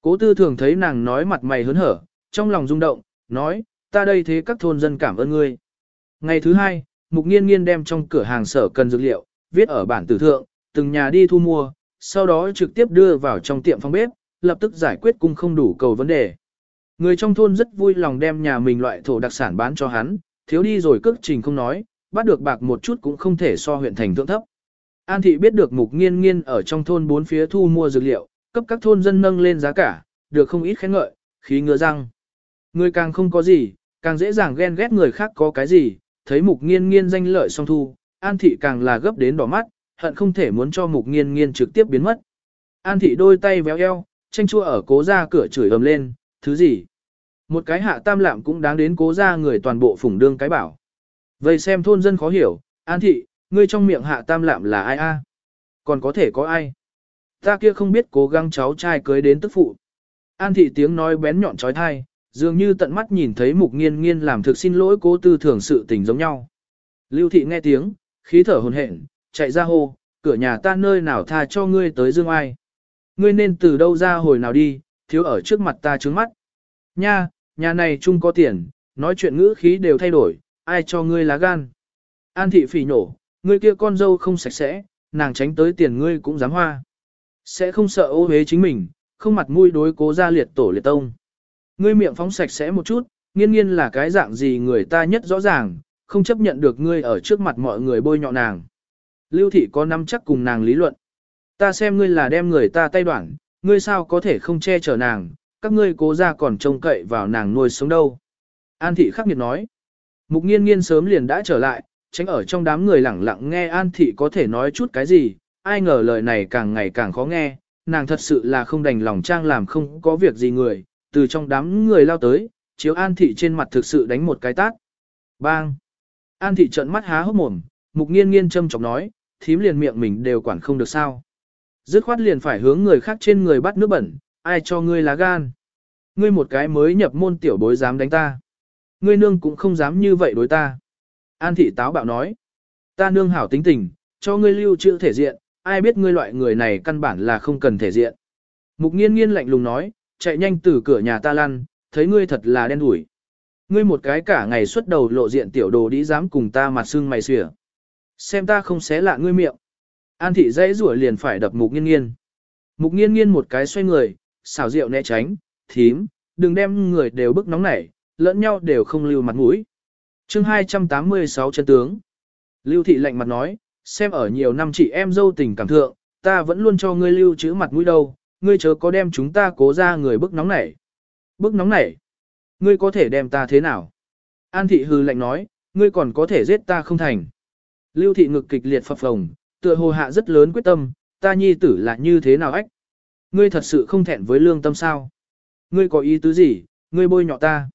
Cố tư thường thấy nàng nói mặt mày hớn hở, trong lòng rung động, nói, ta đây thế các thôn dân cảm ơn ngươi. Ngày thứ hai, mục nghiên nghiên đem trong cửa hàng sở cần dược liệu, viết ở bản tử thượng, từng nhà đi thu mua, sau đó trực tiếp đưa vào trong tiệm phòng bếp, lập tức giải quyết cung không đủ cầu vấn đề. Người trong thôn rất vui lòng đem nhà mình loại thổ đặc sản bán cho hắn, thiếu đi rồi cước trình không nói, bắt được bạc một chút cũng không thể so huyện thành thượng thấp. An thị biết được mục nghiên nghiên ở trong thôn bốn phía thu mua dược liệu, cấp các thôn dân nâng lên giá cả, được không ít khen ngợi, khí ngựa răng. Người càng không có gì, càng dễ dàng ghen ghét người khác có cái gì, thấy mục nghiên nghiên danh lợi song thu, an thị càng là gấp đến đỏ mắt, hận không thể muốn cho mục nghiên nghiên trực tiếp biến mất. An thị đôi tay véo eo, tranh chua ở cố ra cửa chửi ầm lên, thứ gì? Một cái hạ tam lạm cũng đáng đến cố ra người toàn bộ phủng đương cái bảo. Vậy xem thôn dân khó hiểu, an thị, ngươi trong miệng hạ tam lạm là ai a? Còn có thể có ai? Ta kia không biết cố gắng cháu trai cưới đến tức phụ. An thị tiếng nói bén nhọn trói thai, dường như tận mắt nhìn thấy mục nghiên nghiên làm thực xin lỗi cố tư thường sự tình giống nhau. Lưu thị nghe tiếng, khí thở hồn hển, chạy ra hô, cửa nhà ta nơi nào tha cho ngươi tới dương ai. Ngươi nên từ đâu ra hồi nào đi, thiếu ở trước mặt ta trướng mắt. Nha, nhà này chung có tiền, nói chuyện ngữ khí đều thay đổi, ai cho ngươi lá gan. An thị phỉ nổ, ngươi kia con dâu không sạch sẽ, nàng tránh tới tiền ngươi cũng dám hoa. Sẽ không sợ ô hế chính mình, không mặt mũi đối cố ra liệt tổ liệt tông. Ngươi miệng phóng sạch sẽ một chút, nghiên nghiên là cái dạng gì người ta nhất rõ ràng, không chấp nhận được ngươi ở trước mặt mọi người bôi nhọ nàng. Lưu thị có nắm chắc cùng nàng lý luận. Ta xem ngươi là đem người ta tay đoạn, ngươi sao có thể không che chở nàng, các ngươi cố ra còn trông cậy vào nàng nuôi sống đâu. An thị khắc nghiệt nói. Mục nghiên nghiên sớm liền đã trở lại, tránh ở trong đám người lẳng lặng nghe An thị có thể nói chút cái gì, ai ngờ lời này càng ngày càng khó nghe, nàng thật sự là không đành lòng trang làm không có việc gì người, từ trong đám người lao tới, chiếu An thị trên mặt thực sự đánh một cái tát. Bang! An thị trợn mắt há hốc mồm, mục nghiên nghiên châm chọc nói, thím liền miệng mình đều quản không được sao. Dứt khoát liền phải hướng người khác trên người bắt nước bẩn, ai cho ngươi lá gan. Ngươi một cái mới nhập môn tiểu bối dám đánh ta. Ngươi nương cũng không dám như vậy đối ta. An thị táo bạo nói. Ta nương hảo tính tình, cho ngươi lưu trữ thể diện, ai biết ngươi loại người này căn bản là không cần thể diện. Mục nghiên nghiên lạnh lùng nói, chạy nhanh từ cửa nhà ta lăn, thấy ngươi thật là đen đủi. Ngươi một cái cả ngày xuất đầu lộ diện tiểu đồ đi dám cùng ta mặt xương mày xỉa. Xem ta không xé lạ ngươi miệng. An thị dãy rủa liền phải đập mục nghiên nghiên. Mục nghiên nghiên một cái xoay người, xảo rượu né tránh, thím, đừng đem người đều bức nóng nảy, lẫn nhau đều không lưu mặt mũi. chương 286 chân tướng. Lưu thị lạnh mặt nói, xem ở nhiều năm chị em dâu tình cảm thượng, ta vẫn luôn cho ngươi lưu chữ mặt mũi đâu, ngươi chớ có đem chúng ta cố ra người bức nóng nảy. Bức nóng nảy? Ngươi có thể đem ta thế nào? An thị hư lạnh nói, ngươi còn có thể giết ta không thành. Lưu thị ngực kịch liệt phập phồng, tựa hồ hạ rất lớn quyết tâm, ta nhi tử là như thế nào ách? Ngươi thật sự không thẹn với lương tâm sao? Ngươi có ý tứ gì, ngươi bôi nhọ ta?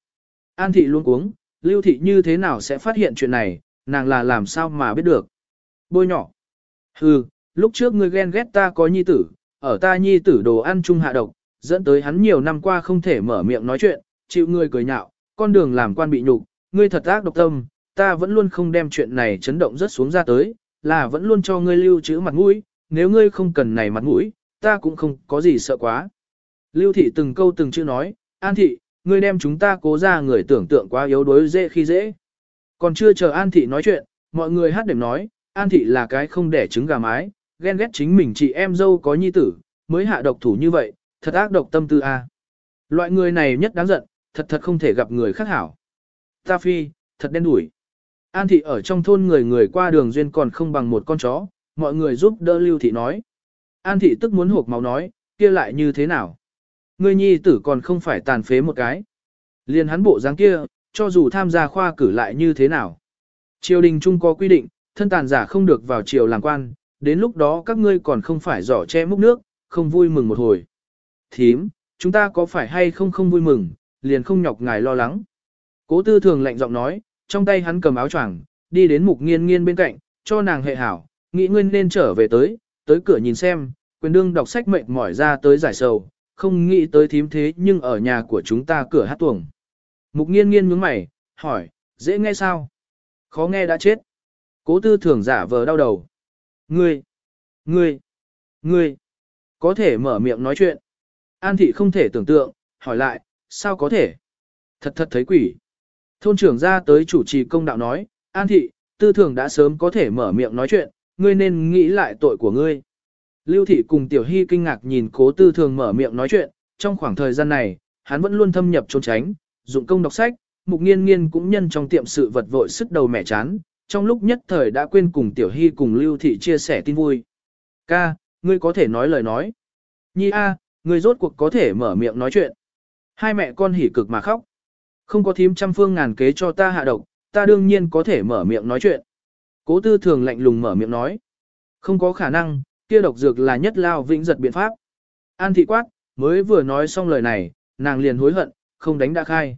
An thị luôn cuống, lưu thị như thế nào sẽ phát hiện chuyện này, nàng là làm sao mà biết được? Bôi nhọ. Hừ, lúc trước ngươi ghen ghét ta có nhi tử, ở ta nhi tử đồ ăn chung hạ độc, dẫn tới hắn nhiều năm qua không thể mở miệng nói chuyện, chịu ngươi cười nhạo, con đường làm quan bị nhục, ngươi thật ác độc tâm, ta vẫn luôn không đem chuyện này chấn động rất xuống ra tới, là vẫn luôn cho ngươi lưu trữ mặt mũi, nếu ngươi không cần này mặt mũi, ta cũng không có gì sợ quá. Lưu thị từng câu từng chữ nói, An thị, ngươi đem chúng ta cố ra người tưởng tượng quá yếu đuối dễ khi dễ. Còn chưa chờ An thị nói chuyện, mọi người hát điểm nói, An thị là cái không đẻ trứng gà mái, ghen ghét chính mình chị em dâu có nhi tử, mới hạ độc thủ như vậy, thật ác độc tâm tư a. Loại người này nhất đáng giận, thật thật không thể gặp người khác hảo. Ta phi, thật đen đủi. An thị ở trong thôn người người qua đường duyên còn không bằng một con chó, mọi người giúp đỡ Lưu thị nói. An thị tức muốn hộp máu nói, kia lại như thế nào? Ngươi nhi tử còn không phải tàn phế một cái. Liên hắn bộ dáng kia, cho dù tham gia khoa cử lại như thế nào. Triều đình chung có quy định, thân tàn giả không được vào triều làm quan, đến lúc đó các ngươi còn không phải giỏ che múc nước, không vui mừng một hồi. Thím, chúng ta có phải hay không không vui mừng, liền không nhọc ngài lo lắng. Cố tư thường lạnh giọng nói, trong tay hắn cầm áo choàng, đi đến mục nghiên nghiên bên cạnh, cho nàng hệ hảo, nghĩ nguyên nên trở về tới, tới cửa nhìn xem, quyền đương đọc sách mệt mỏi ra tới giải sầu, không nghĩ tới thím thế nhưng ở nhà của chúng ta cửa hát tuồng. Mục nghiên nghiên nhướng mày, hỏi, dễ nghe sao? Khó nghe đã chết. Cố tư thường giả vờ đau đầu. Ngươi, ngươi, ngươi, có thể mở miệng nói chuyện. An thị không thể tưởng tượng, hỏi lại, sao có thể? Thật thật thấy quỷ. Thôn trưởng ra tới chủ trì công đạo nói, An thị, tư thường đã sớm có thể mở miệng nói chuyện, ngươi nên nghĩ lại tội của ngươi. Lưu thị cùng tiểu hy kinh ngạc nhìn cố tư thường mở miệng nói chuyện, trong khoảng thời gian này, hắn vẫn luôn thâm nhập trốn tránh, dụng công đọc sách, mục nghiên nghiên cũng nhân trong tiệm sự vật vội sức đầu mẻ chán, trong lúc nhất thời đã quên cùng tiểu hy cùng lưu thị chia sẻ tin vui. Ca, ngươi có thể nói lời nói. Nhi a, ngươi rốt cuộc có thể mở miệng nói chuyện. Hai mẹ con hỉ cực mà khóc. Không có thím trăm phương ngàn kế cho ta hạ độc, ta đương nhiên có thể mở miệng nói chuyện. Cố tư thường lạnh lùng mở miệng nói. Không có khả năng, kia độc dược là nhất lao vĩnh giật biện pháp. An thị quát, mới vừa nói xong lời này, nàng liền hối hận, không đánh đã khai.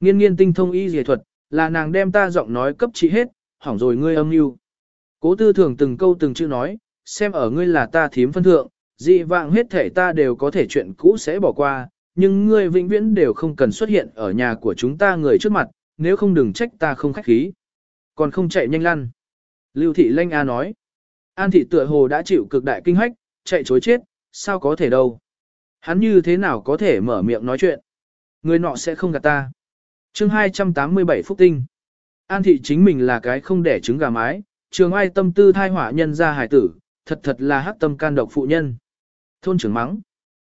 Nghiên nghiên tinh thông y dề thuật, là nàng đem ta giọng nói cấp trị hết, hỏng rồi ngươi âm mưu. Cố tư thường từng câu từng chữ nói, xem ở ngươi là ta thím phân thượng, dị vạng hết thể ta đều có thể chuyện cũ sẽ bỏ qua, nhưng ngươi vĩnh viễn đều không cần xuất hiện ở nhà của chúng ta người trước mặt, nếu không đừng trách ta không khách khí. Còn không chạy nhanh lăn. Lưu thị lanh a nói. An thị tựa hồ đã chịu cực đại kinh hách, chạy chối chết, sao có thể đâu. Hắn như thế nào có thể mở miệng nói chuyện. Người nọ sẽ không gạt ta. chương 287 Phúc Tinh. An thị chính mình là cái không đẻ trứng gà mái, trường ai tâm tư thai hỏa nhân ra hải tử, thật thật là hắc tâm can độc phụ nhân. Thôn trưởng mắng.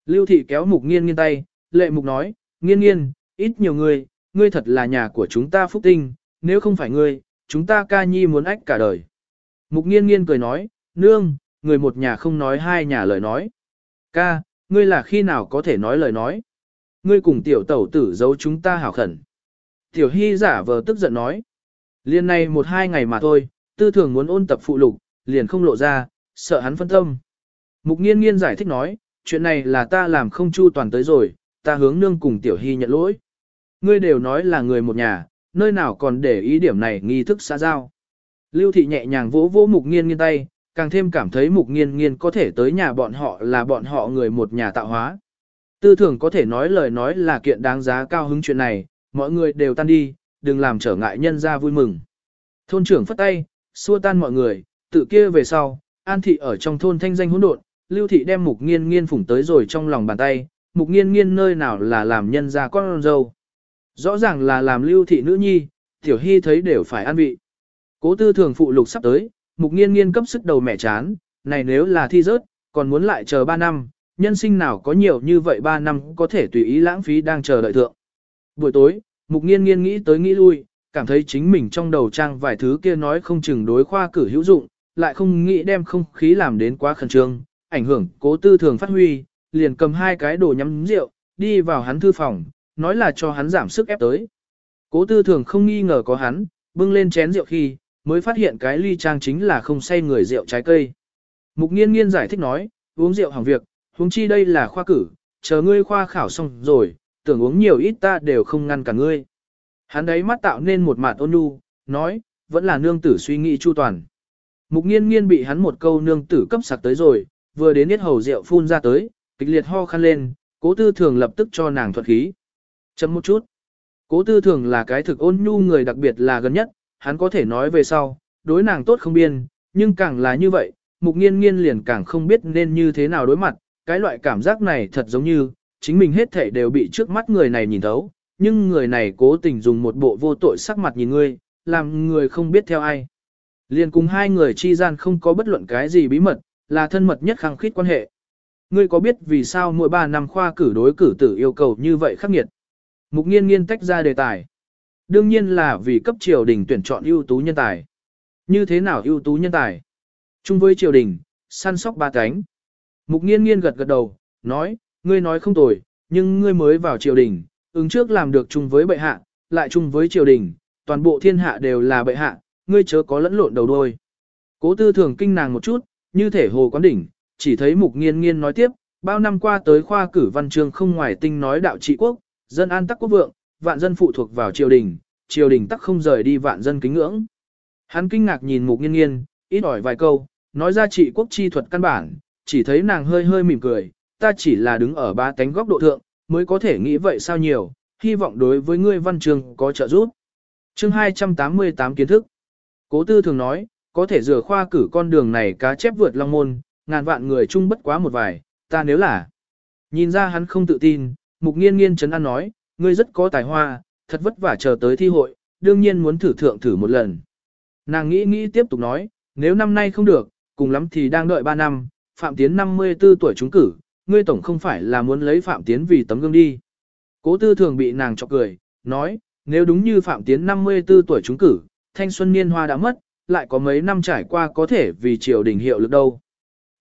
Lưu thị kéo mục nghiên nghiên tay, lệ mục nói, nghiên nghiên, ít nhiều người, ngươi thật là nhà của chúng ta phúc tinh, nếu không phải ngươi, chúng ta ca nhi muốn ách cả đời. Mục nghiên nghiên cười nói, nương, người một nhà không nói hai nhà lời nói. Ca, ngươi là khi nào có thể nói lời nói. Ngươi cùng tiểu tẩu tử giấu chúng ta hảo khẩn. Tiểu hy giả vờ tức giận nói. Liên này một hai ngày mà thôi, tư thường muốn ôn tập phụ lục, liền không lộ ra, sợ hắn phân tâm. Mục nghiên nghiên giải thích nói, chuyện này là ta làm không chu toàn tới rồi, ta hướng nương cùng tiểu hy nhận lỗi. Ngươi đều nói là người một nhà, nơi nào còn để ý điểm này nghi thức xã giao. Lưu thị nhẹ nhàng vỗ vỗ mục nghiên nghiên tay, càng thêm cảm thấy mục nghiên nghiên có thể tới nhà bọn họ là bọn họ người một nhà tạo hóa. Tư tưởng có thể nói lời nói là kiện đáng giá cao hứng chuyện này, mọi người đều tan đi, đừng làm trở ngại nhân ra vui mừng. Thôn trưởng phất tay, xua tan mọi người, tự kia về sau, an thị ở trong thôn thanh danh hỗn độn, lưu thị đem mục nghiên nghiên phủng tới rồi trong lòng bàn tay, mục nghiên nghiên nơi nào là làm nhân ra con dâu. Rõ ràng là làm lưu thị nữ nhi, tiểu hy thấy đều phải an vị. Cố tư thường phụ lục sắp tới, mục nghiên nghiên cấp sức đầu mẹ chán, này nếu là thi rớt, còn muốn lại chờ 3 năm, nhân sinh nào có nhiều như vậy 3 năm có thể tùy ý lãng phí đang chờ đợi thượng. Buổi tối, mục nghiên nghiên nghĩ tới nghĩ lui, cảm thấy chính mình trong đầu trang vài thứ kia nói không chừng đối khoa cử hữu dụng, lại không nghĩ đem không khí làm đến quá khẩn trương, ảnh hưởng cố tư thường phát huy, liền cầm hai cái đồ nhắm rượu, đi vào hắn thư phòng, nói là cho hắn giảm sức ép tới. Cố tư thường không nghi ngờ có hắn, bưng lên chén rượu khi, mới phát hiện cái ly trang chính là không say người rượu trái cây. Mục nghiên nghiên giải thích nói, uống rượu hỏng việc, huống chi đây là khoa cử, chờ ngươi khoa khảo xong rồi, tưởng uống nhiều ít ta đều không ngăn cả ngươi. Hắn đấy mắt tạo nên một mặt ôn nhu, nói, vẫn là nương tử suy nghĩ chu toàn. Mục nghiên nghiên bị hắn một câu nương tử cấp sặc tới rồi, vừa đến hết hầu rượu phun ra tới, kịch liệt ho khăn lên, cố tư thường lập tức cho nàng thuật khí. Chấm một chút. Cố tư thường là cái thực ôn nhu người đặc biệt là gần nhất, hắn có thể nói về sau, đối nàng tốt không biên, nhưng càng là như vậy, mục nghiên nghiên liền càng không biết nên như thế nào đối mặt, cái loại cảm giác này thật giống như, chính mình hết thể đều bị trước mắt người này nhìn thấu, nhưng người này cố tình dùng một bộ vô tội sắc mặt nhìn ngươi, làm người không biết theo ai. Liền cùng hai người chi gian không có bất luận cái gì bí mật, là thân mật nhất khăng khít quan hệ. Ngươi có biết vì sao mỗi 3 năm khoa cử đối cử tử yêu cầu như vậy khắc nghiệt? Mục nghiên nghiên tách ra đề tài. Đương nhiên là vì cấp triều đình tuyển chọn ưu tú nhân tài. Như thế nào ưu tú nhân tài? Chung với triều đình, săn sóc ba cánh. Mục nghiên nghiên gật gật đầu, nói, ngươi nói không tồi, nhưng ngươi mới vào triều đình, ứng trước làm được chung với bệ hạ, lại chung với triều đình, toàn bộ thiên hạ đều là bệ hạ, ngươi chớ có lẫn lộn đầu đôi. Cố tư thường kinh nàng một chút, như thể hồ quán đỉnh, chỉ thấy mục nghiên nghiên nói tiếp, bao năm qua tới khoa cử văn chương không ngoài tinh nói đạo trị quốc, dân an tắc quốc vượng, vạn dân phụ thuộc vào triều đình, triều đình tắc không rời đi vạn dân kính ngưỡng. Hắn kinh ngạc nhìn mục nghiên nghiên, ít ỏi vài câu, nói ra trị quốc chi thuật căn bản, chỉ thấy nàng hơi hơi mỉm cười, ta chỉ là đứng ở ba cánh góc độ thượng, mới có thể nghĩ vậy sao nhiều, hy vọng đối với ngươi văn trường có trợ giúp. Chương 288 kiến thức. Cố tư thường nói, có thể rửa khoa cử con đường này cá chép vượt long môn, ngàn vạn người chung bất quá một vài, ta nếu là. Nhìn ra hắn không tự tin, mục nghiên nghiên chấn an nói, ngươi rất có tài hoa, thật vất vả chờ tới thi hội, đương nhiên muốn thử thượng thử một lần. Nàng nghĩ nghĩ tiếp tục nói, nếu năm nay không được, cùng lắm thì đang đợi 3 năm, Phạm Tiến 54 tuổi trúng cử, ngươi tổng không phải là muốn lấy Phạm Tiến vì tấm gương đi. Cố tư thường bị nàng chọc cười, nói, nếu đúng như Phạm Tiến 54 tuổi trúng cử, thanh xuân niên hoa đã mất, lại có mấy năm trải qua có thể vì triều đình hiệu lực đâu.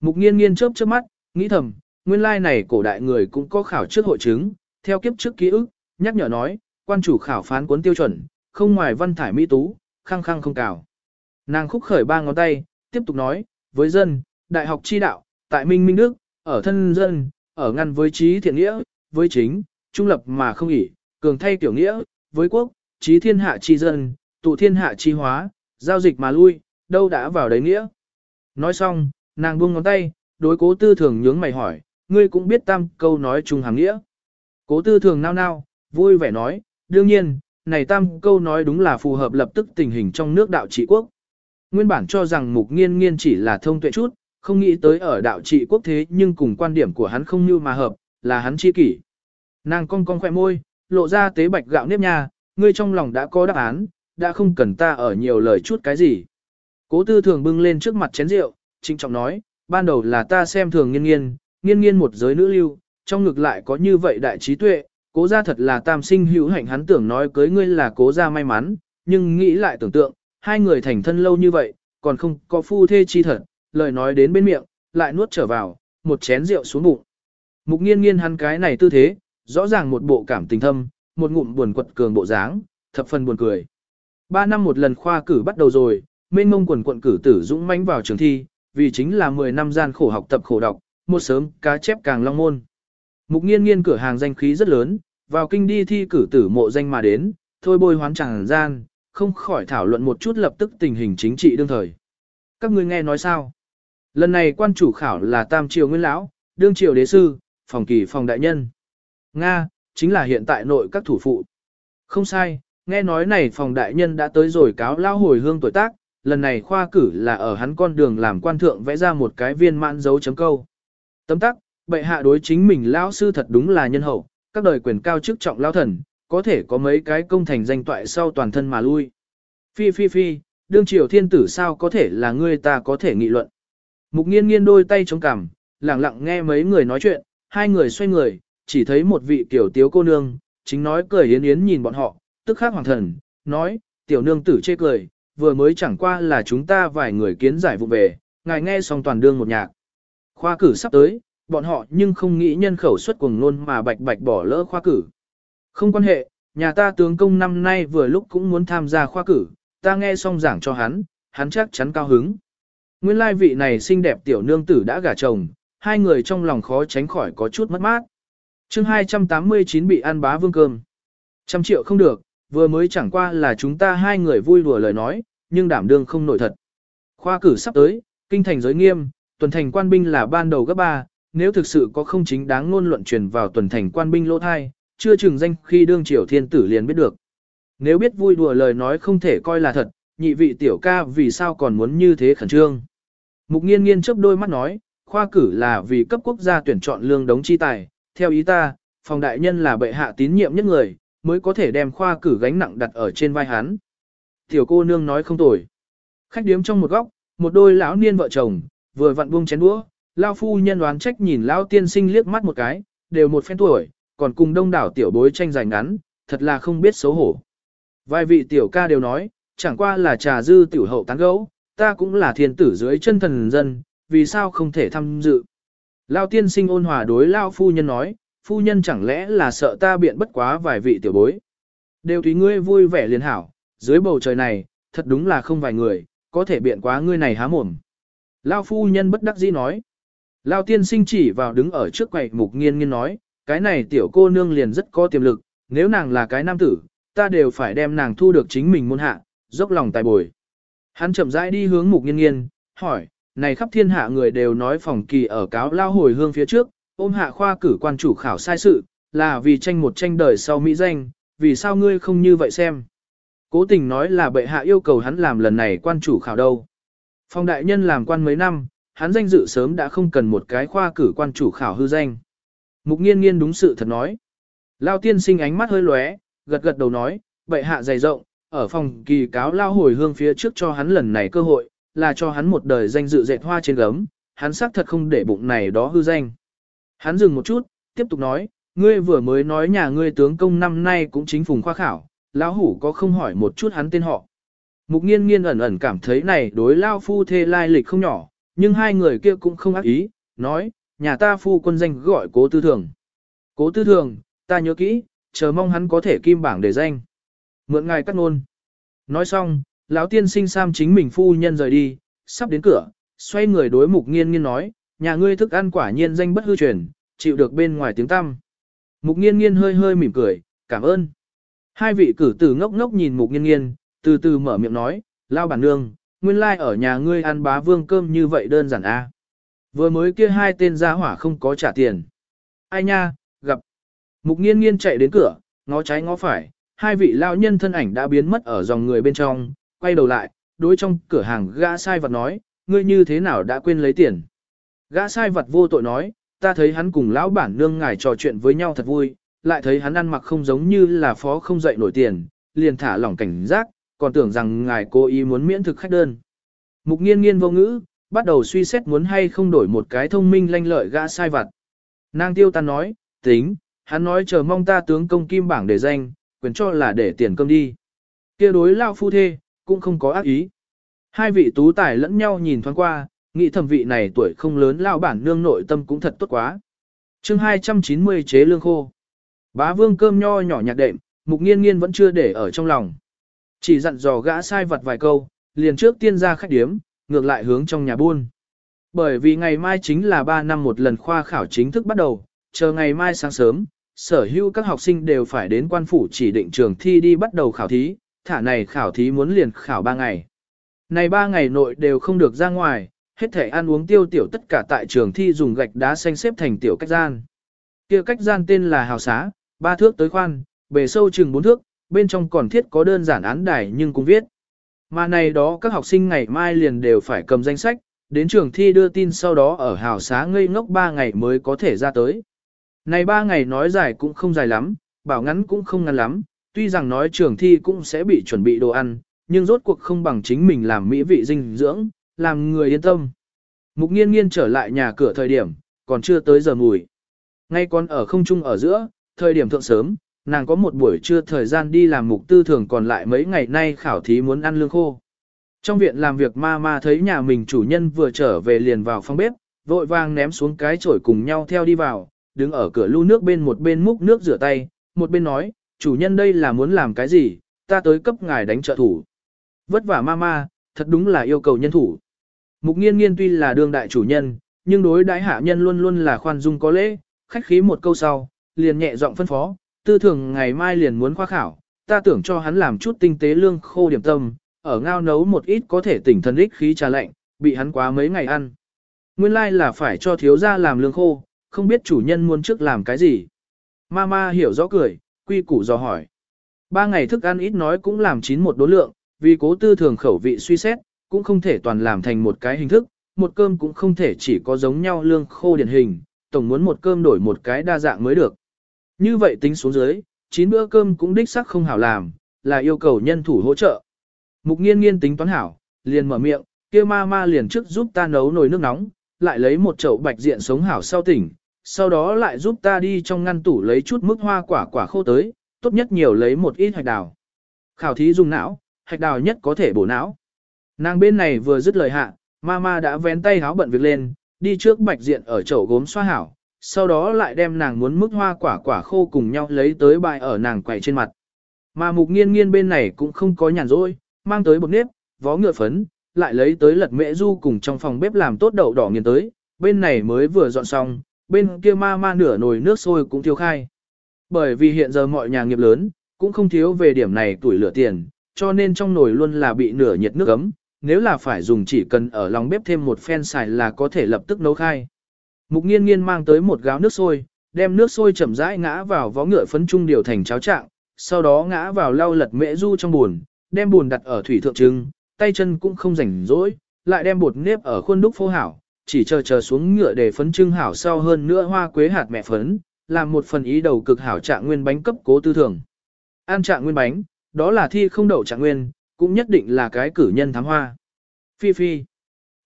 Mục nghiên nghiên chớp chớp mắt, nghĩ thầm, nguyên lai này cổ đại người cũng có khảo trước hội chứng, theo kiếp trước ký ức, nhắc nhở nói, quan chủ khảo phán cuốn tiêu chuẩn, không ngoài văn thải mỹ tú, khăng khăng không cào. Nàng khúc khởi ba ngón tay, tiếp tục nói, với dân, đại học chi đạo, tại Minh Minh Đức, ở thân dân, ở ngăn với trí thiện nghĩa, với chính, trung lập mà không ỷ, cường thay tiểu nghĩa, với quốc, trí thiên hạ chi dân, tụ thiên hạ chi hóa, giao dịch mà lui, đâu đã vào đấy nghĩa. Nói xong, nàng buông ngón tay, đối cố tư thường nhướng mày hỏi, ngươi cũng biết tam câu nói chung hàng nghĩa. Cố tư thường nao nao, vui vẻ nói, đương nhiên, này tam câu nói đúng là phù hợp lập tức tình hình trong nước đạo trị quốc. Nguyên bản cho rằng mục nghiên nghiên chỉ là thông tuệ chút, không nghĩ tới ở đạo trị quốc thế nhưng cùng quan điểm của hắn không như mà hợp, là hắn chi kỷ. Nàng cong cong khỏe môi, lộ ra tế bạch gạo nếp nha, ngươi trong lòng đã có đáp án, đã không cần ta ở nhiều lời chút cái gì. Cố tư thường bưng lên trước mặt chén rượu, trinh trọng nói, ban đầu là ta xem thường nghiên nghiên, nghiên nghiên một giới nữ lưu, trong ngực lại có như vậy đại trí tuệ, cố gia thật là tam sinh hữu hạnh hắn tưởng nói cưới ngươi là cố gia may mắn, nhưng nghĩ lại tưởng tượng, hai người thành thân lâu như vậy, còn không có phu thê chi thật, lời nói đến bên miệng, lại nuốt trở vào, một chén rượu xuống bụng. Mục nghiên nghiên hắn cái này tư thế, rõ ràng một bộ cảm tình thâm, một ngụm buồn quật cường bộ dáng, thập phần buồn cười. Ba năm một lần khoa cử bắt đầu rồi, mênh mông quần quận cử tử dũng mãnh vào trường thi, vì chính là 10 năm gian khổ học tập khổ đọc, một sớm cá chép càng long môn. Mục nghiên nghiên cửa hàng danh khí rất lớn, vào kinh đi thi cử tử mộ danh mà đến, thôi bôi hoán chẳng gian, không khỏi thảo luận một chút lập tức tình hình chính trị đương thời. Các ngươi nghe nói sao? Lần này quan chủ khảo là Tam Triều Nguyên Lão, Đương Triều Đế Sư, Phòng Kỳ Phòng Đại Nhân. Nga, chính là hiện tại nội các thủ phụ. Không sai, nghe nói này Phòng Đại Nhân đã tới rồi cáo lao hồi hương tuổi tác, lần này khoa cử là ở hắn con đường làm quan thượng vẽ ra một cái viên mãn dấu chấm câu. Tấm tắc, bệ hạ đối chính mình lão sư thật đúng là nhân hậu, các đời quyền cao chức trọng lao thần, có thể có mấy cái công thành danh toại sau toàn thân mà lui. Phi phi phi, đương triều thiên tử sao có thể là ngươi ta có thể nghị luận. Mục nghiên nghiên đôi tay chống cằm, lặng lặng nghe mấy người nói chuyện, hai người xoay người, chỉ thấy một vị tiểu tiếu cô nương, chính nói cười yến yến nhìn bọn họ, tức khắc hoàng thần, nói, tiểu nương tử chê cười, vừa mới chẳng qua là chúng ta vài người kiến giải vụ về, ngài nghe xong toàn đương một nhạc. Khoa cử sắp tới, bọn họ nhưng không nghĩ nhân khẩu xuất cuồng luôn mà bạch bạch bỏ lỡ khoa cử. Không quan hệ, nhà ta tướng công năm nay vừa lúc cũng muốn tham gia khoa cử, ta nghe xong giảng cho hắn, hắn chắc chắn cao hứng. Nguyên lai vị này xinh đẹp tiểu nương tử đã gả chồng, hai người trong lòng khó tránh khỏi có chút mất mát. chương 289 bị ăn bá vương cơm. Trăm triệu không được, vừa mới chẳng qua là chúng ta hai người vui đùa lời nói, nhưng đảm đương không nổi thật. Khoa cử sắp tới, kinh thành giới nghiêm, tuần thành quan binh là ban đầu gấp ba, nếu thực sự có không chính đáng ngôn luận truyền vào tuần thành quan binh lỗ thai, chưa chừng danh khi đương triều thiên tử liền biết được. Nếu biết vui đùa lời nói không thể coi là thật, nhị vị tiểu ca vì sao còn muốn như thế khẩn trương. Mục nghiên nghiên chớp đôi mắt nói, khoa cử là vì cấp quốc gia tuyển chọn lương đống chi tài, theo ý ta, phòng đại nhân là bệ hạ tín nhiệm nhất người, mới có thể đem khoa cử gánh nặng đặt ở trên vai hắn. Tiểu cô nương nói không tồi. Khách điếm trong một góc, một đôi lão niên vợ chồng, vừa vặn buông chén đũa, lao phu nhân đoán trách nhìn lão tiên sinh liếc mắt một cái, đều một phen tuổi, còn cùng đông đảo tiểu bối tranh giành ngắn, thật là không biết xấu hổ. Vài vị tiểu ca đều nói, chẳng qua là trà dư tiểu hậu tán gấu, ta cũng là thiên tử dưới chân thần dân, vì sao không thể tham dự. Lao tiên sinh ôn hòa đối Lao phu nhân nói, phu nhân chẳng lẽ là sợ ta biện bất quá vài vị tiểu bối. Đều tùy ngươi vui vẻ liền hảo, dưới bầu trời này, thật đúng là không vài người, có thể biện quá ngươi này há mồm. Lao phu nhân bất đắc dĩ nói. Lao tiên sinh chỉ vào đứng ở trước quầy mục nghiên nghiên nói, cái này tiểu cô nương liền rất có tiềm lực, nếu nàng là cái nam tử, ta đều phải đem nàng thu được chính mình môn hạ, dốc lòng tài bồi. Hắn chậm rãi đi hướng mục nghiên nghiên, hỏi, này khắp thiên hạ người đều nói phòng kỳ ở cáo lao hồi hương phía trước, ôm hạ khoa cử quan chủ khảo sai sự, là vì tranh một tranh đời sau mỹ danh, vì sao ngươi không như vậy xem. Cố tình nói là bệ hạ yêu cầu hắn làm lần này quan chủ khảo đâu. Phong đại nhân làm quan mấy năm, hắn danh dự sớm đã không cần một cái khoa cử quan chủ khảo hư danh. Mục nghiên nghiên đúng sự thật nói. Lao tiên sinh ánh mắt hơi lóe, gật gật đầu nói, bệ hạ dày rộng, ở phòng kỳ cáo lao hồi hương phía trước cho hắn lần này cơ hội, là cho hắn một đời danh dự dệt hoa trên gấm, hắn xác thật không để bụng này đó hư danh. Hắn dừng một chút, tiếp tục nói, ngươi vừa mới nói nhà ngươi tướng công năm nay cũng chính phùng khoa khảo, lão hủ có không hỏi một chút hắn tên họ. Mục nghiên nghiên ẩn ẩn cảm thấy này đối lao phu thê lai lịch không nhỏ, nhưng hai người kia cũng không ác ý, nói, nhà ta phu quân danh gọi cố tư thường. Cố tư thường, ta nhớ kỹ, chờ mong hắn có thể kim bảng để danh. Mượn ngài cắt ngôn. Nói xong, lão tiên sinh Sam chính mình phu nhân rời đi, sắp đến cửa, xoay người đối mục nghiên nghiên nói, nhà ngươi thức ăn quả nhiên danh bất hư truyền, chịu được bên ngoài tiếng tăm. Mục nghiên nghiên hơi hơi mỉm cười, cảm ơn. Hai vị cử tử ngốc ngốc nhìn mục nghiên nghiên, từ từ mở miệng nói, lao bản nương, nguyên lai like ở nhà ngươi ăn bá vương cơm như vậy đơn giản a. Vừa mới kia hai tên gia hỏa không có trả tiền. Ai nha, gặp. Mục nghiên nghiên chạy đến cửa, ngó trái ngó phải, hai vị lao nhân thân ảnh đã biến mất ở dòng người bên trong, quay đầu lại, đối trong cửa hàng gã sai vật nói, ngươi như thế nào đã quên lấy tiền. Gã sai vật vô tội nói, ta thấy hắn cùng lão bản nương ngài trò chuyện với nhau thật vui, lại thấy hắn ăn mặc không giống như là phó không dậy nổi tiền, liền thả lỏng cảnh giác, còn tưởng rằng ngài cố ý muốn miễn thực khách đơn. Mục nghiên nghiên vô ngữ, bắt đầu suy xét muốn hay không đổi một cái thông minh lanh lợi gã sai vặt. Nàng tiêu tan nói, tính, hắn nói chờ mong ta tướng công kim bảng để danh, quyền cho là để tiền cơm đi. kia đối lao phu thê, cũng không có ác ý. Hai vị tú tài lẫn nhau nhìn thoáng qua, nghĩ thẩm vị này tuổi không lớn lao bản nương nội tâm cũng thật tốt quá. chương 290 chế lương khô. Bá vương cơm nho nhỏ nhạc đệm, mục nghiên nghiên vẫn chưa để ở trong lòng. Chỉ dặn dò gã sai vật vài câu, liền trước tiên ra khách điếm, ngược lại hướng trong nhà buôn. Bởi vì ngày mai chính là 3 năm một lần khoa khảo chính thức bắt đầu, chờ ngày mai sáng sớm, sở hữu các học sinh đều phải đến quan phủ chỉ định trường thi đi bắt đầu khảo thí, thả này khảo thí muốn liền khảo 3 ngày. Này 3 ngày nội đều không được ra ngoài, hết thể ăn uống tiêu tiểu tất cả tại trường thi dùng gạch đá xanh xếp thành tiểu cách gian. kia cách gian tên là hào xá, ba thước tới khoan, bề sâu chừng bốn thước, bên trong còn thiết có đơn giản án đài nhưng cũng viết. Mà này đó các học sinh ngày mai liền đều phải cầm danh sách, đến trường thi đưa tin sau đó ở hào xá ngây ngốc 3 ngày mới có thể ra tới. Này 3 ngày nói dài cũng không dài lắm, bảo ngắn cũng không ngắn lắm, tuy rằng nói trường thi cũng sẽ bị chuẩn bị đồ ăn, nhưng rốt cuộc không bằng chính mình làm mỹ vị dinh dưỡng, làm người yên tâm. Mục nghiên nghiên trở lại nhà cửa thời điểm, còn chưa tới giờ mùi. Ngay còn ở không trung ở giữa, thời điểm thượng sớm, nàng có một buổi trưa thời gian đi làm mục tư thường còn lại mấy ngày nay khảo thí muốn ăn lương khô. Trong viện làm việc ma ma thấy nhà mình chủ nhân vừa trở về liền vào phòng bếp, vội vàng ném xuống cái chổi cùng nhau theo đi vào, đứng ở cửa lưu nước bên một bên múc nước rửa tay, một bên nói, chủ nhân đây là muốn làm cái gì, ta tới cấp ngài đánh trợ thủ. Vất vả ma ma, thật đúng là yêu cầu nhân thủ. Mục nghiên nghiên tuy là đương đại chủ nhân, nhưng đối đãi hạ nhân luôn luôn là khoan dung có lễ, khách khí một câu sau, liền nhẹ giọng phân phó, tư thường ngày mai liền muốn khoa khảo, ta tưởng cho hắn làm chút tinh tế lương khô điểm tâm, ở ngao nấu một ít có thể tỉnh thần ích khí trà lạnh, bị hắn quá mấy ngày ăn. Nguyên lai like là phải cho thiếu gia làm lương khô, không biết chủ nhân muốn trước làm cái gì. Mama hiểu rõ cười, quy củ dò hỏi. Ba ngày thức ăn ít nói cũng làm chín một đối lượng, vì cố tư thường khẩu vị suy xét, cũng không thể toàn làm thành một cái hình thức, một cơm cũng không thể chỉ có giống nhau lương khô điển hình, tổng muốn một cơm đổi một cái đa dạng mới được. Như vậy tính xuống dưới, chín bữa cơm cũng đích sắc không hảo làm, là yêu cầu nhân thủ hỗ trợ. Mục nghiên nghiên tính toán hảo, liền mở miệng, kia ma ma liền trước giúp ta nấu nồi nước nóng, lại lấy một chậu bạch diện sống hảo sau tỉnh, sau đó lại giúp ta đi trong ngăn tủ lấy chút mức hoa quả quả khô tới, tốt nhất nhiều lấy một ít hạch đào. Khảo thí dùng não, hạch đào nhất có thể bổ não. Nàng bên này vừa dứt lời hạ, mama đã vén tay háo bận việc lên, đi trước bạch diện ở chậu gốm xoa hảo, sau đó lại đem nàng muốn mức hoa quả quả khô cùng nhau lấy tới bài ở nàng quầy trên mặt. Mà mục nghiên nghiên bên này cũng không có nhàn rỗi, mang tới bột nếp, vó ngựa phấn, lại lấy tới lật mễ du cùng trong phòng bếp làm tốt đậu đỏ nghiền tới, bên này mới vừa dọn xong, bên kia ma ma nửa nồi nước sôi cũng thiêu khai. Bởi vì hiện giờ mọi nhà nghiệp lớn, cũng không thiếu về điểm này tuổi lửa tiền, cho nên trong nồi luôn là bị nửa nhiệt nước ấm, nếu là phải dùng chỉ cần ở lòng bếp thêm một phen xài là có thể lập tức nấu khai. Mục nghiên nghiên mang tới một gáo nước sôi, đem nước sôi chậm rãi ngã vào vó ngựa phấn trung điều thành cháo trạng, sau đó ngã vào lau lật mễ du trong buồn, đem buồn đặt ở thủy thượng trưng, tay chân cũng không rảnh rỗi, lại đem bột nếp ở khuôn đúc phô hảo, chỉ chờ chờ xuống ngựa để phấn trưng hảo sau hơn nữa hoa quế hạt mẹ phấn, làm một phần ý đầu cực hảo trạng nguyên bánh cấp cố tư thường. An trạng nguyên bánh, đó là thi không đậu trạng nguyên, cũng nhất định là cái cử nhân thám hoa. Phi Phi.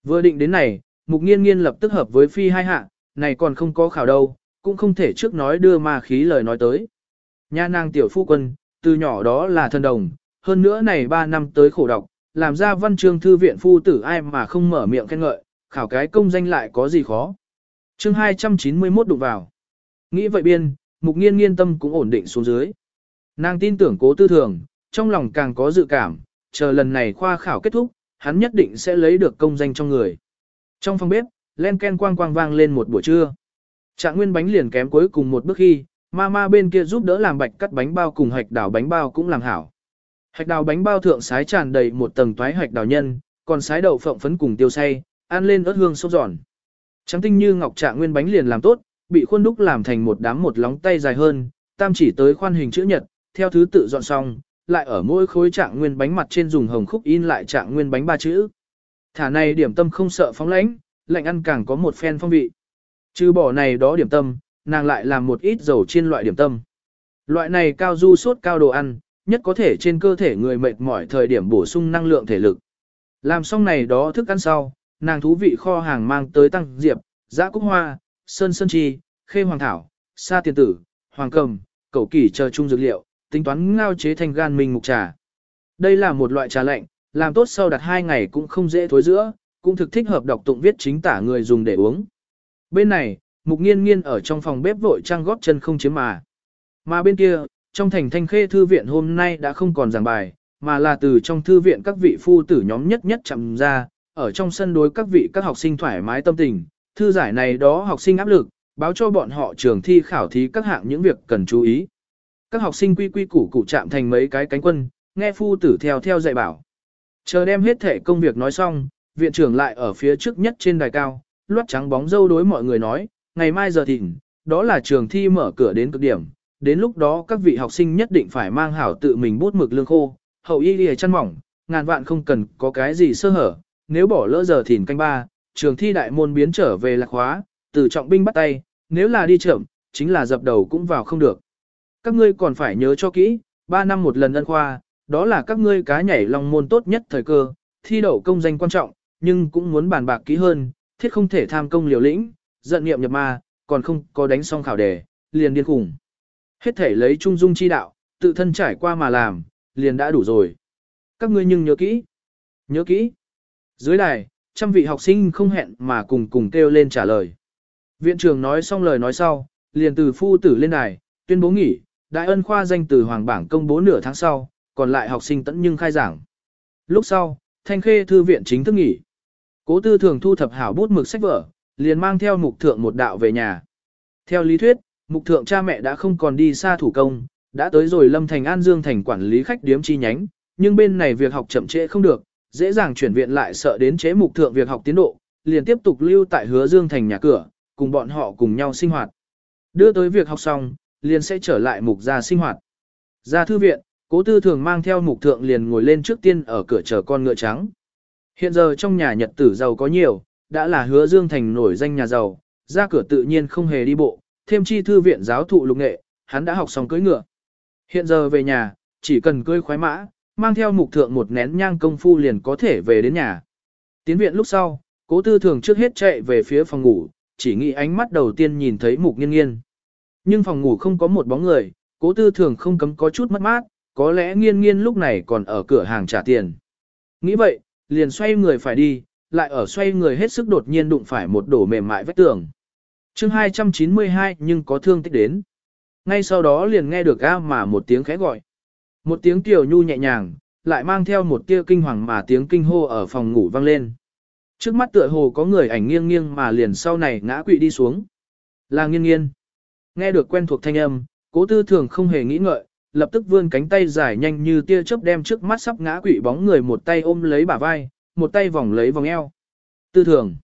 Vừa định đến này, mục nghiên nghiên lập tức hợp với Phi hai hạ, này còn không có khảo đâu, cũng không thể trước nói đưa ma khí lời nói tới. Nha nàng tiểu phu quân, từ nhỏ đó là thân đồng, hơn nữa này ba năm tới khổ đọc, làm ra văn chương thư viện phu tử ai mà không mở miệng khen ngợi, khảo cái công danh lại có gì khó. chương 291 đụng vào. Nghĩ vậy biên, mục nghiên nghiên tâm cũng ổn định xuống dưới. Nàng tin tưởng cố tư thường, trong lòng càng có dự cảm, chờ lần này khoa khảo kết thúc, hắn nhất định sẽ lấy được công danh trong người. Trong phòng bếp, len ken quang quang vang lên một buổi trưa. Trạng nguyên bánh liền kém cuối cùng một bước khi, Mama bên kia giúp đỡ làm bạch cắt bánh bao cùng hạch đào bánh bao cũng làm hảo. Hạch đào bánh bao thượng sái tràn đầy một tầng toái hạch đào nhân, còn sái đậu phộng phấn cùng tiêu say, ăn lên ớt hương sốt giòn. Trắng tinh như ngọc trạng nguyên bánh liền làm tốt, bị khuôn đúc làm thành một đám một lóng tay dài hơn, tam chỉ tới khoan hình chữ nhật, theo thứ tự dọn xong, lại ở mỗi khối trạng nguyên bánh mặt trên dùng hồng khúc in lại trạng nguyên bánh ba chữ. Thả này điểm tâm không sợ phóng lãnh, lạnh ăn càng có một phen phong vị. Trừ bỏ này đó điểm tâm, nàng lại làm một ít dầu chiên loại điểm tâm. Loại này cao du sốt cao đồ ăn, nhất có thể trên cơ thể người mệt mỏi thời điểm bổ sung năng lượng thể lực. Làm xong này đó thức ăn sau, nàng thú vị kho hàng mang tới tăng diệp, giã cúc hoa, sơn sơn chi, khê hoàng thảo, sa tiền tử, hoàng cầm, cẩu kỷ chờ chung dược liệu, tính toán ngao chế thành gan mình mục trà. Đây là một loại trà lạnh, làm tốt sau đặt hai ngày cũng không dễ thối giữa, cũng thực thích hợp đọc tụng viết chính tả người dùng để uống. Bên này, mục nghiên nghiên ở trong phòng bếp vội trang góp chân không chiếm mà. Mà bên kia, trong thành thanh khê thư viện hôm nay đã không còn giảng bài, mà là từ trong thư viện các vị phu tử nhóm nhất nhất chậm ra, ở trong sân đối các vị các học sinh thoải mái tâm tình, thư giải này đó học sinh áp lực, báo cho bọn họ trường thi khảo thí các hạng những việc cần chú ý. Các học sinh quy quy củ củ chạm thành mấy cái cánh quân, nghe phu tử theo theo dạy bảo. Chờ đem hết thể công việc nói xong, viện trưởng lại ở phía trước nhất trên đài cao, loát trắng bóng dâu đối mọi người nói, ngày mai giờ thịnh, đó là trường thi mở cửa đến cực điểm, đến lúc đó các vị học sinh nhất định phải mang hảo tự mình bút mực lương khô, hậu y lìa chăn mỏng, ngàn vạn không cần có cái gì sơ hở, nếu bỏ lỡ giờ thìn canh ba, trường thi đại môn biến trở về lạc hóa, từ trọng binh bắt tay, nếu là đi chậm, chính là dập đầu cũng vào không được. Các ngươi còn phải nhớ cho kỹ, 3 năm một lần ân khoa, đó là các ngươi cá nhảy lòng môn tốt nhất thời cơ, thi đậu công danh quan trọng, nhưng cũng muốn bàn bạc kỹ hơn, thiết không thể tham công liều lĩnh, giận nghiệm nhập ma, còn không có đánh xong khảo đề, liền điên khủng. Hết thể lấy trung dung chi đạo, tự thân trải qua mà làm, liền đã đủ rồi. Các ngươi nhưng nhớ kỹ. Nhớ kỹ. Dưới đài, trăm vị học sinh không hẹn mà cùng cùng kêu lên trả lời. Viện trưởng nói xong lời nói sau, liền từ phu tử lên đài, tuyên bố nghỉ, đại ân khoa danh từ hoàng bảng công bố nửa tháng sau, còn lại học sinh tận nhưng khai giảng. Lúc sau, thanh khê thư viện chính thức nghỉ. Cố tư thường thu thập hảo bút mực sách vở, liền mang theo mục thượng một đạo về nhà. Theo lý thuyết, mục thượng cha mẹ đã không còn đi xa thủ công, đã tới rồi lâm thành an dương thành quản lý khách điếm chi nhánh, nhưng bên này việc học chậm trễ không được, dễ dàng chuyển viện lại sợ đến chế mục thượng việc học tiến độ, liền tiếp tục lưu tại hứa dương thành nhà cửa, cùng bọn họ cùng nhau sinh hoạt. Đưa tới việc học xong, liền sẽ trở lại mục gia sinh hoạt. Ra thư viện, cố tư thường mang theo mục thượng liền ngồi lên trước tiên ở cửa chờ con ngựa trắng. Hiện giờ trong nhà nhật tử giàu có nhiều, đã là hứa dương thành nổi danh nhà giàu, ra cửa tự nhiên không hề đi bộ, thêm chi thư viện giáo thụ lục nghệ, hắn đã học xong cưỡi ngựa. Hiện giờ về nhà, chỉ cần cưỡi khoái mã, mang theo mục thượng một nén nhang công phu liền có thể về đến nhà. Tiến viện lúc sau, cố tư thường trước hết chạy về phía phòng ngủ, chỉ nghĩ ánh mắt đầu tiên nhìn thấy mục nghiên nghiên. Nhưng phòng ngủ không có một bóng người, cố tư thường không cấm có chút mất mát, có lẽ nghiên nghiên lúc này còn ở cửa hàng trả tiền. Nghĩ vậy, liền xoay người phải đi, lại ở xoay người hết sức đột nhiên đụng phải một đổ mềm mại vách tường. chương 292 nhưng có thương tích đến. Ngay sau đó liền nghe được a mà một tiếng khẽ gọi. Một tiếng tiểu nhu nhẹ nhàng, lại mang theo một tia kinh hoàng mà tiếng kinh hô ở phòng ngủ vang lên. Trước mắt tựa hồ có người ảnh nghiêng nghiêng mà liền sau này ngã quỵ đi xuống. Là nghiêng nghiêng. Nghe được quen thuộc thanh âm, cố tư thường không hề nghĩ ngợi, lập tức vươn cánh tay dài nhanh như tia chớp đem trước mắt sắp ngã quỵ bóng người một tay ôm lấy bả vai, một tay vòng lấy vòng eo. Tư thường.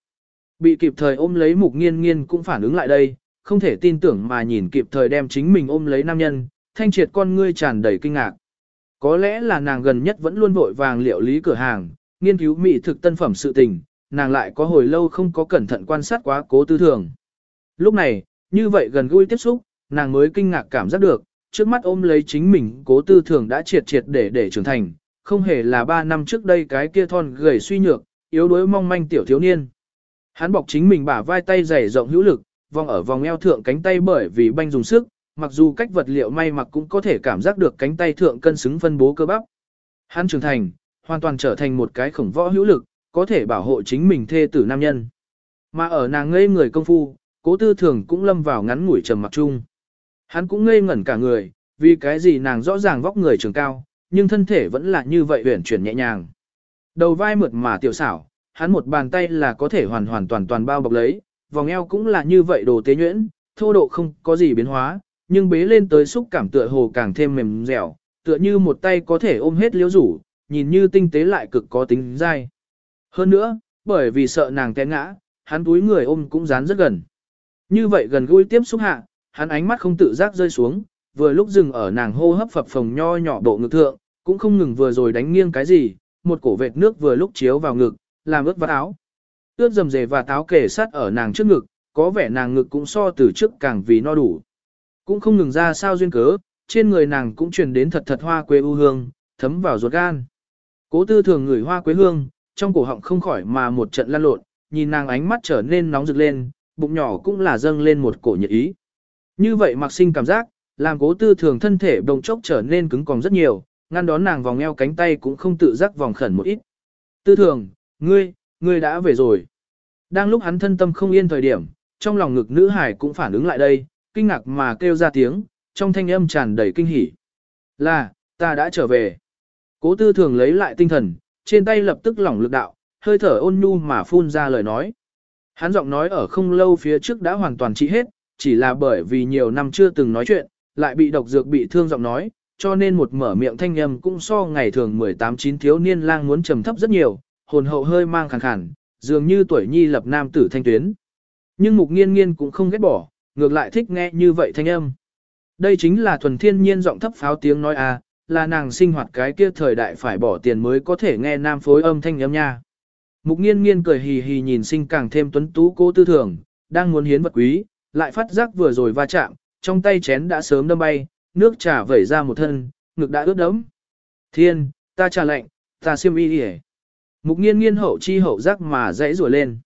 Bị kịp thời ôm lấy mục nghiên nghiên cũng phản ứng lại đây, không thể tin tưởng mà nhìn kịp thời đem chính mình ôm lấy nam nhân, thanh triệt con ngươi tràn đầy kinh ngạc. Có lẽ là nàng gần nhất vẫn luôn vội vàng liệu lý cửa hàng, nghiên cứu mỹ thực tân phẩm sự tình, nàng lại có hồi lâu không có cẩn thận quan sát quá cố tư thường. Lúc này, như vậy gần gũi tiếp xúc, nàng mới kinh ngạc cảm giác được, trước mắt ôm lấy chính mình cố tư thường đã triệt triệt để để trưởng thành, không hề là ba năm trước đây cái kia thon gầy suy nhược, yếu đuối mong manh tiểu thiếu niên. Hắn bọc chính mình bả vai tay dày rộng hữu lực, vòng ở vòng eo thượng cánh tay bởi vì banh dùng sức, mặc dù cách vật liệu may mặc cũng có thể cảm giác được cánh tay thượng cân xứng phân bố cơ bắp. Hắn trưởng thành, hoàn toàn trở thành một cái khổng võ hữu lực, có thể bảo hộ chính mình thê tử nam nhân. Mà ở nàng ngây người công phu, cố tư thường cũng lâm vào ngắn ngủi trầm mặc chung. Hắn cũng ngây ngẩn cả người, vì cái gì nàng rõ ràng vóc người trường cao, nhưng thân thể vẫn là như vậy uyển chuyển nhẹ nhàng. Đầu vai mượt mà tiểu xảo, hắn một bàn tay là có thể hoàn hoàn toàn toàn bao bọc lấy, vòng eo cũng là như vậy đồ tế nhuyễn, thô độ không có gì biến hóa, nhưng bế lên tới xúc cảm tựa hồ càng thêm mềm dẻo, tựa như một tay có thể ôm hết liễu rủ, nhìn như tinh tế lại cực có tính dai. Hơn nữa, bởi vì sợ nàng té ngã, hắn túi người ôm cũng dán rất gần. Như vậy gần gũi tiếp xúc hạ, hắn ánh mắt không tự giác rơi xuống, vừa lúc dừng ở nàng hô hấp phập phồng nho nhỏ bộ ngực thượng, cũng không ngừng vừa rồi đánh nghiêng cái gì, một cổ vệt nước vừa lúc chiếu vào ngực, làm ướt vạt áo. Ướt dầm dề và táo kể sát ở nàng trước ngực, có vẻ nàng ngực cũng so từ trước càng vì no đủ. Cũng không ngừng ra sao duyên cớ, trên người nàng cũng truyền đến thật thật hoa quế u hương, thấm vào ruột gan. Cố tư thường ngửi hoa quế hương, trong cổ họng không khỏi mà một trận lăn lộn, nhìn nàng ánh mắt trở nên nóng rực lên, bụng nhỏ cũng là dâng lên một cổ nhiệt ý. Như vậy mặc sinh cảm giác, làm cố tư thường thân thể đồng chốc trở nên cứng còng rất nhiều, ngăn đón nàng vòng eo cánh tay cũng không tự giác vòng khẩn một ít. Tư thường, ngươi, ngươi đã về rồi. Đang lúc hắn thân tâm không yên thời điểm, trong lòng ngực nữ hải cũng phản ứng lại đây, kinh ngạc mà kêu ra tiếng, trong thanh âm tràn đầy kinh hỉ. Là, ta đã trở về. Cố tư thường lấy lại tinh thần, trên tay lập tức lỏng lực đạo, hơi thở ôn nhu mà phun ra lời nói. Hắn giọng nói ở không lâu phía trước đã hoàn toàn trị hết, chỉ là bởi vì nhiều năm chưa từng nói chuyện, lại bị độc dược bị thương giọng nói, cho nên một mở miệng thanh âm cũng so ngày thường 18-9 thiếu niên lang muốn trầm thấp rất nhiều, hồn hậu hơi mang khàn khàn, dường như tuổi nhi lập nam tử thanh tuyến. Nhưng mục nghiên nghiên cũng không ghét bỏ, ngược lại thích nghe như vậy thanh âm. Đây chính là thuần thiên nhiên giọng thấp pháo tiếng nói à, là nàng sinh hoạt cái kia thời đại phải bỏ tiền mới có thể nghe nam phối âm thanh âm nha. Mục nghiên nghiên cười hì hì nhìn sinh càng thêm tuấn tú cô tư thường, đang muốn hiến vật quý, lại phát giác vừa rồi va chạm, trong tay chén đã sớm đâm bay, nước trà vẩy ra một thân, ngực đã ướt đẫm. Thiên, ta trà lạnh, ta siêm y đi Mục nghiên nghiên hậu chi hậu giác mà dãy rủa lên.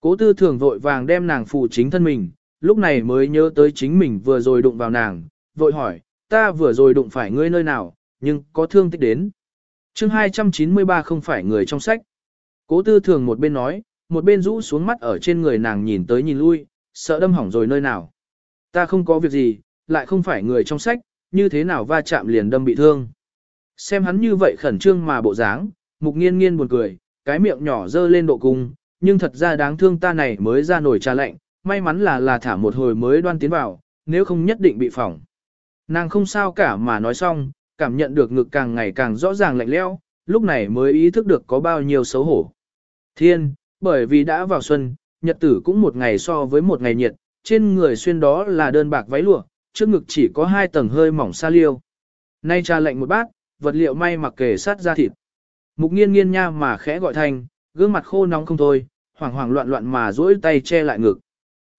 Cố tư thường vội vàng đem nàng phụ chính thân mình, lúc này mới nhớ tới chính mình vừa rồi đụng vào nàng, vội hỏi, ta vừa rồi đụng phải ngươi nơi nào, nhưng có thương tích đến. chương 293 không phải người trong sách. Cố tư thường một bên nói, một bên rũ xuống mắt ở trên người nàng nhìn tới nhìn lui, sợ đâm hỏng rồi nơi nào. Ta không có việc gì, lại không phải người trong sách, như thế nào va chạm liền đâm bị thương. Xem hắn như vậy khẩn trương mà bộ dáng, mục nghiên nghiên buồn cười, cái miệng nhỏ dơ lên độ cung, nhưng thật ra đáng thương ta này mới ra nổi trà lạnh, may mắn là là thả một hồi mới đoan tiến vào, nếu không nhất định bị phỏng. Nàng không sao cả mà nói xong, cảm nhận được ngực càng ngày càng rõ ràng lạnh lẽo, lúc này mới ý thức được có bao nhiêu xấu hổ. Thiên, bởi vì đã vào xuân, nhật tử cũng một ngày so với một ngày nhiệt, trên người xuyên đó là đơn bạc váy lụa, trước ngực chỉ có hai tầng hơi mỏng sa liêu. Nay trà lệnh một bát, vật liệu may mặc kề sát ra thịt. Mục nghiên nghiên nha mà khẽ gọi thành, gương mặt khô nóng không thôi, hoảng hoảng loạn loạn mà duỗi tay che lại ngực.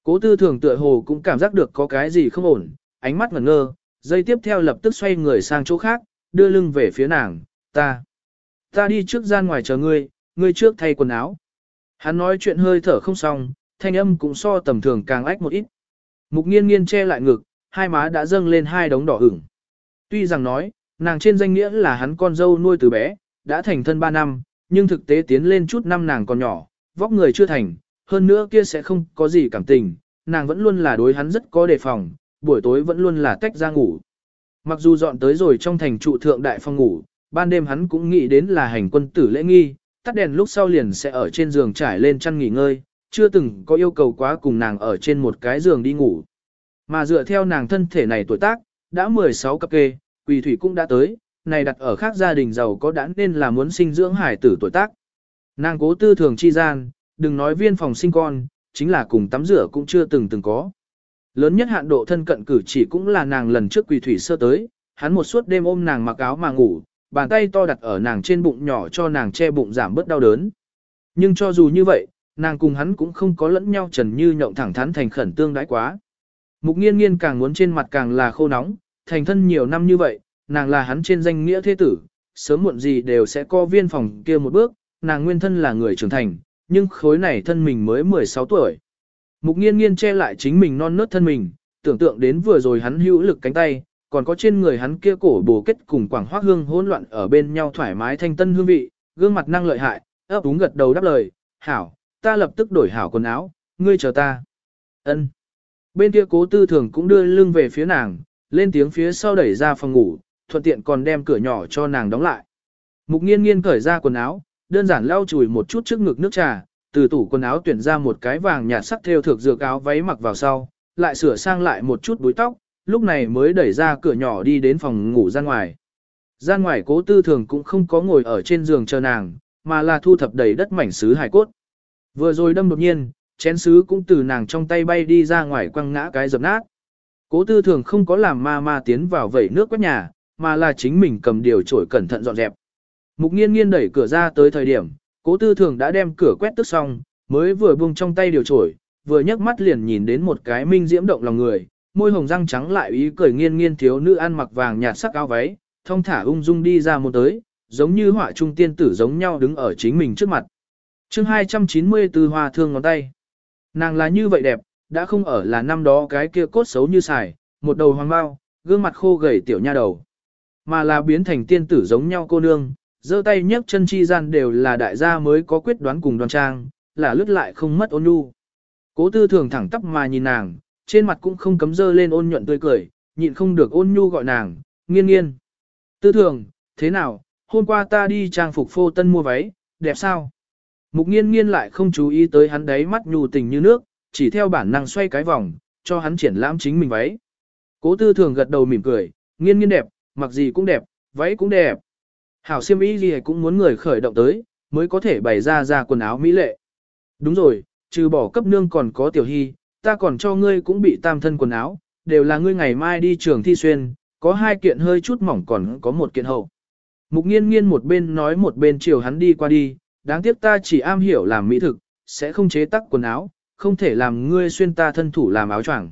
Cố tư thường tựa hồ cũng cảm giác được có cái gì không ổn, ánh mắt ngẩn ngơ, dây tiếp theo lập tức xoay người sang chỗ khác, đưa lưng về phía nàng, ta. Ta đi trước gian ngoài chờ ngươi, ngươi trước thay quần áo. Hắn nói chuyện hơi thở không xong, thanh âm cũng so tầm thường càng ách một ít. Mục nghiên nghiên che lại ngực, hai má đã dâng lên hai đống đỏ ửng. Tuy rằng nói, nàng trên danh nghĩa là hắn con dâu nuôi từ bé, đã thành thân ba năm, nhưng thực tế tiến lên chút năm nàng còn nhỏ, vóc người chưa thành, hơn nữa kia sẽ không có gì cảm tình, nàng vẫn luôn là đối hắn rất có đề phòng, buổi tối vẫn luôn là tách ra ngủ. Mặc dù dọn tới rồi trong thành trụ thượng đại phòng ngủ, ban đêm hắn cũng nghĩ đến là hành quân tử lễ nghi, tắt đèn lúc sau liền sẽ ở trên giường trải lên chăn nghỉ ngơi, chưa từng có yêu cầu quá cùng nàng ở trên một cái giường đi ngủ. Mà dựa theo nàng thân thể này tuổi tác, đã 16 cặp kê, quỳ thủy cũng đã tới, này đặt ở khác gia đình giàu có đã nên là muốn sinh dưỡng hải tử tuổi tác. Nàng cố tư thường chi gian, đừng nói viên phòng sinh con, chính là cùng tắm rửa cũng chưa từng từng có. Lớn nhất hạn độ thân cận cử chỉ cũng là nàng lần trước quỳ thủy sơ tới, hắn một suốt đêm ôm nàng mặc áo mà ngủ, bàn tay to đặt ở nàng trên bụng nhỏ cho nàng che bụng giảm bớt đau đớn. Nhưng cho dù như vậy, nàng cùng hắn cũng không có lẫn nhau trần như nhộng thẳng thắn thành khẩn tương đãi quá. Mục nghiên nghiên càng muốn trên mặt càng là khô nóng, thành thân nhiều năm như vậy, nàng là hắn trên danh nghĩa thế tử, sớm muộn gì đều sẽ co viên phòng kia một bước, nàng nguyên thân là người trưởng thành, nhưng khối này thân mình mới 16 tuổi. Mục nghiên nghiên che lại chính mình non nớt thân mình, tưởng tượng đến vừa rồi hắn hữu lực cánh tay, còn có trên người hắn kia cổ bồ kết cùng quảng hoác hương hỗn loạn ở bên nhau thoải mái thanh tân hương vị, gương mặt năng lợi hại, ấp úng gật đầu đáp lời, hảo, ta lập tức đổi hảo quần áo, ngươi chờ ta. Ân. Bên kia cố tư thường cũng đưa lưng về phía nàng, lên tiếng phía sau đẩy ra phòng ngủ, thuận tiện còn đem cửa nhỏ cho nàng đóng lại. Mục nghiên nghiên cởi ra quần áo, đơn giản lau chùi một chút trước ngực nước trà, từ tủ quần áo tuyển ra một cái vàng nhạt sắc theo thược dược áo váy mặc vào sau, lại sửa sang lại một chút búi tóc, lúc này mới đẩy ra cửa nhỏ đi đến phòng ngủ ra ngoài. Ra ngoài cố tư thường cũng không có ngồi ở trên giường chờ nàng, mà là thu thập đầy đất mảnh sứ hài cốt. Vừa rồi đâm đột nhiên, chén sứ cũng từ nàng trong tay bay đi ra ngoài quăng ngã cái dập nát. Cố tư thường không có làm ma ma tiến vào vẩy nước quét nhà, mà là chính mình cầm điều trổi cẩn thận dọn dẹp. Mục nghiên nghiên đẩy cửa ra tới thời điểm, cố tư thường đã đem cửa quét tức xong, mới vừa buông trong tay điều trổi, vừa nhấc mắt liền nhìn đến một cái minh diễm động lòng người, môi hồng răng trắng lại ý cười nghiên nghiên thiếu nữ ăn mặc vàng nhạt sắc áo váy, thông thả ung dung đi ra một tới, giống như họa trung tiên tử giống nhau đứng ở chính mình trước mặt. chương 294 hoa thương ngón tay. Nàng là như vậy đẹp, đã không ở là năm đó cái kia cốt xấu như xài, một đầu hoàng bao, gương mặt khô gầy tiểu nha đầu. Mà là biến thành tiên tử giống nhau cô nương, giơ tay nhấc chân chi gian đều là đại gia mới có quyết đoán cùng đoan trang, là lướt lại không mất ôn nhu. Cố tư thường thẳng tắp mà nhìn nàng, trên mặt cũng không cấm dơ lên ôn nhuận tươi cười, nhịn không được ôn nhu gọi nàng, nghiên nghiên. Tư thường, thế nào, hôm qua ta đi trang phục phô tân mua váy, đẹp sao? Mục nghiên nghiên lại không chú ý tới hắn đấy mắt nhu tình như nước, chỉ theo bản năng xoay cái vòng, cho hắn triển lãm chính mình váy. Cố tư thường gật đầu mỉm cười, nghiên nghiên đẹp, mặc gì cũng đẹp, váy cũng đẹp. Hảo siêm ý gì cũng muốn người khởi động tới, mới có thể bày ra ra quần áo mỹ lệ. Đúng rồi, trừ bỏ cấp nương còn có tiểu hy, ta còn cho ngươi cũng bị tam thân quần áo, đều là ngươi ngày mai đi trường thi xuyên, có hai kiện hơi chút mỏng còn có một kiện hậu. Mục nghiên nghiên một bên nói một bên chiều hắn đi qua đi, đáng tiếc ta chỉ am hiểu làm mỹ thực, sẽ không chế tác quần áo, không thể làm ngươi xuyên ta thân thủ làm áo choàng.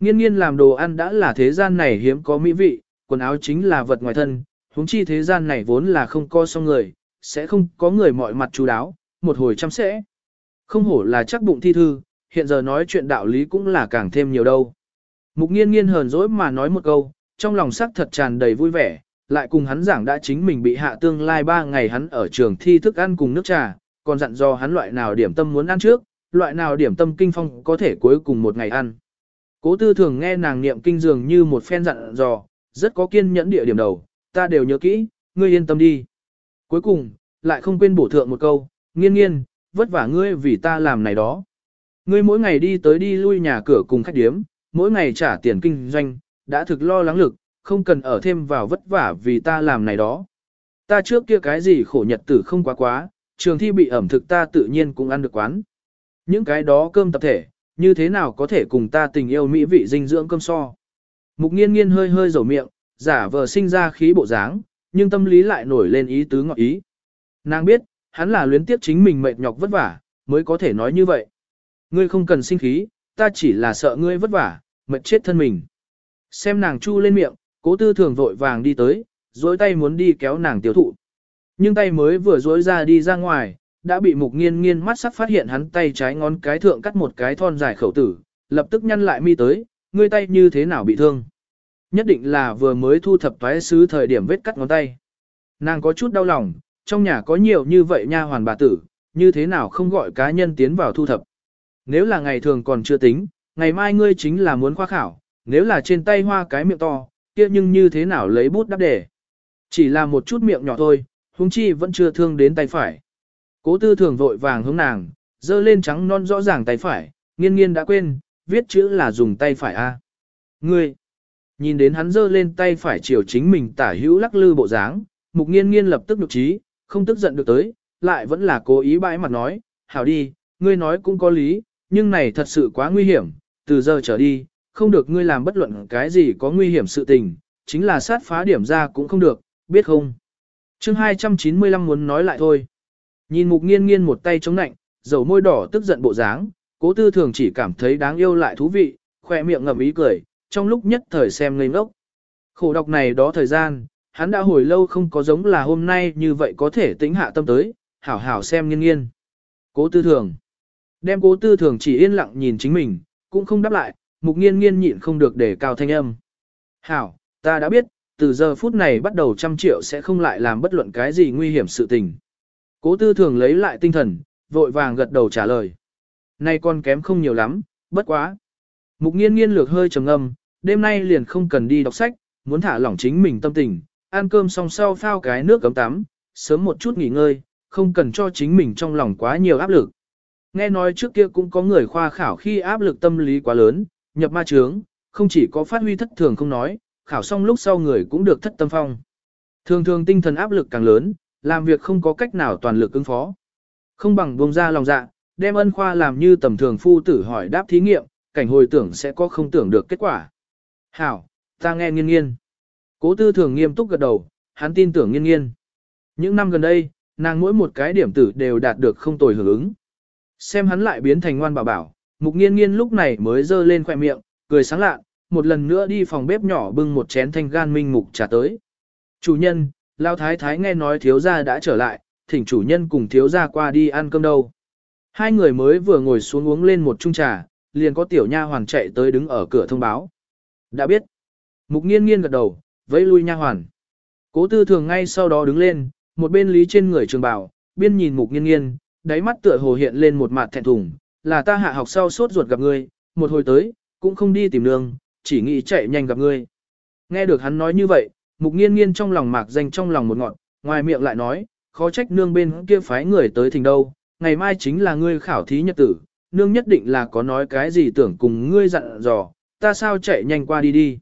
Nghiên nghiên làm đồ ăn đã là thế gian này hiếm có mỹ vị, quần áo chính là vật ngoài thân, huống chi thế gian này vốn là không có song người, sẽ không có người mọi mặt chú đáo, một hồi chăm sẽ. Không hổ là chắc bụng thi thư, hiện giờ nói chuyện đạo lý cũng là càng thêm nhiều đâu. Mục nghiên nghiên hờn dỗi mà nói một câu, trong lòng sắc thật tràn đầy vui vẻ, lại cùng hắn giảng đã chính mình bị hạ tương lai ba ngày hắn ở trường thi thức ăn cùng nước trà, còn dặn do hắn loại nào điểm tâm muốn ăn trước, loại nào điểm tâm kinh phong có thể cuối cùng một ngày ăn. Cố tư thường nghe nàng niệm kinh dường như một phen dặn dò, rất có kiên nhẫn địa điểm đầu, ta đều nhớ kỹ, ngươi yên tâm đi. Cuối cùng, lại không quên bổ thượng một câu, nghiên nghiên, vất vả ngươi vì ta làm này đó. Ngươi mỗi ngày đi tới đi lui nhà cửa cùng khách điếm, mỗi ngày trả tiền kinh doanh, đã thực lo lắng lực, không cần ở thêm vào vất vả vì ta làm này đó. Ta trước kia cái gì khổ nhật tử không quá quá, trường thi bị ẩm thực ta tự nhiên cũng ăn được quán. Những cái đó cơm tập thể, như thế nào có thể cùng ta tình yêu mỹ vị dinh dưỡng cơm so. Mục nghiên nghiên hơi hơi dầu miệng, giả vờ sinh ra khí bộ dáng, nhưng tâm lý lại nổi lên ý tứ ngọ ý. Nàng biết, hắn là luyến tiếp chính mình mệt nhọc vất vả, mới có thể nói như vậy. Ngươi không cần sinh khí, ta chỉ là sợ ngươi vất vả, mệt chết thân mình. Xem nàng chu lên miệng, cố tư thường vội vàng đi tới, dối tay muốn đi kéo nàng tiêu thụ. Nhưng tay mới vừa dối ra đi ra ngoài, đã bị mục nghiên nghiên mắt sắc phát hiện hắn tay trái ngón cái thượng cắt một cái thon dài khẩu tử, lập tức nhăn lại mi tới, ngươi tay như thế nào bị thương. Nhất định là vừa mới thu thập toái sứ thời điểm vết cắt ngón tay. Nàng có chút đau lòng, trong nhà có nhiều như vậy nha hoàn bà tử, như thế nào không gọi cá nhân tiến vào thu thập. Nếu là ngày thường còn chưa tính, ngày mai ngươi chính là muốn khoa khảo, nếu là trên tay hoa cái miệng to, kia nhưng như thế nào lấy bút đắp đề. Chỉ là một chút miệng nhỏ thôi, huống chi vẫn chưa thương đến tay phải. Cố tư thường vội vàng hướng nàng, dơ lên trắng non rõ ràng tay phải, nghiên nghiên đã quên, viết chữ là dùng tay phải a. Ngươi, nhìn đến hắn dơ lên tay phải chiều chính mình tả hữu lắc lư bộ dáng, mục nghiên nghiên lập tức nhục trí, không tức giận được tới, lại vẫn là cố ý bãi mặt nói, hảo đi, ngươi nói cũng có lý, nhưng này thật sự quá nguy hiểm, từ giờ trở đi, không được ngươi làm bất luận cái gì có nguy hiểm sự tình, chính là sát phá điểm ra cũng không được, biết không? chương 295 muốn nói lại thôi. Nhìn mục nghiên nghiên một tay chống nạnh, dầu môi đỏ tức giận bộ dáng, cố tư thường chỉ cảm thấy đáng yêu lại thú vị, khỏe miệng ngậm ý cười, trong lúc nhất thời xem ngây ngốc. Khổ độc này đó thời gian, hắn đã hồi lâu không có giống là hôm nay như vậy có thể tính hạ tâm tới, hảo hảo xem nghiên nghiên. Cố tư thường. Đem cố tư thường chỉ yên lặng nhìn chính mình, cũng không đáp lại, mục nghiên nghiên nhịn không được để cao thanh âm. Hảo, ta đã biết, từ giờ phút này bắt đầu trăm triệu sẽ không lại làm bất luận cái gì nguy hiểm sự tình. Cố tư thường lấy lại tinh thần, vội vàng gật đầu trả lời. Nay con kém không nhiều lắm, bất quá. Mục nghiên nghiên lược hơi trầm âm. đêm nay liền không cần đi đọc sách, muốn thả lỏng chính mình tâm tình, ăn cơm xong sau phao cái nước cấm tắm, sớm một chút nghỉ ngơi, không cần cho chính mình trong lòng quá nhiều áp lực. Nghe nói trước kia cũng có người khoa khảo khi áp lực tâm lý quá lớn, nhập ma trướng, không chỉ có phát huy thất thường không nói, khảo xong lúc sau người cũng được thất tâm phong. Thường thường tinh thần áp lực càng lớn, làm việc không có cách nào toàn lực ứng phó. Không bằng buông ra lòng dạ, đem ân khoa làm như tầm thường phu tử hỏi đáp thí nghiệm, cảnh hồi tưởng sẽ có không tưởng được kết quả. Hảo, ta nghe nghiên nghiên. Cố tư thường nghiêm túc gật đầu, hắn tin tưởng nghiên nghiên. Những năm gần đây, nàng mỗi một cái điểm tử đều đạt được không tồi hưởng ứng. Xem hắn lại biến thành ngoan bảo bảo, mục nghiên nghiên lúc này mới dơ lên khoẻ miệng, cười sáng lạ, một lần nữa đi phòng bếp nhỏ bưng một chén thanh gan minh mục trà tới. Chủ nhân, Lao Thái Thái nghe nói thiếu gia đã trở lại, thỉnh chủ nhân cùng thiếu gia qua đi ăn cơm đâu. Hai người mới vừa ngồi xuống uống lên một chung trà, liền có tiểu nha hoàn chạy tới đứng ở cửa thông báo. Đã biết. Mục nghiên nghiên gật đầu, vẫy lui nha hoàn. Cố tư thường ngay sau đó đứng lên, một bên lý trên người trường bảo, biên nhìn mục nghiên nghiên, đáy mắt tựa hồ hiện lên một mặt thẹn thùng, là ta hạ học sau suốt ruột gặp ngươi, một hồi tới, cũng không đi tìm nương, chỉ nghĩ chạy nhanh gặp ngươi. Nghe được hắn nói như vậy, mục nghiên nghiên trong lòng mạc danh trong lòng một ngọn, ngoài miệng lại nói, khó trách nương bên kia phái người tới thình đâu, ngày mai chính là ngươi khảo thí nhật tử, nương nhất định là có nói cái gì tưởng cùng ngươi dặn dò, ta sao chạy nhanh qua đi đi.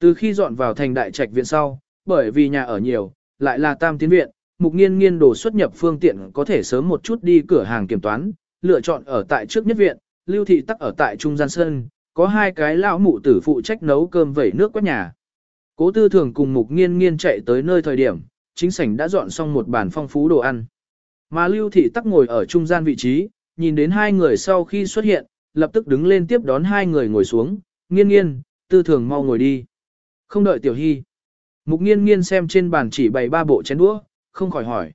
Từ khi dọn vào thành đại trạch viện sau, bởi vì nhà ở nhiều, lại là tam tiến viện, mục nghiên nghiên đồ xuất nhập phương tiện có thể sớm một chút đi cửa hàng kiểm toán, lựa chọn ở tại trước nhất viện, lưu thị tắc ở tại trung gian sân, có hai cái lão mụ tử phụ trách nấu cơm vẩy nước quét nhà. Cố tư thường cùng mục nghiên nghiên chạy tới nơi thời điểm, chính sảnh đã dọn xong một bàn phong phú đồ ăn. Mà lưu thị tắc ngồi ở trung gian vị trí, nhìn đến hai người sau khi xuất hiện, lập tức đứng lên tiếp đón hai người ngồi xuống, nghiên nghiên, tư thường mau ngồi đi. Không đợi tiểu hy. Mục nghiên nghiên xem trên bàn chỉ bày ba bộ chén đũa, không khỏi hỏi.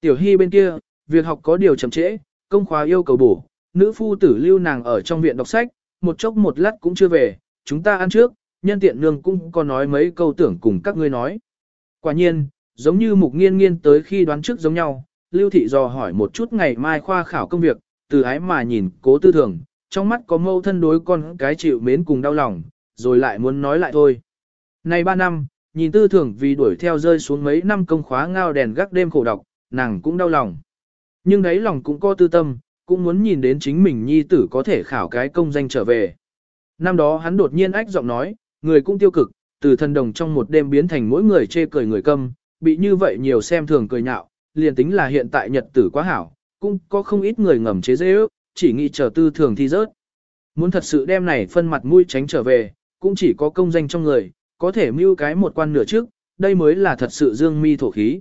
Tiểu hy bên kia, việc học có điều chậm trễ, công khóa yêu cầu bổ, nữ phu tử lưu nàng ở trong viện đọc sách, một chốc một lát cũng chưa về, chúng ta ăn trước, nhân tiện nương cũng có nói mấy câu tưởng cùng các ngươi nói. Quả nhiên, giống như mục nghiên nghiên tới khi đoán trước giống nhau, lưu thị dò hỏi một chút ngày mai khoa khảo công việc, từ ái mà nhìn cố tư thường, trong mắt có mâu thân đối con cái chịu mến cùng đau lòng, rồi lại muốn nói lại thôi. Này ba năm, nhìn tư thường vì đuổi theo rơi xuống mấy năm công khóa ngao đèn gác đêm khổ độc, nàng cũng đau lòng. Nhưng đấy lòng cũng có tư tâm, cũng muốn nhìn đến chính mình nhi tử có thể khảo cái công danh trở về. Năm đó hắn đột nhiên ách giọng nói, người cũng tiêu cực, từ thần đồng trong một đêm biến thành mỗi người chê cười người câm, bị như vậy nhiều xem thường cười nhạo, liền tính là hiện tại nhật tử quá hảo, cũng có không ít người ngầm chế dễ ước, chỉ nghĩ chờ tư thường thi rớt. Muốn thật sự đem này phân mặt mũi tránh trở về, cũng chỉ có công danh trong người, có thể mưu cái một quan nửa trước, đây mới là thật sự dương mi thổ khí.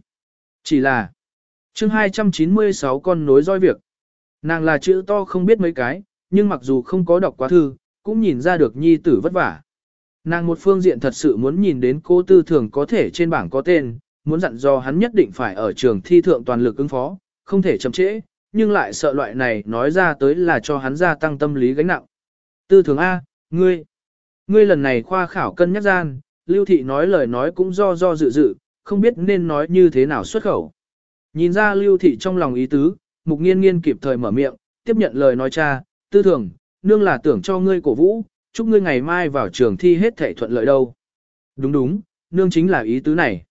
Chỉ là, chương 296 con nối roi việc. Nàng là chữ to không biết mấy cái, nhưng mặc dù không có đọc quá thư, cũng nhìn ra được nhi tử vất vả. Nàng một phương diện thật sự muốn nhìn đến cô tư thường có thể trên bảng có tên, muốn dặn dò hắn nhất định phải ở trường thi thượng toàn lực ứng phó, không thể chậm trễ, nhưng lại sợ loại này nói ra tới là cho hắn gia tăng tâm lý gánh nặng. Tư thường A, ngươi, ngươi lần này khoa khảo cân nhắc gian, lưu thị nói lời nói cũng do do dự dự, không biết nên nói như thế nào xuất khẩu. Nhìn ra lưu thị trong lòng ý tứ, mục nghiên nghiên kịp thời mở miệng, tiếp nhận lời nói cha, tư thường, nương là tưởng cho ngươi cổ vũ, chúc ngươi ngày mai vào trường thi hết thể thuận lợi đâu. Đúng đúng, nương chính là ý tứ này.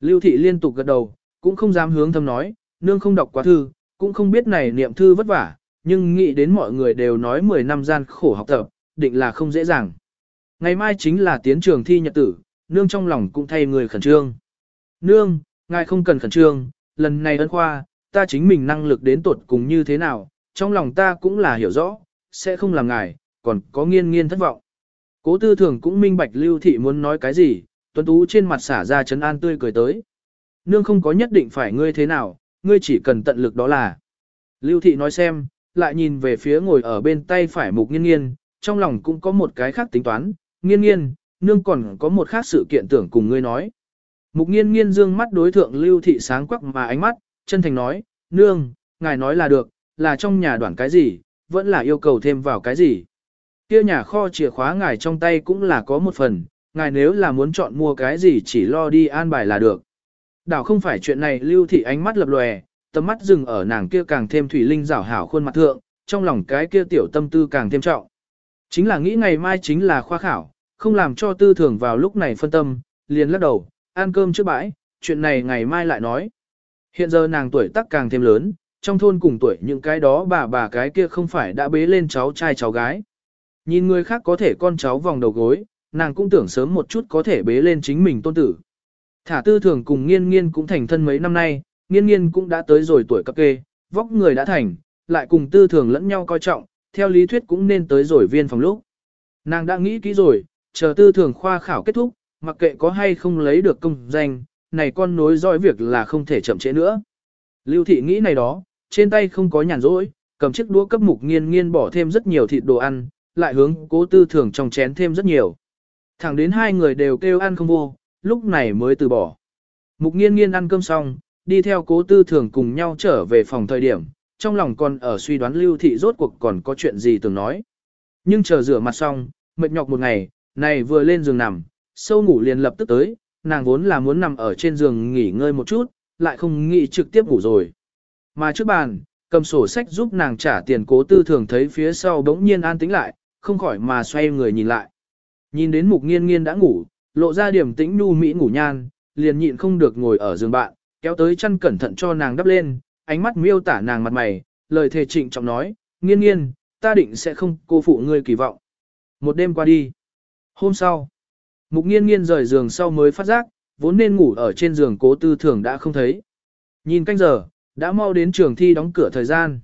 Lưu thị liên tục gật đầu, cũng không dám hướng thâm nói, nương không đọc quá thư, cũng không biết này niệm thư vất vả, nhưng nghĩ đến mọi người đều nói 10 năm gian khổ học tập, định là không dễ dàng. Ngày mai chính là tiến trường thi nhật tử, nương trong lòng cũng thay người khẩn trương. Nương, ngài không cần khẩn trương, lần này ân khoa, ta chính mình năng lực đến tuột cùng như thế nào, trong lòng ta cũng là hiểu rõ, sẽ không làm ngài, còn có nghiên nghiên thất vọng. Cố tư thường cũng minh bạch lưu thị muốn nói cái gì, tuấn tú trên mặt xả ra chấn an tươi cười tới. Nương không có nhất định phải ngươi thế nào, ngươi chỉ cần tận lực đó là. Lưu thị nói xem, lại nhìn về phía ngồi ở bên tay phải mục nghiên nghiên, trong lòng cũng có một cái khác tính toán, nghiên nghiên, nương còn có một khác sự kiện tưởng cùng ngươi nói. Mục nghiên nghiên dương mắt đối thượng lưu thị sáng quắc mà ánh mắt, chân thành nói, nương, ngài nói là được, là trong nhà đoạn cái gì, vẫn là yêu cầu thêm vào cái gì. Kia nhà kho chìa khóa ngài trong tay cũng là có một phần, ngài nếu là muốn chọn mua cái gì chỉ lo đi an bài là được. Đảo không phải chuyện này lưu thị ánh mắt lập lòe, tầm mắt dừng ở nàng kia càng thêm thủy linh rảo hảo khuôn mặt thượng, trong lòng cái kia tiểu tâm tư càng thêm trọng. Chính là nghĩ ngày mai chính là khoa khảo, không làm cho tư thường vào lúc này phân tâm, liền lắc đầu, ăn cơm trước bãi, chuyện này ngày mai lại nói. Hiện giờ nàng tuổi tác càng thêm lớn, trong thôn cùng tuổi những cái đó bà bà cái kia không phải đã bế lên cháu trai cháu gái. Nhìn người khác có thể con cháu vòng đầu gối, nàng cũng tưởng sớm một chút có thể bế lên chính mình tôn tử. Thả tư thường cùng nghiên nghiên cũng thành thân mấy năm nay, nghiên nghiên cũng đã tới rồi tuổi cấp kê, vóc người đã thành, lại cùng tư thường lẫn nhau coi trọng, theo lý thuyết cũng nên tới rồi viên phòng lúc. Nàng đã nghĩ kỹ rồi, chờ tư thường khoa khảo kết thúc, mặc kệ có hay không lấy được công danh, này con nối dõi việc là không thể chậm trễ nữa. Lưu thị nghĩ này đó, trên tay không có nhàn rỗi, cầm chiếc đũa cấp mục nghiên nghiên bỏ thêm rất nhiều thịt đồ ăn, lại hướng cố tư thường trong chén thêm rất nhiều. Thẳng đến hai người đều kêu ăn không vô, lúc này mới từ bỏ. Mục nghiên nghiên ăn cơm xong, đi theo cố tư thường cùng nhau trở về phòng thời điểm, trong lòng còn ở suy đoán lưu thị rốt cuộc còn có chuyện gì từng nói. Nhưng chờ rửa mặt xong, mệt nhọc một ngày, này vừa lên giường nằm, sâu ngủ liền lập tức tới, nàng vốn là muốn nằm ở trên giường nghỉ ngơi một chút, lại không nghĩ trực tiếp ngủ rồi. Mà trước bàn, cầm sổ sách giúp nàng trả tiền cố tư thường thấy phía sau bỗng nhiên an tĩnh lại, không khỏi mà xoay người nhìn lại. Nhìn đến mục nghiên nghiên đã ngủ, lộ ra điểm tĩnh nu mỹ ngủ nhan, liền nhịn không được ngồi ở giường bạn, kéo tới chân cẩn thận cho nàng đắp lên, ánh mắt miêu tả nàng mặt mày, lời thề trịnh trọng nói, nghiên nghiên, ta định sẽ không cô phụ ngươi kỳ vọng. Một đêm qua đi. Hôm sau, mục nghiên nghiên rời giường sau mới phát giác, vốn nên ngủ ở trên giường cố tư thường đã không thấy. Nhìn canh giờ, đã mau đến trường thi đóng cửa thời gian.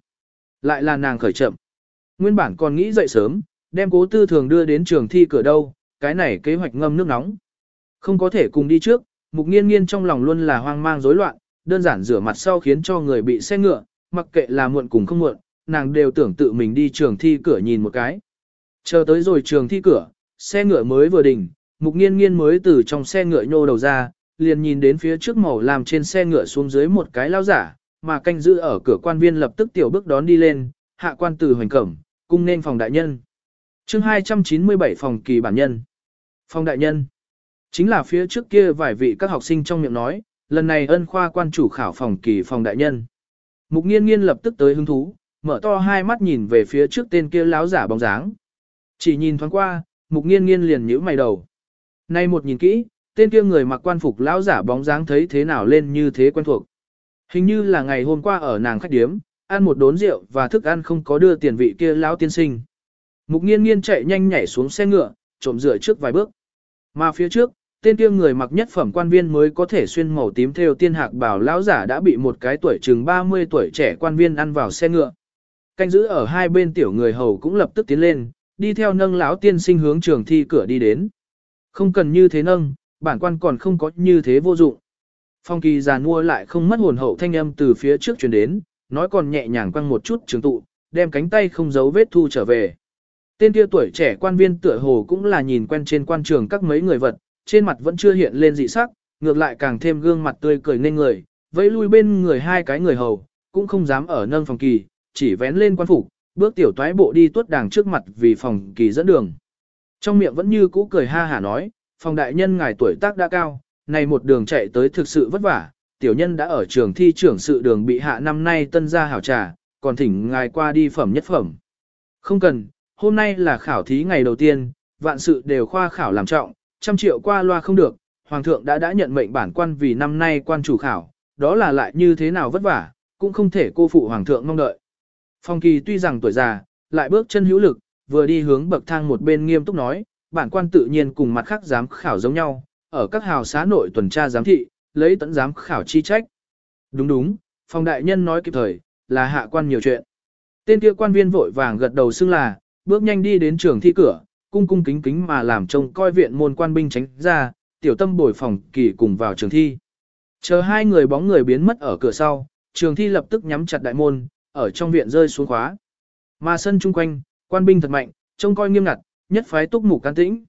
Lại là nàng khởi chậm. Nguyên bản còn nghĩ dậy sớm, đem cố tư thường đưa đến trường thi cửa đâu, cái này kế hoạch ngâm nước nóng. Không có thể cùng đi trước, mục nghiên nghiên trong lòng luôn là hoang mang rối loạn, đơn giản rửa mặt sau khiến cho người bị xe ngựa, mặc kệ là muộn cùng không muộn, nàng đều tưởng tự mình đi trường thi cửa nhìn một cái. Chờ tới rồi trường thi cửa, xe ngựa mới vừa đỉnh, mục nghiên nghiên mới từ trong xe ngựa nhô đầu ra, liền nhìn đến phía trước màu làm trên xe ngựa xuống dưới một cái lao giả, mà canh giữ ở cửa quan viên lập tức tiểu bước đón đi lên, hạ quan từ hoành cẩm, cung nên phòng đại nhân. chương 297 phòng kỳ bản nhân. Phòng đại nhân. Chính là phía trước kia vài vị các học sinh trong miệng nói, lần này ân khoa quan chủ khảo phòng kỳ phòng đại nhân. Mục nghiên nghiên lập tức tới hứng thú, mở to hai mắt nhìn về phía trước tên kia láo giả bóng dáng. Chỉ nhìn thoáng qua, mục nghiên nghiên liền nhíu mày đầu. Nay một nhìn kỹ, tên kia người mặc quan phục lão giả bóng dáng thấy thế nào lên như thế quen thuộc. Hình như là ngày hôm qua ở nàng khách điếm, ăn một đốn rượu và thức ăn không có đưa tiền vị kia lão tiên sinh. Mục nghiên nghiên chạy nhanh nhảy xuống xe ngựa, trộm rửa trước vài bước. Mà phía trước, tên kia người mặc nhất phẩm quan viên mới có thể xuyên màu tím theo tiên hạc bảo lão giả đã bị một cái tuổi chừng 30 tuổi trẻ quan viên ăn vào xe ngựa. Canh giữ ở hai bên tiểu người hầu cũng lập tức tiến lên, đi theo nâng lão tiên sinh hướng trường thi cửa đi đến. Không cần như thế nâng, bản quan còn không có như thế vô dụng. Phong kỳ già nua lại không mất hồn hậu thanh âm từ phía trước truyền đến, nói còn nhẹ nhàng quăng một chút trường tụ, đem cánh tay không giấu vết thu trở về. Tên kia tuổi trẻ quan viên tựa hồ cũng là nhìn quen trên quan trường các mấy người vật, trên mặt vẫn chưa hiện lên dị sắc, ngược lại càng thêm gương mặt tươi cười nên người, vẫy lui bên người hai cái người hầu, cũng không dám ở nâng phòng kỳ, chỉ vén lên quan phục, bước tiểu toái bộ đi tuốt đàng trước mặt vì phòng kỳ dẫn đường. Trong miệng vẫn như cũ cười ha hả nói, phòng đại nhân ngài tuổi tác đã cao, này một đường chạy tới thực sự vất vả, tiểu nhân đã ở trường thi trưởng sự đường bị hạ năm nay tân gia hảo trà, còn thỉnh ngài qua đi phẩm nhất phẩm. Không cần, hôm nay là khảo thí ngày đầu tiên, vạn sự đều khoa khảo làm trọng, trăm triệu qua loa không được, hoàng thượng đã đã nhận mệnh bản quan vì năm nay quan chủ khảo, đó là lại như thế nào vất vả, cũng không thể cô phụ hoàng thượng mong đợi. Phong kỳ tuy rằng tuổi già, lại bước chân hữu lực, vừa đi hướng bậc thang một bên nghiêm túc nói, bản quan tự nhiên cùng mặt khác giám khảo giống nhau, ở các hào xá nội tuần tra giám thị, lấy tận giám khảo chi trách. Đúng đúng, phong đại nhân nói kịp thời, là hạ quan nhiều chuyện. Tên kia quan viên vội vàng gật đầu xưng là, bước nhanh đi đến trường thi cửa, cung cung kính kính mà làm trông coi viện môn quan binh tránh ra, tiểu tâm bồi phòng kỳ cùng vào trường thi. Chờ hai người bóng người biến mất ở cửa sau, trường thi lập tức nhắm chặt đại môn, ở trong viện rơi xuống khóa. Mà sân chung quanh, quan binh thật mạnh, trông coi nghiêm ngặt, nhất phái túc mục can tĩnh.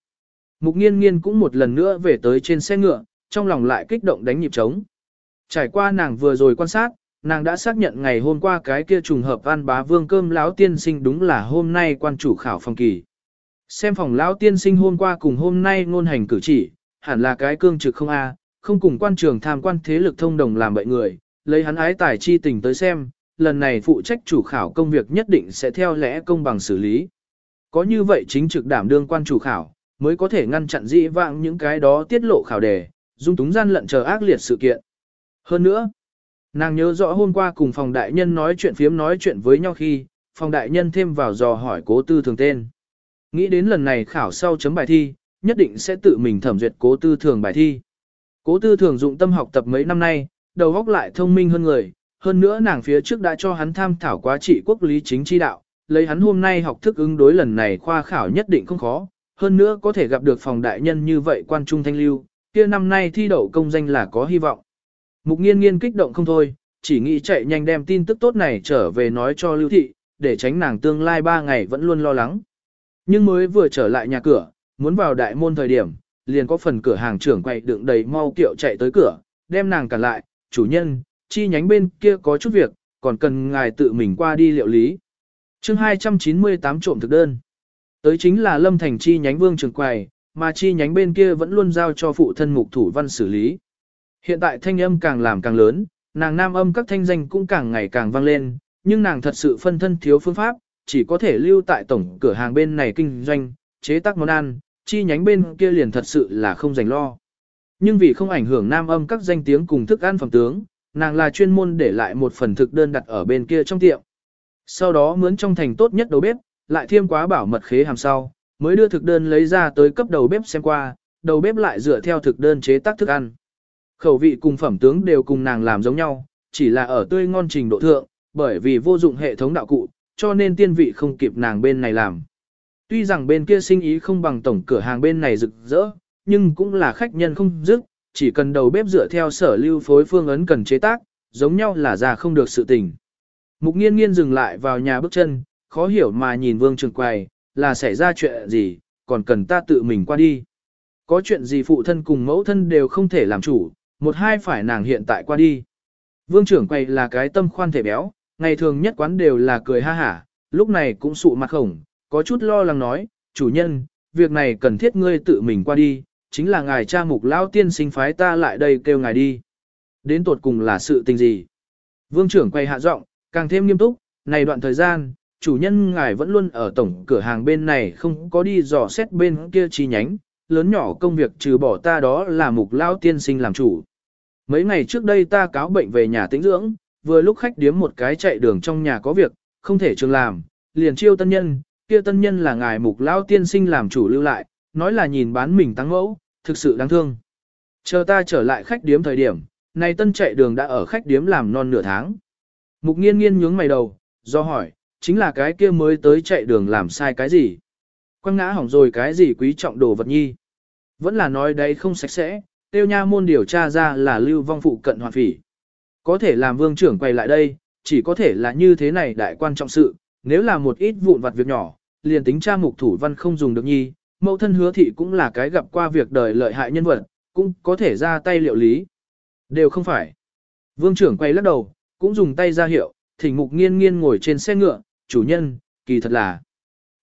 Mục nghiên nghiên cũng một lần nữa về tới trên xe ngựa, trong lòng lại kích động đánh nhịp trống. Trải qua nàng vừa rồi quan sát, nàng đã xác nhận ngày hôm qua cái kia trùng hợp văn bá vương cơm lão tiên sinh đúng là hôm nay quan chủ khảo phòng kỳ. Xem phòng lão tiên sinh hôm qua cùng hôm nay ngôn hành cử chỉ, hẳn là cái cương trực không a, không cùng quan trường tham quan thế lực thông đồng làm bậy người, lấy hắn ái tài chi tình tới xem, lần này phụ trách chủ khảo công việc nhất định sẽ theo lẽ công bằng xử lý. Có như vậy chính trực đảm đương quan chủ khảo, mới có thể ngăn chặn dĩ vãng những cái đó tiết lộ khảo đề, dung túng gian lận chờ ác liệt sự kiện. Hơn nữa, nàng nhớ rõ hôm qua cùng phòng đại nhân nói chuyện phiếm nói chuyện với nhau khi, phòng đại nhân thêm vào dò hỏi cố tư thường tên. Nghĩ đến lần này khảo sau chấm bài thi, nhất định sẽ tự mình thẩm duyệt cố tư thường bài thi. Cố tư thường dụng tâm học tập mấy năm nay, đầu óc lại thông minh hơn người, hơn nữa nàng phía trước đã cho hắn tham thảo quá trị quốc lý chính chi đạo, lấy hắn hôm nay học thức ứng đối lần này khoa khảo nhất định không khó, hơn nữa có thể gặp được phòng đại nhân như vậy quan trung thanh lưu, kia năm nay thi đậu công danh là có hy vọng. Mục nghiên nghiên kích động không thôi, chỉ nghĩ chạy nhanh đem tin tức tốt này trở về nói cho lưu thị, để tránh nàng tương lai ba ngày vẫn luôn lo lắng. Nhưng mới vừa trở lại nhà cửa, muốn vào đại môn thời điểm, liền có phần cửa hàng trưởng quậy đựng đầy mau kiệu chạy tới cửa, đem nàng cản lại, chủ nhân, chi nhánh bên kia có chút việc, còn cần ngài tự mình qua đi liệu lý. chương 298 trộm thực đơn. Tới chính là Lâm Thành chi nhánh vương trường quầy, mà chi nhánh bên kia vẫn luôn giao cho phụ thân mục thủ văn xử lý. Hiện tại thanh âm càng làm càng lớn, nàng nam âm các thanh danh cũng càng ngày càng vang lên, nhưng nàng thật sự phân thân thiếu phương pháp, chỉ có thể lưu tại tổng cửa hàng bên này kinh doanh, chế tác món ăn, chi nhánh bên kia liền thật sự là không dành lo. Nhưng vì không ảnh hưởng nam âm các danh tiếng cùng thức ăn phẩm tướng, nàng là chuyên môn để lại một phần thực đơn đặt ở bên kia trong tiệm. Sau đó mướn trong thành tốt nhất đầu bếp, lại thêm quá bảo mật khế hàm sau, mới đưa thực đơn lấy ra tới cấp đầu bếp xem qua, đầu bếp lại dựa theo thực đơn chế tác thức ăn. Khẩu vị cùng phẩm tướng đều cùng nàng làm giống nhau, chỉ là ở tươi ngon trình độ thượng, bởi vì vô dụng hệ thống đạo cụ, cho nên tiên vị không kịp nàng bên này làm. Tuy rằng bên kia sinh ý không bằng tổng cửa hàng bên này rực rỡ, nhưng cũng là khách nhân không dứt, chỉ cần đầu bếp dựa theo sở lưu phối phương ấn cần chế tác, giống nhau là ra không được sự tình. Mục nghiên nghiên dừng lại vào nhà bước chân, khó hiểu mà nhìn vương trường quầy, là xảy ra chuyện gì, còn cần ta tự mình qua đi. Có chuyện gì phụ thân cùng mẫu thân đều không thể làm chủ, một hai phải nàng hiện tại qua đi. Vương trưởng quầy là cái tâm khoan thể béo, ngày thường nhất quán đều là cười ha hả, lúc này cũng sụ mặt khổng, có chút lo lắng nói, chủ nhân, việc này cần thiết ngươi tự mình qua đi, chính là ngài cha mục lão tiên sinh phái ta lại đây kêu ngài đi. Đến tột cùng là sự tình gì? Vương trưởng quay hạ giọng, càng thêm nghiêm túc, này đoạn thời gian, chủ nhân ngài vẫn luôn ở tổng cửa hàng bên này không có đi dò xét bên kia chi nhánh, lớn nhỏ công việc trừ bỏ ta đó là mục lão tiên sinh làm chủ. Mấy ngày trước đây ta cáo bệnh về nhà tĩnh dưỡng, vừa lúc khách điếm một cái chạy đường trong nhà có việc, không thể trường làm, liền chiêu tân nhân, kia tân nhân là ngài mục lão tiên sinh làm chủ lưu lại, nói là nhìn bán mình tăng mẫu, thực sự đáng thương. Chờ ta trở lại khách điếm thời điểm, này tân chạy đường đã ở khách điếm làm non nửa tháng. Mục nghiên nghiên nhướng mày đầu, do hỏi, chính là cái kia mới tới chạy đường làm sai cái gì? Quăng ngã hỏng rồi cái gì quý trọng đồ vật nhi? Vẫn là nói đấy không sạch sẽ, tiêu nha môn điều tra ra là lưu vong phụ cận hoàn phỉ. Có thể làm vương trưởng quay lại đây, chỉ có thể là như thế này đại quan trọng sự, nếu là một ít vụn vặt việc nhỏ, liền tính cha mục thủ văn không dùng được nhi, mẫu thân hứa thị cũng là cái gặp qua việc đời lợi hại nhân vật, cũng có thể ra tay liệu lý. Đều không phải. Vương trưởng quay lắc đầu, cũng dùng tay ra hiệu, thỉnh mục nghiên nghiên ngồi trên xe ngựa, chủ nhân, kỳ thật là.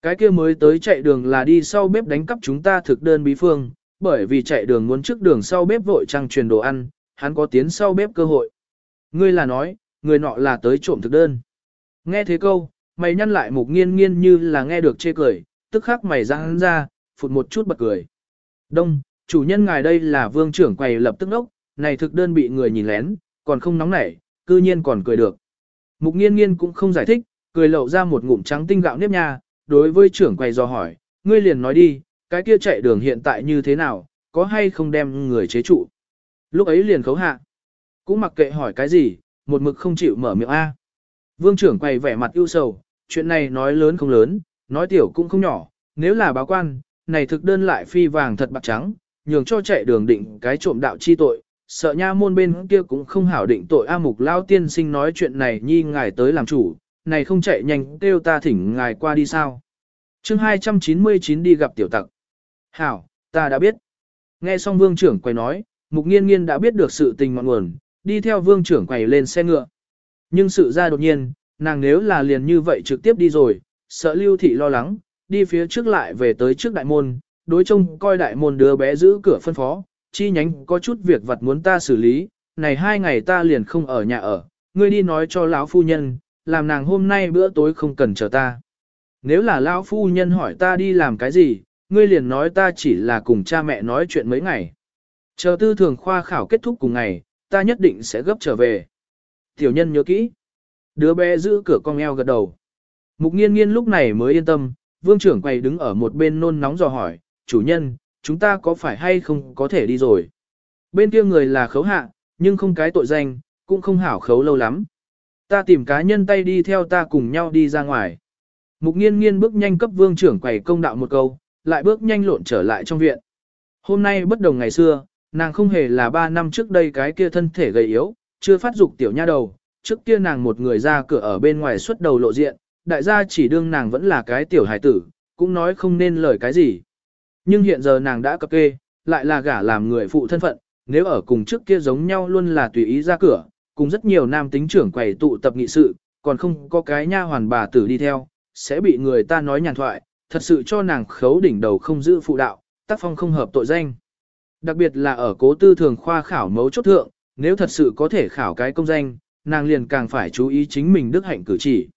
Cái kia mới tới chạy đường là đi sau bếp đánh cắp chúng ta thực đơn bí phương, bởi vì chạy đường muốn trước đường sau bếp vội trăng truyền đồ ăn, hắn có tiến sau bếp cơ hội. Ngươi là nói, người nọ là tới trộm thực đơn. Nghe thế câu, mày nhăn lại mục nghiên nghiên như là nghe được chê cười, tức khắc mày ra hắn ra, phụt một chút bật cười. Đông, chủ nhân ngài đây là vương trưởng quầy lập tức đốc này thực đơn bị người nhìn lén, còn không nóng nảy, cư nhiên còn cười được. Mục nghiên nghiên cũng không giải thích, cười lậu ra một ngụm trắng tinh gạo nếp nha, đối với trưởng quầy do hỏi, ngươi liền nói đi, cái kia chạy đường hiện tại như thế nào, có hay không đem người chế trụ. Lúc ấy liền khấu hạ, cũng mặc kệ hỏi cái gì, một mực không chịu mở miệng A. Vương trưởng quầy vẻ mặt ưu sầu, chuyện này nói lớn không lớn, nói tiểu cũng không nhỏ, nếu là báo quan, này thực đơn lại phi vàng thật bạc trắng, nhường cho chạy đường định cái trộm đạo chi tội, sợ nha môn bên kia cũng không hảo định tội A Mục Lao tiên sinh nói chuyện này nhi ngài tới làm chủ, này không chạy nhanh kêu ta thỉnh ngài qua đi sao. chương 299 đi gặp tiểu tặc. Hảo, ta đã biết. Nghe xong vương trưởng quay nói, Mục nghiên nghiên đã biết được sự tình ngọn nguồn, đi theo vương trưởng quầy lên xe ngựa. Nhưng sự ra đột nhiên, nàng nếu là liền như vậy trực tiếp đi rồi, sợ lưu thị lo lắng, đi phía trước lại về tới trước đại môn, đối trông coi đại môn đứa bé giữ cửa phân phó, chi nhánh có chút việc vật muốn ta xử lý, này hai ngày ta liền không ở nhà ở, ngươi đi nói cho lão phu nhân, làm nàng hôm nay bữa tối không cần chờ ta. Nếu là lão phu nhân hỏi ta đi làm cái gì, ngươi liền nói ta chỉ là cùng cha mẹ nói chuyện mấy ngày. Chờ tư thường khoa khảo kết thúc cùng ngày, ta nhất định sẽ gấp trở về. Tiểu nhân nhớ kỹ. Đứa bé giữ cửa con eo gật đầu. Mục nghiên nghiên lúc này mới yên tâm, vương trưởng quầy đứng ở một bên nôn nóng dò hỏi, chủ nhân, chúng ta có phải hay không có thể đi rồi? Bên kia người là khấu hạ, nhưng không cái tội danh, cũng không hảo khấu lâu lắm. Ta tìm cá nhân tay đi theo ta cùng nhau đi ra ngoài. Mục nghiên nghiên bước nhanh cấp vương trưởng quầy công đạo một câu, lại bước nhanh lộn trở lại trong viện. Hôm nay bất đồng ngày xưa, nàng không hề là ba năm trước đây cái kia thân thể gầy yếu, chưa phát dục tiểu nha đầu, trước kia nàng một người ra cửa ở bên ngoài xuất đầu lộ diện, đại gia chỉ đương nàng vẫn là cái tiểu hài tử, cũng nói không nên lời cái gì. Nhưng hiện giờ nàng đã cập kê, lại là gả làm người phụ thân phận, nếu ở cùng trước kia giống nhau luôn là tùy ý ra cửa, cùng rất nhiều nam tính trưởng quầy tụ tập nghị sự, còn không có cái nha hoàn bà tử đi theo, sẽ bị người ta nói nhàn thoại, thật sự cho nàng khấu đỉnh đầu không giữ phụ đạo, tác phong không hợp tội danh. Đặc biệt là ở cố tư thường khoa khảo mấu chốt thượng, nếu thật sự có thể khảo cái công danh, nàng liền càng phải chú ý chính mình đức hạnh cử chỉ.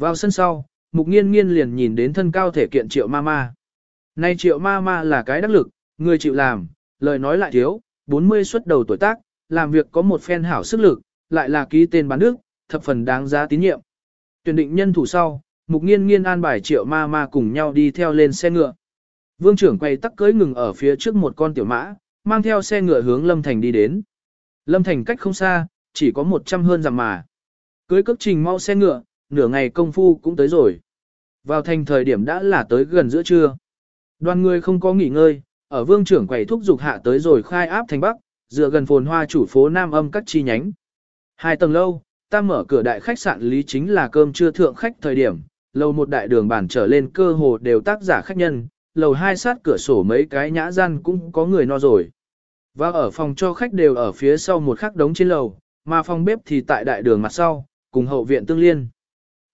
Vào sân sau, mục nghiên nghiên liền nhìn đến thân cao thể kiện triệu ma ma. Nay triệu ma ma là cái đắc lực, người chịu làm, lời nói lại thiếu, 40 xuất đầu tuổi tác, làm việc có một phen hảo sức lực, lại là ký tên bán nước, thập phần đáng giá tín nhiệm. Tuyển định nhân thủ sau, mục nghiên nghiên an bài triệu ma ma cùng nhau đi theo lên xe ngựa. Vương trưởng quay tắc cưới ngừng ở phía trước một con tiểu mã, mang theo xe ngựa hướng Lâm Thành đi đến. Lâm Thành cách không xa, chỉ có 100 hơn dặm mà. Cưới cước trình mau xe ngựa, nửa ngày công phu cũng tới rồi. Vào thành thời điểm đã là tới gần giữa trưa. Đoàn người không có nghỉ ngơi, ở vương trưởng quầy thúc dục hạ tới rồi khai áp thành Bắc, dựa gần phồn hoa chủ phố Nam âm các chi nhánh. Hai tầng lâu, ta mở cửa đại khách sạn lý chính là cơm trưa thượng khách thời điểm, lầu một đại đường bản trở lên cơ hồ đều tác giả khách nhân, lầu hai sát cửa sổ mấy cái nhã gian cũng có người no rồi. Và ở phòng cho khách đều ở phía sau một khắc đống trên lầu, mà phòng bếp thì tại đại đường mặt sau, cùng hậu viện tương liên.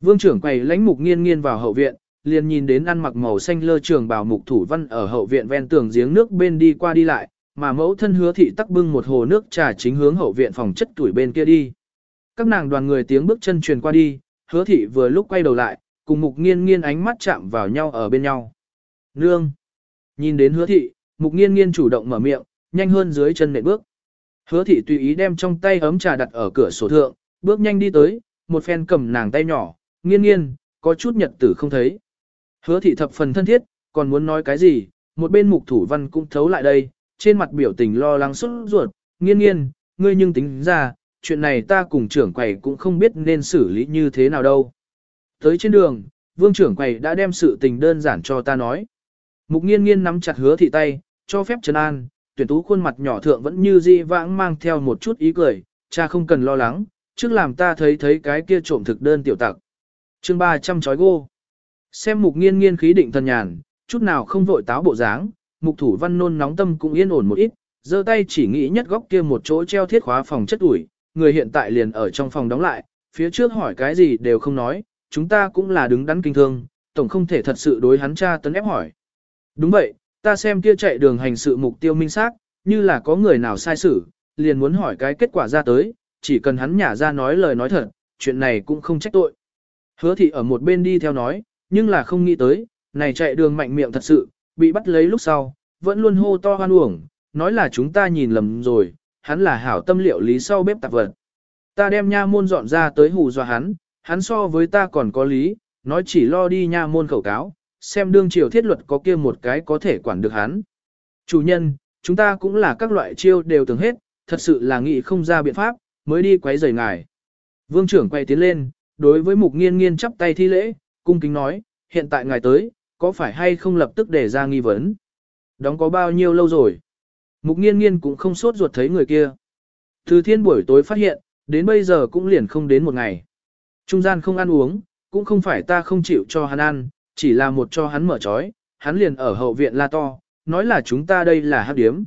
Vương trưởng quầy lãnh mục nghiên nghiên vào hậu viện, liền nhìn đến ăn mặc màu xanh lơ trường bào mục thủ văn ở hậu viện ven tường giếng nước bên đi qua đi lại, mà mẫu thân hứa thị tắc bưng một hồ nước trà chính hướng hậu viện phòng chất tuổi bên kia đi. Các nàng đoàn người tiếng bước chân truyền qua đi, hứa thị vừa lúc quay đầu lại, cùng mục nghiên nghiên ánh mắt chạm vào nhau ở bên nhau. Nương! Nhìn đến hứa thị, mục nghiên nghiên chủ động mở miệng, nhanh hơn dưới chân nệm bước. Hứa thị tùy ý đem trong tay ấm trà đặt ở cửa sổ thượng, bước nhanh đi tới, một phen cầm nàng tay nhỏ, nghiên nghiên, có chút nhật tử không thấy. Hứa thị thập phần thân thiết, còn muốn nói cái gì, một bên mục thủ văn cũng thấu lại đây, trên mặt biểu tình lo lắng xuất ruột, nghiên nghiên, ngươi nhưng tính ra, chuyện này ta cùng trưởng quầy cũng không biết nên xử lý như thế nào đâu. Tới trên đường, vương trưởng quầy đã đem sự tình đơn giản cho ta nói. Mục nghiên nghiên nắm chặt hứa thị tay, cho phép trấn an, tuyển tú khuôn mặt nhỏ thượng vẫn như di vãng mang theo một chút ý cười, cha không cần lo lắng, trước làm ta thấy thấy cái kia trộm thực đơn tiểu tặc chương 300 chói gô. Xem mục nghiên nghiên khí định thần nhàn, chút nào không vội táo bộ dáng, mục thủ văn nôn nóng tâm cũng yên ổn một ít, giơ tay chỉ nghĩ nhất góc kia một chỗ treo thiết khóa phòng chất ủi, người hiện tại liền ở trong phòng đóng lại, phía trước hỏi cái gì đều không nói, chúng ta cũng là đứng đắn kinh thương, tổng không thể thật sự đối hắn cha tấn ép hỏi. Đúng vậy, ta xem kia chạy đường hành sự mục tiêu minh xác, như là có người nào sai xử, liền muốn hỏi cái kết quả ra tới, chỉ cần hắn nhả ra nói lời nói thật, chuyện này cũng không trách tội. Hứa thị ở một bên đi theo nói, nhưng là không nghĩ tới, này chạy đường mạnh miệng thật sự, bị bắt lấy lúc sau, vẫn luôn hô to hoan uổng, nói là chúng ta nhìn lầm rồi, hắn là hảo tâm liệu lý sau bếp tạp vật. Ta đem nha môn dọn ra tới hù dọa hắn, hắn so với ta còn có lý, nói chỉ lo đi nha môn khẩu cáo, xem đương triều thiết luật có kia một cái có thể quản được hắn. Chủ nhân, chúng ta cũng là các loại chiêu đều từng hết, thật sự là nghĩ không ra biện pháp, mới đi quấy rầy ngài. Vương trưởng quay tiến lên, đối với mục nghiên nghiên chắp tay thi lễ, cung kính nói, hiện tại ngài tới, có phải hay không lập tức để ra nghi vấn? Đóng có bao nhiêu lâu rồi? Mục nghiên nghiên cũng không sốt ruột thấy người kia. Từ thiên buổi tối phát hiện, đến bây giờ cũng liền không đến một ngày. Trung gian không ăn uống, cũng không phải ta không chịu cho hắn ăn, chỉ là một cho hắn mở trói, hắn liền ở hậu viện la to, nói là chúng ta đây là hát điếm.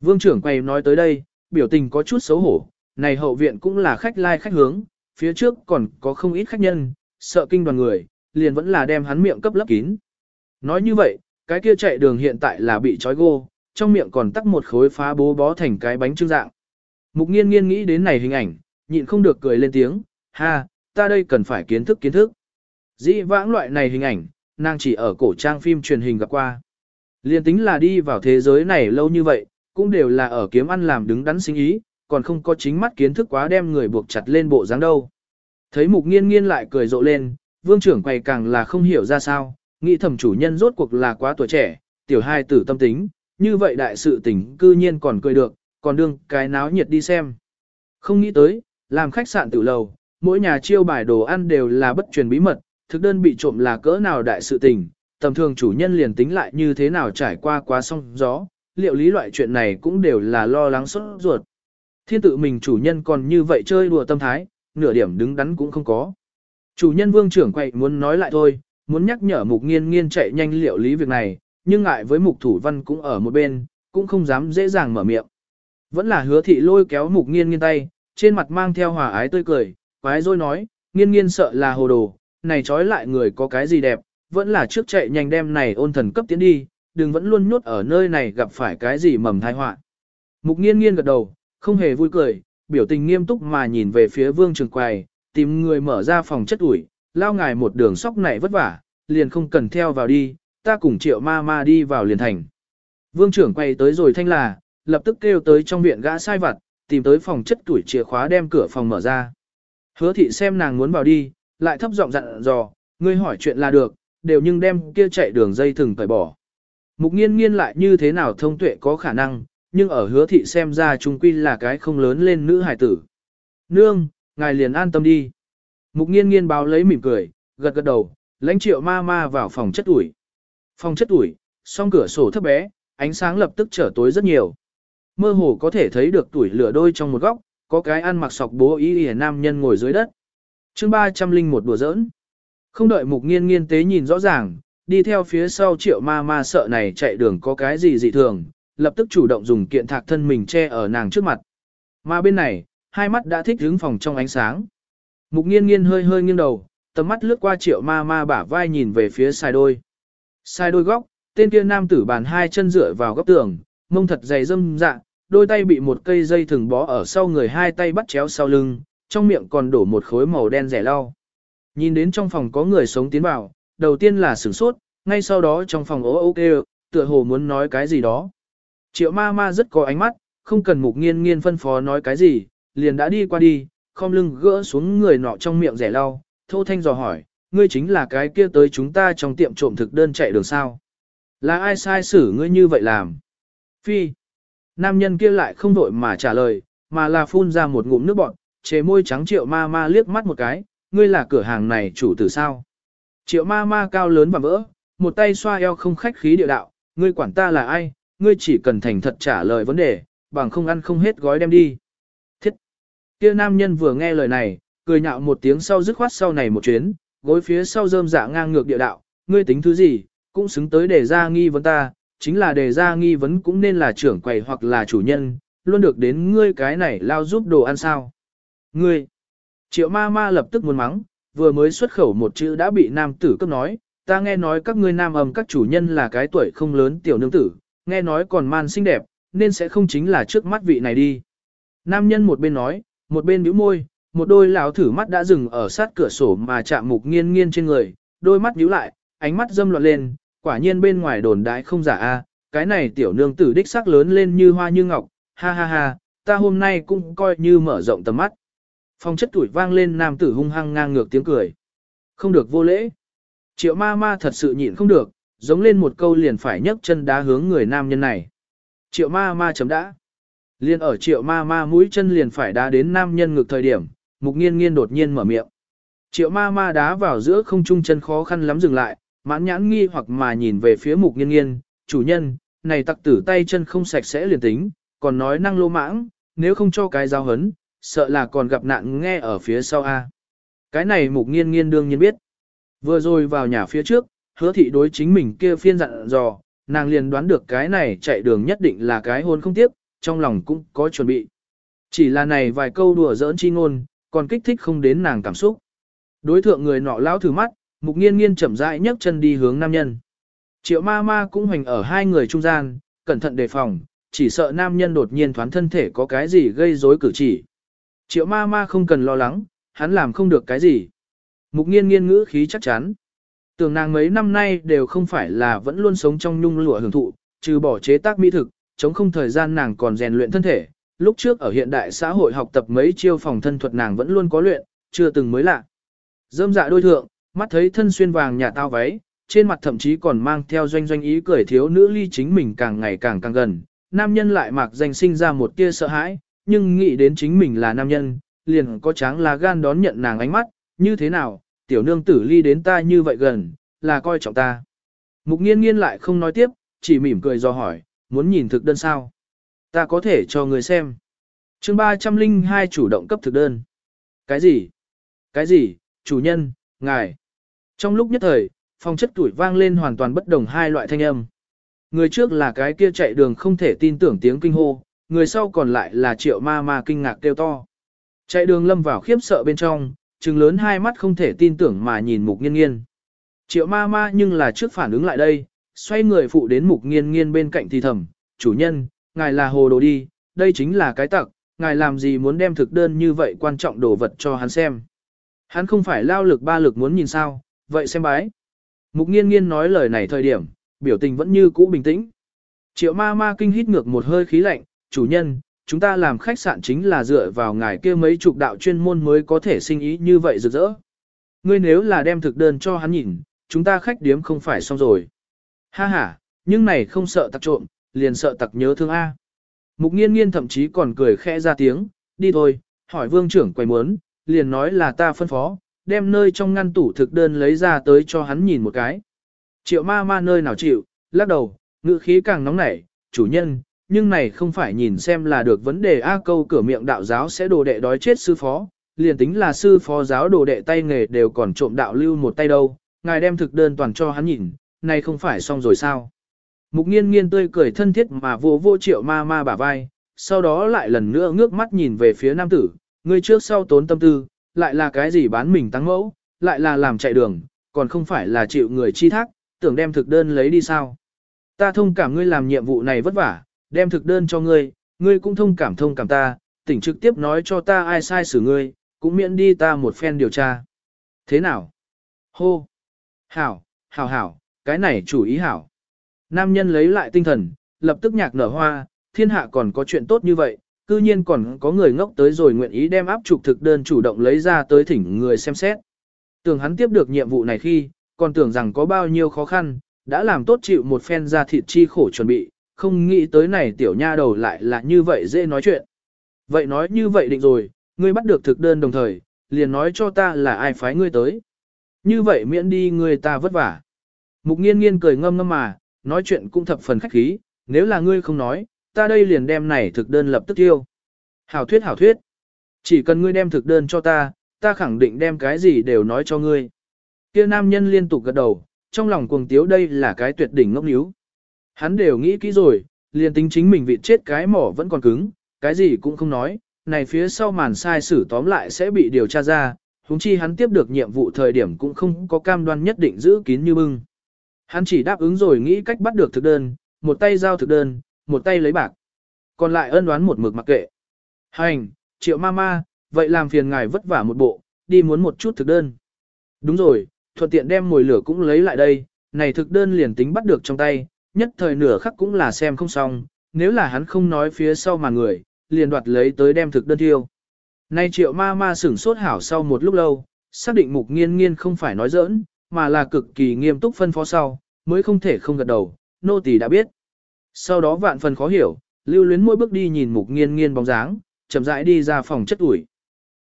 Vương trưởng quay nói tới đây, biểu tình có chút xấu hổ, này hậu viện cũng là khách lai like khách hướng, phía trước còn có không ít khách nhân, sợ kinh đoàn người, liền vẫn là đem hắn miệng cấp lấp kín. Nói như vậy, cái kia chạy đường hiện tại là bị trói gô, trong miệng còn tắc một khối phá bố bó thành cái bánh trưng dạng. Mục nghiên nghiên nghĩ đến này hình ảnh, nhịn không được cười lên tiếng, ha, ta đây cần phải kiến thức kiến thức. Dĩ vãng loại này hình ảnh, nàng chỉ ở cổ trang phim truyền hình gặp qua. Liên tính là đi vào thế giới này lâu như vậy, cũng đều là ở kiếm ăn làm đứng đắn sinh ý, còn không có chính mắt kiến thức quá đem người buộc chặt lên bộ dáng đâu. Thấy mục nghiên nghiên lại cười rộ lên, vương trưởng quay càng là không hiểu ra sao, nghĩ thầm chủ nhân rốt cuộc là quá tuổi trẻ, tiểu hai tử tâm tính, như vậy đại sự tình cư nhiên còn cười được, còn đương cái náo nhiệt đi xem. Không nghĩ tới, làm khách sạn tử lầu, mỗi nhà chiêu bài đồ ăn đều là bất truyền bí mật, thực đơn bị trộm là cỡ nào đại sự tình, tầm thường chủ nhân liền tính lại như thế nào trải qua quá song gió, liệu lý loại chuyện này cũng đều là lo lắng sốt ruột. Thiên tự mình chủ nhân còn như vậy chơi đùa tâm thái, nửa điểm đứng đắn cũng không có. Chủ nhân vương trưởng quậy muốn nói lại thôi, muốn nhắc nhở mục nghiên nghiên chạy nhanh liệu lý việc này, nhưng ngại với mục thủ văn cũng ở một bên, cũng không dám dễ dàng mở miệng. Vẫn là hứa thị lôi kéo mục nghiên nghiên tay, trên mặt mang theo hòa ái tươi cười, quái rồi nói, nghiên nghiên sợ là hồ đồ, này trói lại người có cái gì đẹp, vẫn là trước chạy nhanh đem này ôn thần cấp tiến đi, đừng vẫn luôn nhốt ở nơi này gặp phải cái gì mầm thai họa. Mục nghiên nghiên gật đầu, không hề vui cười, biểu tình nghiêm túc mà nhìn về phía vương trường quầy, tìm người mở ra phòng chất ủi, lao ngài một đường sóc này vất vả, liền không cần theo vào đi, ta cùng triệu ma ma đi vào liền thành. Vương trưởng quay tới rồi thanh là, lập tức kêu tới trong viện gã sai vặt, tìm tới phòng chất tuổi chìa khóa đem cửa phòng mở ra. Hứa thị xem nàng muốn vào đi, lại thấp giọng dặn dò, ngươi hỏi chuyện là được, đều nhưng đem kia chạy đường dây thừng tẩy bỏ. Mục nghiên nghiên lại như thế nào thông tuệ có khả năng, nhưng ở hứa thị xem ra trung quy là cái không lớn lên nữ hải tử. Nương, ngài liền an tâm đi. Mục nghiên nghiên báo lấy mỉm cười, gật gật đầu, lãnh triệu ma ma vào phòng chất ủi. Phòng chất ủi, song cửa sổ thấp bé, ánh sáng lập tức trở tối rất nhiều. Mơ hồ có thể thấy được tuổi lửa đôi trong một góc, có cái ăn mặc sọc bố ý ỉa nam nhân ngồi dưới đất. chương 301 đùa giỡn. Không đợi mục nghiên nghiên tế nhìn rõ ràng, đi theo phía sau triệu ma ma sợ này chạy đường có cái gì dị thường, lập tức chủ động dùng kiện thạc thân mình che ở nàng trước mặt. Mà bên này, hai mắt đã thích hướng phòng trong ánh sáng. Mục nghiên nghiên hơi hơi nghiêng đầu, tầm mắt lướt qua triệu ma ma bả vai nhìn về phía sai đôi. Sai đôi góc, tên kia nam tử bàn hai chân dựa vào góc tường, mông thật dày dâm dạ, đôi tay bị một cây dây thừng bó ở sau người hai tay bắt chéo sau lưng, trong miệng còn đổ một khối màu đen rẻ lau. Nhìn đến trong phòng có người sống tiến vào, đầu tiên là sửng sốt, ngay sau đó trong phòng ố ô kêu, tựa hồ muốn nói cái gì đó. Triệu ma ma rất có ánh mắt, không cần mục nghiên nghiên phân phó nói cái gì, liền đã đi qua đi, không lưng gỡ xuống người nọ trong miệng rẻ lau, thô thanh dò hỏi, ngươi chính là cái kia tới chúng ta trong tiệm trộm thực đơn chạy đường sao. Là ai sai xử ngươi như vậy làm? Phi. Nam nhân kia lại không đội mà trả lời, mà là phun ra một ngụm nước bọt, chế môi trắng triệu ma ma liếc mắt một cái, ngươi là cửa hàng này chủ tử sao? Triệu ma ma cao lớn và vỡ, một tay xoa eo không khách khí địa đạo, ngươi quản ta là ai, ngươi chỉ cần thành thật trả lời vấn đề, bằng không ăn không hết gói đem đi. Thiết! Kia nam nhân vừa nghe lời này, cười nhạo một tiếng sau dứt khoát sau này một chuyến, gối phía sau rơm dạ ngang ngược địa đạo, ngươi tính thứ gì, cũng xứng tới để ra nghi vấn ta, chính là đề ra nghi vấn cũng nên là trưởng quầy hoặc là chủ nhân, luôn được đến ngươi cái này lao giúp đồ ăn sao. Ngươi! Triệu ma ma lập tức muốn mắng, vừa mới xuất khẩu một chữ đã bị nam tử cấp nói, ta nghe nói các ngươi nam ầm các chủ nhân là cái tuổi không lớn tiểu nương tử, nghe nói còn man xinh đẹp, nên sẽ không chính là trước mắt vị này đi. Nam nhân một bên nói, một bên nhíu môi, một đôi lão thử mắt đã dừng ở sát cửa sổ mà chạm mục nghiên nghiên trên người, đôi mắt nhíu lại, ánh mắt dâm loạn lên, quả nhiên bên ngoài đồn đại không giả a, cái này tiểu nương tử đích sắc lớn lên như hoa như ngọc, ha ha ha, ta hôm nay cũng coi như mở rộng tầm mắt. Phong chất tuổi vang lên nam tử hung hăng ngang ngược tiếng cười. Không được vô lễ. Triệu ma ma thật sự nhịn không được, giống lên một câu liền phải nhấc chân đá hướng người nam nhân này. Triệu ma ma chấm đã. Liên ở triệu ma ma mũi chân liền phải đá đến nam nhân ngược thời điểm, mục nghiên nghiên đột nhiên mở miệng. Triệu ma ma đá vào giữa không trung chân khó khăn lắm dừng lại, mãn nhãn nghi hoặc mà nhìn về phía mục nghiên nghiên, chủ nhân, này tặc tử tay chân không sạch sẽ liền tính, còn nói năng lô mãng, nếu không cho cái giao hấn, sợ là còn gặp nạn nghe ở phía sau A. Cái này mục nghiên nghiên đương nhiên biết. Vừa rồi vào nhà phía trước, hứa thị đối chính mình kia phiên dặn dò, nàng liền đoán được cái này chạy đường nhất định là cái hôn không tiếp, trong lòng cũng có chuẩn bị. Chỉ là này vài câu đùa giỡn chi ngôn, còn kích thích không đến nàng cảm xúc. Đối thượng người nọ lão thử mắt, mục nghiên nghiên chậm rãi nhấc chân đi hướng nam nhân. Triệu ma ma cũng hoành ở hai người trung gian, cẩn thận đề phòng, chỉ sợ nam nhân đột nhiên thoán thân thể có cái gì gây rối cử chỉ. Triệu ma ma không cần lo lắng, hắn làm không được cái gì. Mục nghiên nghiên ngữ khí chắc chắn. Tưởng nàng mấy năm nay đều không phải là vẫn luôn sống trong nhung lụa hưởng thụ, trừ bỏ chế tác mỹ thực, chống không thời gian nàng còn rèn luyện thân thể. Lúc trước ở hiện đại xã hội học tập mấy chiêu phòng thân thuật nàng vẫn luôn có luyện, chưa từng mới lạ. Dâm dạ đôi thượng, mắt thấy thân xuyên vàng nhà tao váy, trên mặt thậm chí còn mang theo doanh doanh ý cười thiếu nữ ly chính mình càng ngày càng càng gần. Nam nhân lại mặc danh sinh ra một tia sợ hãi, nhưng nghĩ đến chính mình là nam nhân, liền có tráng là gan đón nhận nàng ánh mắt, như thế nào, tiểu nương tử ly đến ta như vậy gần, là coi trọng ta. Mục nghiên nghiên lại không nói tiếp, chỉ mỉm cười do hỏi, muốn nhìn thực đơn sao? Ta có thể cho người xem. chương 302 chủ động cấp thực đơn. Cái gì? Cái gì? Chủ nhân, ngài. Trong lúc nhất thời, phong chất tuổi vang lên hoàn toàn bất đồng hai loại thanh âm. Người trước là cái kia chạy đường không thể tin tưởng tiếng kinh hô, người sau còn lại là triệu ma ma kinh ngạc kêu to. Chạy đường lâm vào khiếp sợ bên trong, trừng lớn hai mắt không thể tin tưởng mà nhìn mục nghiên nghiên. Triệu ma ma nhưng là trước phản ứng lại đây, xoay người phụ đến mục nghiên nghiên bên cạnh thì thầm, chủ nhân, ngài là hồ đồ đi, đây chính là cái tặc, ngài làm gì muốn đem thực đơn như vậy quan trọng đồ vật cho hắn xem. Hắn không phải lao lực ba lực muốn nhìn sao, vậy xem bái. Mục nghiên nghiên nói lời này thời điểm, biểu tình vẫn như cũ bình tĩnh. Triệu ma ma kinh hít ngược một hơi khí lạnh, chủ nhân, chúng ta làm khách sạn chính là dựa vào ngài kia mấy chục đạo chuyên môn mới có thể sinh ý như vậy rực rỡ. Ngươi nếu là đem thực đơn cho hắn nhìn, chúng ta khách điếm không phải xong rồi. Ha ha, nhưng này không sợ tặc trộm, liền sợ tặc nhớ thương A. Mục nghiên nghiên thậm chí còn cười khẽ ra tiếng, đi thôi, hỏi vương trưởng quay muốn, liền nói là ta phân phó, đem nơi trong ngăn tủ thực đơn lấy ra tới cho hắn nhìn một cái. Triệu ma ma nơi nào chịu, lắc đầu, ngữ khí càng nóng nảy, chủ nhân, nhưng này không phải nhìn xem là được vấn đề A câu cửa miệng đạo giáo sẽ đồ đệ đói chết sư phó, liền tính là sư phó giáo đồ đệ tay nghề đều còn trộm đạo lưu một tay đâu, ngài đem thực đơn toàn cho hắn nhìn, này không phải xong rồi sao. Mục nghiên nghiên tươi cười thân thiết mà vô vô triệu ma ma bả vai, sau đó lại lần nữa ngước mắt nhìn về phía nam tử, người trước sau tốn tâm tư, lại là cái gì bán mình tăng mẫu, lại là làm chạy đường, còn không phải là chịu người chi thác, tưởng đem thực đơn lấy đi sao. Ta thông cảm ngươi làm nhiệm vụ này vất vả, đem thực đơn cho ngươi, ngươi cũng thông cảm thông cảm ta, tỉnh trực tiếp nói cho ta ai sai xử ngươi, cũng miễn đi ta một phen điều tra. Thế nào? Hô! Hảo, hảo hảo, cái này chủ ý hảo. Nam nhân lấy lại tinh thần, lập tức nhạc nở hoa, thiên hạ còn có chuyện tốt như vậy, cư nhiên còn có người ngốc tới rồi nguyện ý đem áp trục thực đơn chủ động lấy ra tới thỉnh người xem xét. Tưởng hắn tiếp được nhiệm vụ này khi, còn tưởng rằng có bao nhiêu khó khăn, đã làm tốt chịu một phen ra thịt chi khổ chuẩn bị, không nghĩ tới này tiểu nha đầu lại là như vậy dễ nói chuyện. Vậy nói như vậy định rồi, ngươi bắt được thực đơn đồng thời, liền nói cho ta là ai phái ngươi tới. Như vậy miễn đi ngươi ta vất vả. Mục nghiên nghiên cười ngâm ngâm mà, nói chuyện cũng thập phần khách khí, nếu là ngươi không nói, ta đây liền đem này thực đơn lập tức tiêu. Hảo thuyết hảo thuyết. Chỉ cần ngươi đem thực đơn cho ta, ta khẳng định đem cái gì đều nói cho ngươi. Kia nam nhân liên tục gật đầu, trong lòng cuồng tiếu đây là cái tuyệt đỉnh ngốc níu. Hắn đều nghĩ kỹ rồi, liền tính chính mình vị chết cái mỏ vẫn còn cứng, cái gì cũng không nói, này phía sau màn sai xử tóm lại sẽ bị điều tra ra, huống chi hắn tiếp được nhiệm vụ thời điểm cũng không có cam đoan nhất định giữ kín như bưng. Hắn chỉ đáp ứng rồi nghĩ cách bắt được thực đơn, một tay giao thực đơn, một tay lấy bạc. Còn lại ân đoán một mực mặc kệ. Hành, triệu ma ma, vậy làm phiền ngài vất vả một bộ, đi muốn một chút thực đơn. Đúng rồi, thuận tiện đem mồi lửa cũng lấy lại đây, này thực đơn liền tính bắt được trong tay, nhất thời nửa khắc cũng là xem không xong, nếu là hắn không nói phía sau mà người, liền đoạt lấy tới đem thực đơn thiêu. Nay triệu ma ma sửng sốt hảo sau một lúc lâu, xác định mục nghiên nghiên không phải nói giỡn, mà là cực kỳ nghiêm túc phân phó sau, mới không thể không gật đầu, nô tỳ đã biết. Sau đó vạn phần khó hiểu, lưu luyến mỗi bước đi nhìn mục nghiên nghiên bóng dáng, chậm rãi đi ra phòng chất ủi.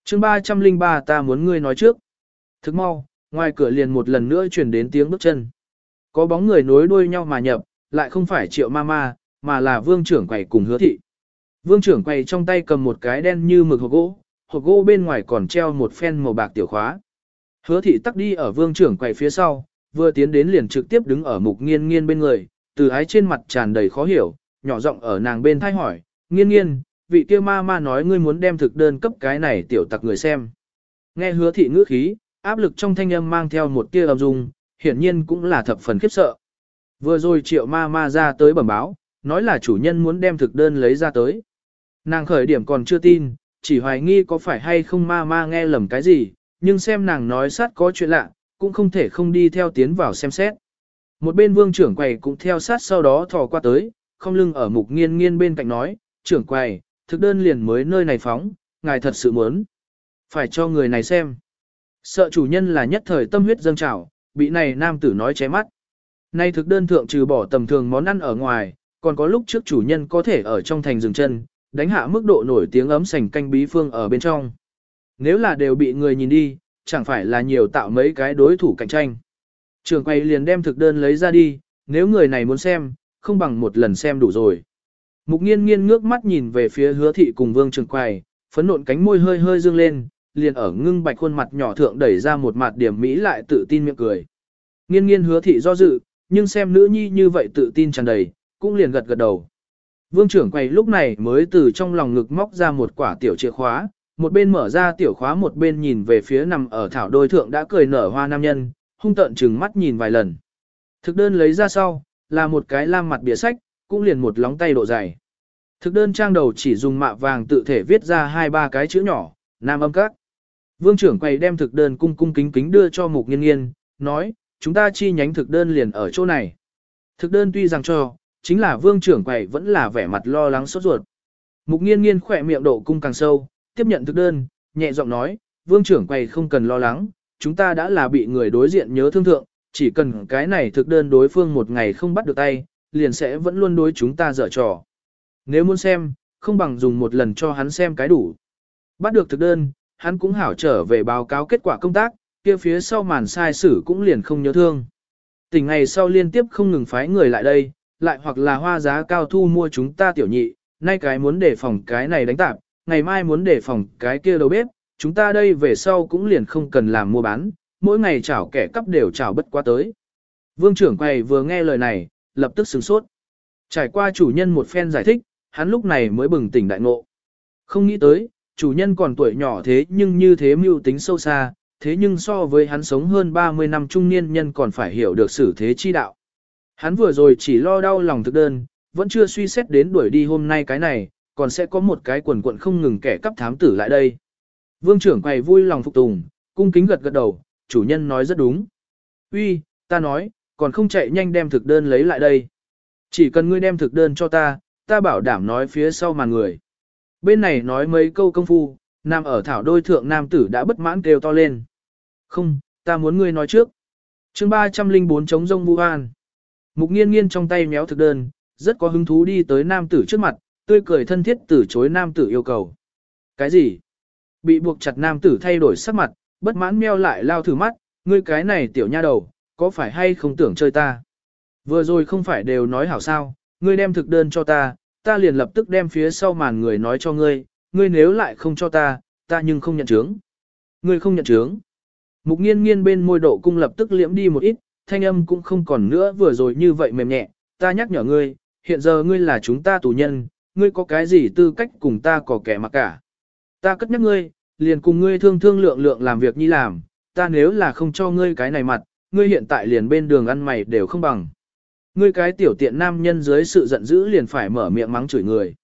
chương 303 ta muốn ngươi nói trước. Thức mau, ngoài cửa liền một lần nữa chuyển đến tiếng bước chân. Có bóng người nối đuôi nhau mà nhập, lại không phải triệu ma ma, mà là vương trưởng quầy cùng hứa thị. Vương trưởng quầy trong tay cầm một cái đen như mực hộp gỗ, hộp gỗ bên ngoài còn treo một phen màu bạc tiểu khóa. Hứa thị tắc đi ở vương trưởng quầy phía sau, vừa tiến đến liền trực tiếp đứng ở mục nghiên nghiên bên người, từ ái trên mặt tràn đầy khó hiểu, nhỏ giọng ở nàng bên thay hỏi, nghiên nghiên, vị kia ma ma nói ngươi muốn đem thực đơn cấp cái này tiểu tặc người xem. Nghe hứa thị ngữ khí, áp lực trong thanh âm mang theo một tia âm dung, hiển nhiên cũng là thập phần khiếp sợ. Vừa rồi triệu ma ma ra tới bẩm báo, nói là chủ nhân muốn đem thực đơn lấy ra tới. Nàng khởi điểm còn chưa tin, chỉ hoài nghi có phải hay không ma ma nghe lầm cái gì, nhưng xem nàng nói sát có chuyện lạ, cũng không thể không đi theo tiến vào xem xét. Một bên vương trưởng quầy cũng theo sát sau đó thò qua tới, không lưng ở mục nghiên nghiên bên cạnh nói, trưởng quầy, thực đơn liền mới nơi này phóng, ngài thật sự muốn. Phải cho người này xem. Sợ chủ nhân là nhất thời tâm huyết dâng trào, bị này nam tử nói ché mắt. Nay thực đơn thượng trừ bỏ tầm thường món ăn ở ngoài, còn có lúc trước chủ nhân có thể ở trong thành dừng chân, đánh hạ mức độ nổi tiếng ấm sành canh bí phương ở bên trong. Nếu là đều bị người nhìn đi, chẳng phải là nhiều tạo mấy cái đối thủ cạnh tranh. Trường quay liền đem thực đơn lấy ra đi, nếu người này muốn xem, không bằng một lần xem đủ rồi. Mục nghiên nghiên ngước mắt nhìn về phía hứa thị cùng vương trường quay, phấn nộn cánh môi hơi hơi dương lên, liền ở ngưng bạch khuôn mặt nhỏ thượng đẩy ra một mặt điểm mỹ lại tự tin miệng cười. Nghiên nghiên hứa thị do dự, nhưng xem nữ nhi như vậy tự tin tràn đầy, cũng liền gật gật đầu. Vương trưởng quay lúc này mới từ trong lòng ngực móc ra một quả tiểu chìa khóa, một bên mở ra tiểu khóa một bên nhìn về phía nằm ở thảo đôi thượng đã cười nở hoa nam nhân, hung tợn chừng mắt nhìn vài lần. Thực đơn lấy ra sau, là một cái lam mặt bìa sách, cũng liền một lóng tay độ dày. Thực đơn trang đầu chỉ dùng mạ vàng tự thể viết ra hai ba cái chữ nhỏ, nam âm các. Vương trưởng quay đem thực đơn cung cung kính kính đưa cho mục nghiên nghiên, nói, chúng ta chi nhánh thực đơn liền ở chỗ này. Thực đơn tuy rằng cho, chính là vương trưởng quầy vẫn là vẻ mặt lo lắng sốt ruột. Mục nghiên nghiên khỏe miệng độ cung càng sâu, tiếp nhận thực đơn, nhẹ giọng nói, vương trưởng quầy không cần lo lắng, chúng ta đã là bị người đối diện nhớ thương thượng, chỉ cần cái này thực đơn đối phương một ngày không bắt được tay, liền sẽ vẫn luôn đối chúng ta dở trò. Nếu muốn xem, không bằng dùng một lần cho hắn xem cái đủ. Bắt được thực đơn, hắn cũng hảo trở về báo cáo kết quả công tác, kia phía sau màn sai sử cũng liền không nhớ thương. Tỉnh ngày sau liên tiếp không ngừng phái người lại đây, lại hoặc là hoa giá cao thu mua chúng ta tiểu nhị, nay cái muốn để phòng cái này đánh tạp, ngày mai muốn để phòng cái kia đầu bếp, chúng ta đây về sau cũng liền không cần làm mua bán, mỗi ngày chảo kẻ cắp đều chảo bất qua tới. Vương trưởng quầy vừa nghe lời này, lập tức sửng sốt. Trải qua chủ nhân một phen giải thích, hắn lúc này mới bừng tỉnh đại ngộ. Không nghĩ tới, chủ nhân còn tuổi nhỏ thế nhưng như thế mưu tính sâu xa, thế nhưng so với hắn sống hơn 30 năm trung niên nhân còn phải hiểu được xử thế chi đạo. Hắn vừa rồi chỉ lo đau lòng thực đơn, vẫn chưa suy xét đến đuổi đi hôm nay cái này, còn sẽ có một cái quần quận không ngừng kẻ cắp thám tử lại đây. Vương trưởng quầy vui lòng phục tùng, cung kính gật gật đầu, chủ nhân nói rất đúng. Uy, ta nói, còn không chạy nhanh đem thực đơn lấy lại đây. Chỉ cần ngươi đem thực đơn cho ta, ta bảo đảm nói phía sau màn người. Bên này nói mấy câu công phu, nam ở thảo đôi thượng nam tử đã bất mãn kêu to lên. Không, ta muốn ngươi nói trước. chương 304 chống rông vu an. Mục nghiên nghiên trong tay méo thực đơn, rất có hứng thú đi tới nam tử trước mặt, tươi cười thân thiết từ chối nam tử yêu cầu. Cái gì? Bị buộc chặt nam tử thay đổi sắc mặt, bất mãn meo lại lao thử mắt, ngươi cái này tiểu nha đầu, có phải hay không tưởng chơi ta? Vừa rồi không phải đều nói hảo sao, ngươi đem thực đơn cho ta, ta liền lập tức đem phía sau màn người nói cho ngươi, ngươi nếu lại không cho ta, ta nhưng không nhận chướng. Ngươi không nhận chướng. Mục nghiên nghiên bên môi độ cung lập tức liễm đi một ít, thanh âm cũng không còn nữa vừa rồi như vậy mềm nhẹ, ta nhắc nhở ngươi, hiện giờ ngươi là chúng ta tù nhân, ngươi có cái gì tư cách cùng ta có kẻ mà cả. Ta cất nhắc ngươi, liền cùng ngươi thương thương lượng lượng làm việc như làm, ta nếu là không cho ngươi cái này mặt, ngươi hiện tại liền bên đường ăn mày đều không bằng. Ngươi cái tiểu tiện nam nhân dưới sự giận dữ liền phải mở miệng mắng chửi người.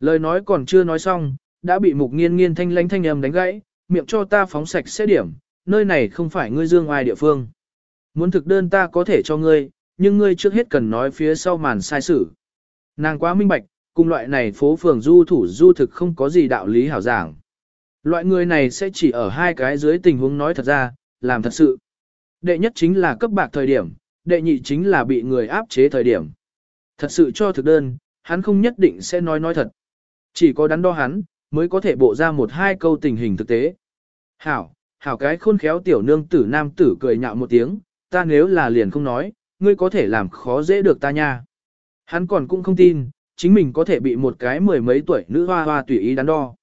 Lời nói còn chưa nói xong, đã bị mục nghiên nghiên thanh lánh thanh âm đánh gãy, miệng cho ta phóng sạch sẽ điểm, nơi này không phải ngươi dương ai địa phương. Muốn thực đơn ta có thể cho ngươi, nhưng ngươi trước hết cần nói phía sau màn sai sự. Nàng quá minh bạch, cùng loại này phố phường du thủ du thực không có gì đạo lý hảo giảng. Loại người này sẽ chỉ ở hai cái dưới tình huống nói thật ra, làm thật sự. Đệ nhất chính là cấp bạc thời điểm, đệ nhị chính là bị người áp chế thời điểm. Thật sự cho thực đơn, hắn không nhất định sẽ nói nói thật. Chỉ có đắn đo hắn, mới có thể bộ ra một hai câu tình hình thực tế. Hảo, hảo cái khôn khéo tiểu nương tử nam tử cười nhạo một tiếng, ta nếu là liền không nói, ngươi có thể làm khó dễ được ta nha. Hắn còn cũng không tin, chính mình có thể bị một cái mười mấy tuổi nữ hoa hoa tùy ý đắn đo.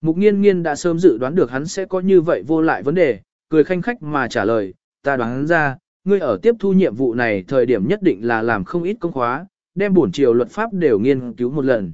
Mục nghiên nghiên đã sớm dự đoán được hắn sẽ có như vậy vô lại vấn đề, cười khanh khách mà trả lời, ta đoán ra, ngươi ở tiếp thu nhiệm vụ này thời điểm nhất định là làm không ít công khóa, đem bổn triều luật pháp đều nghiên cứu một lần.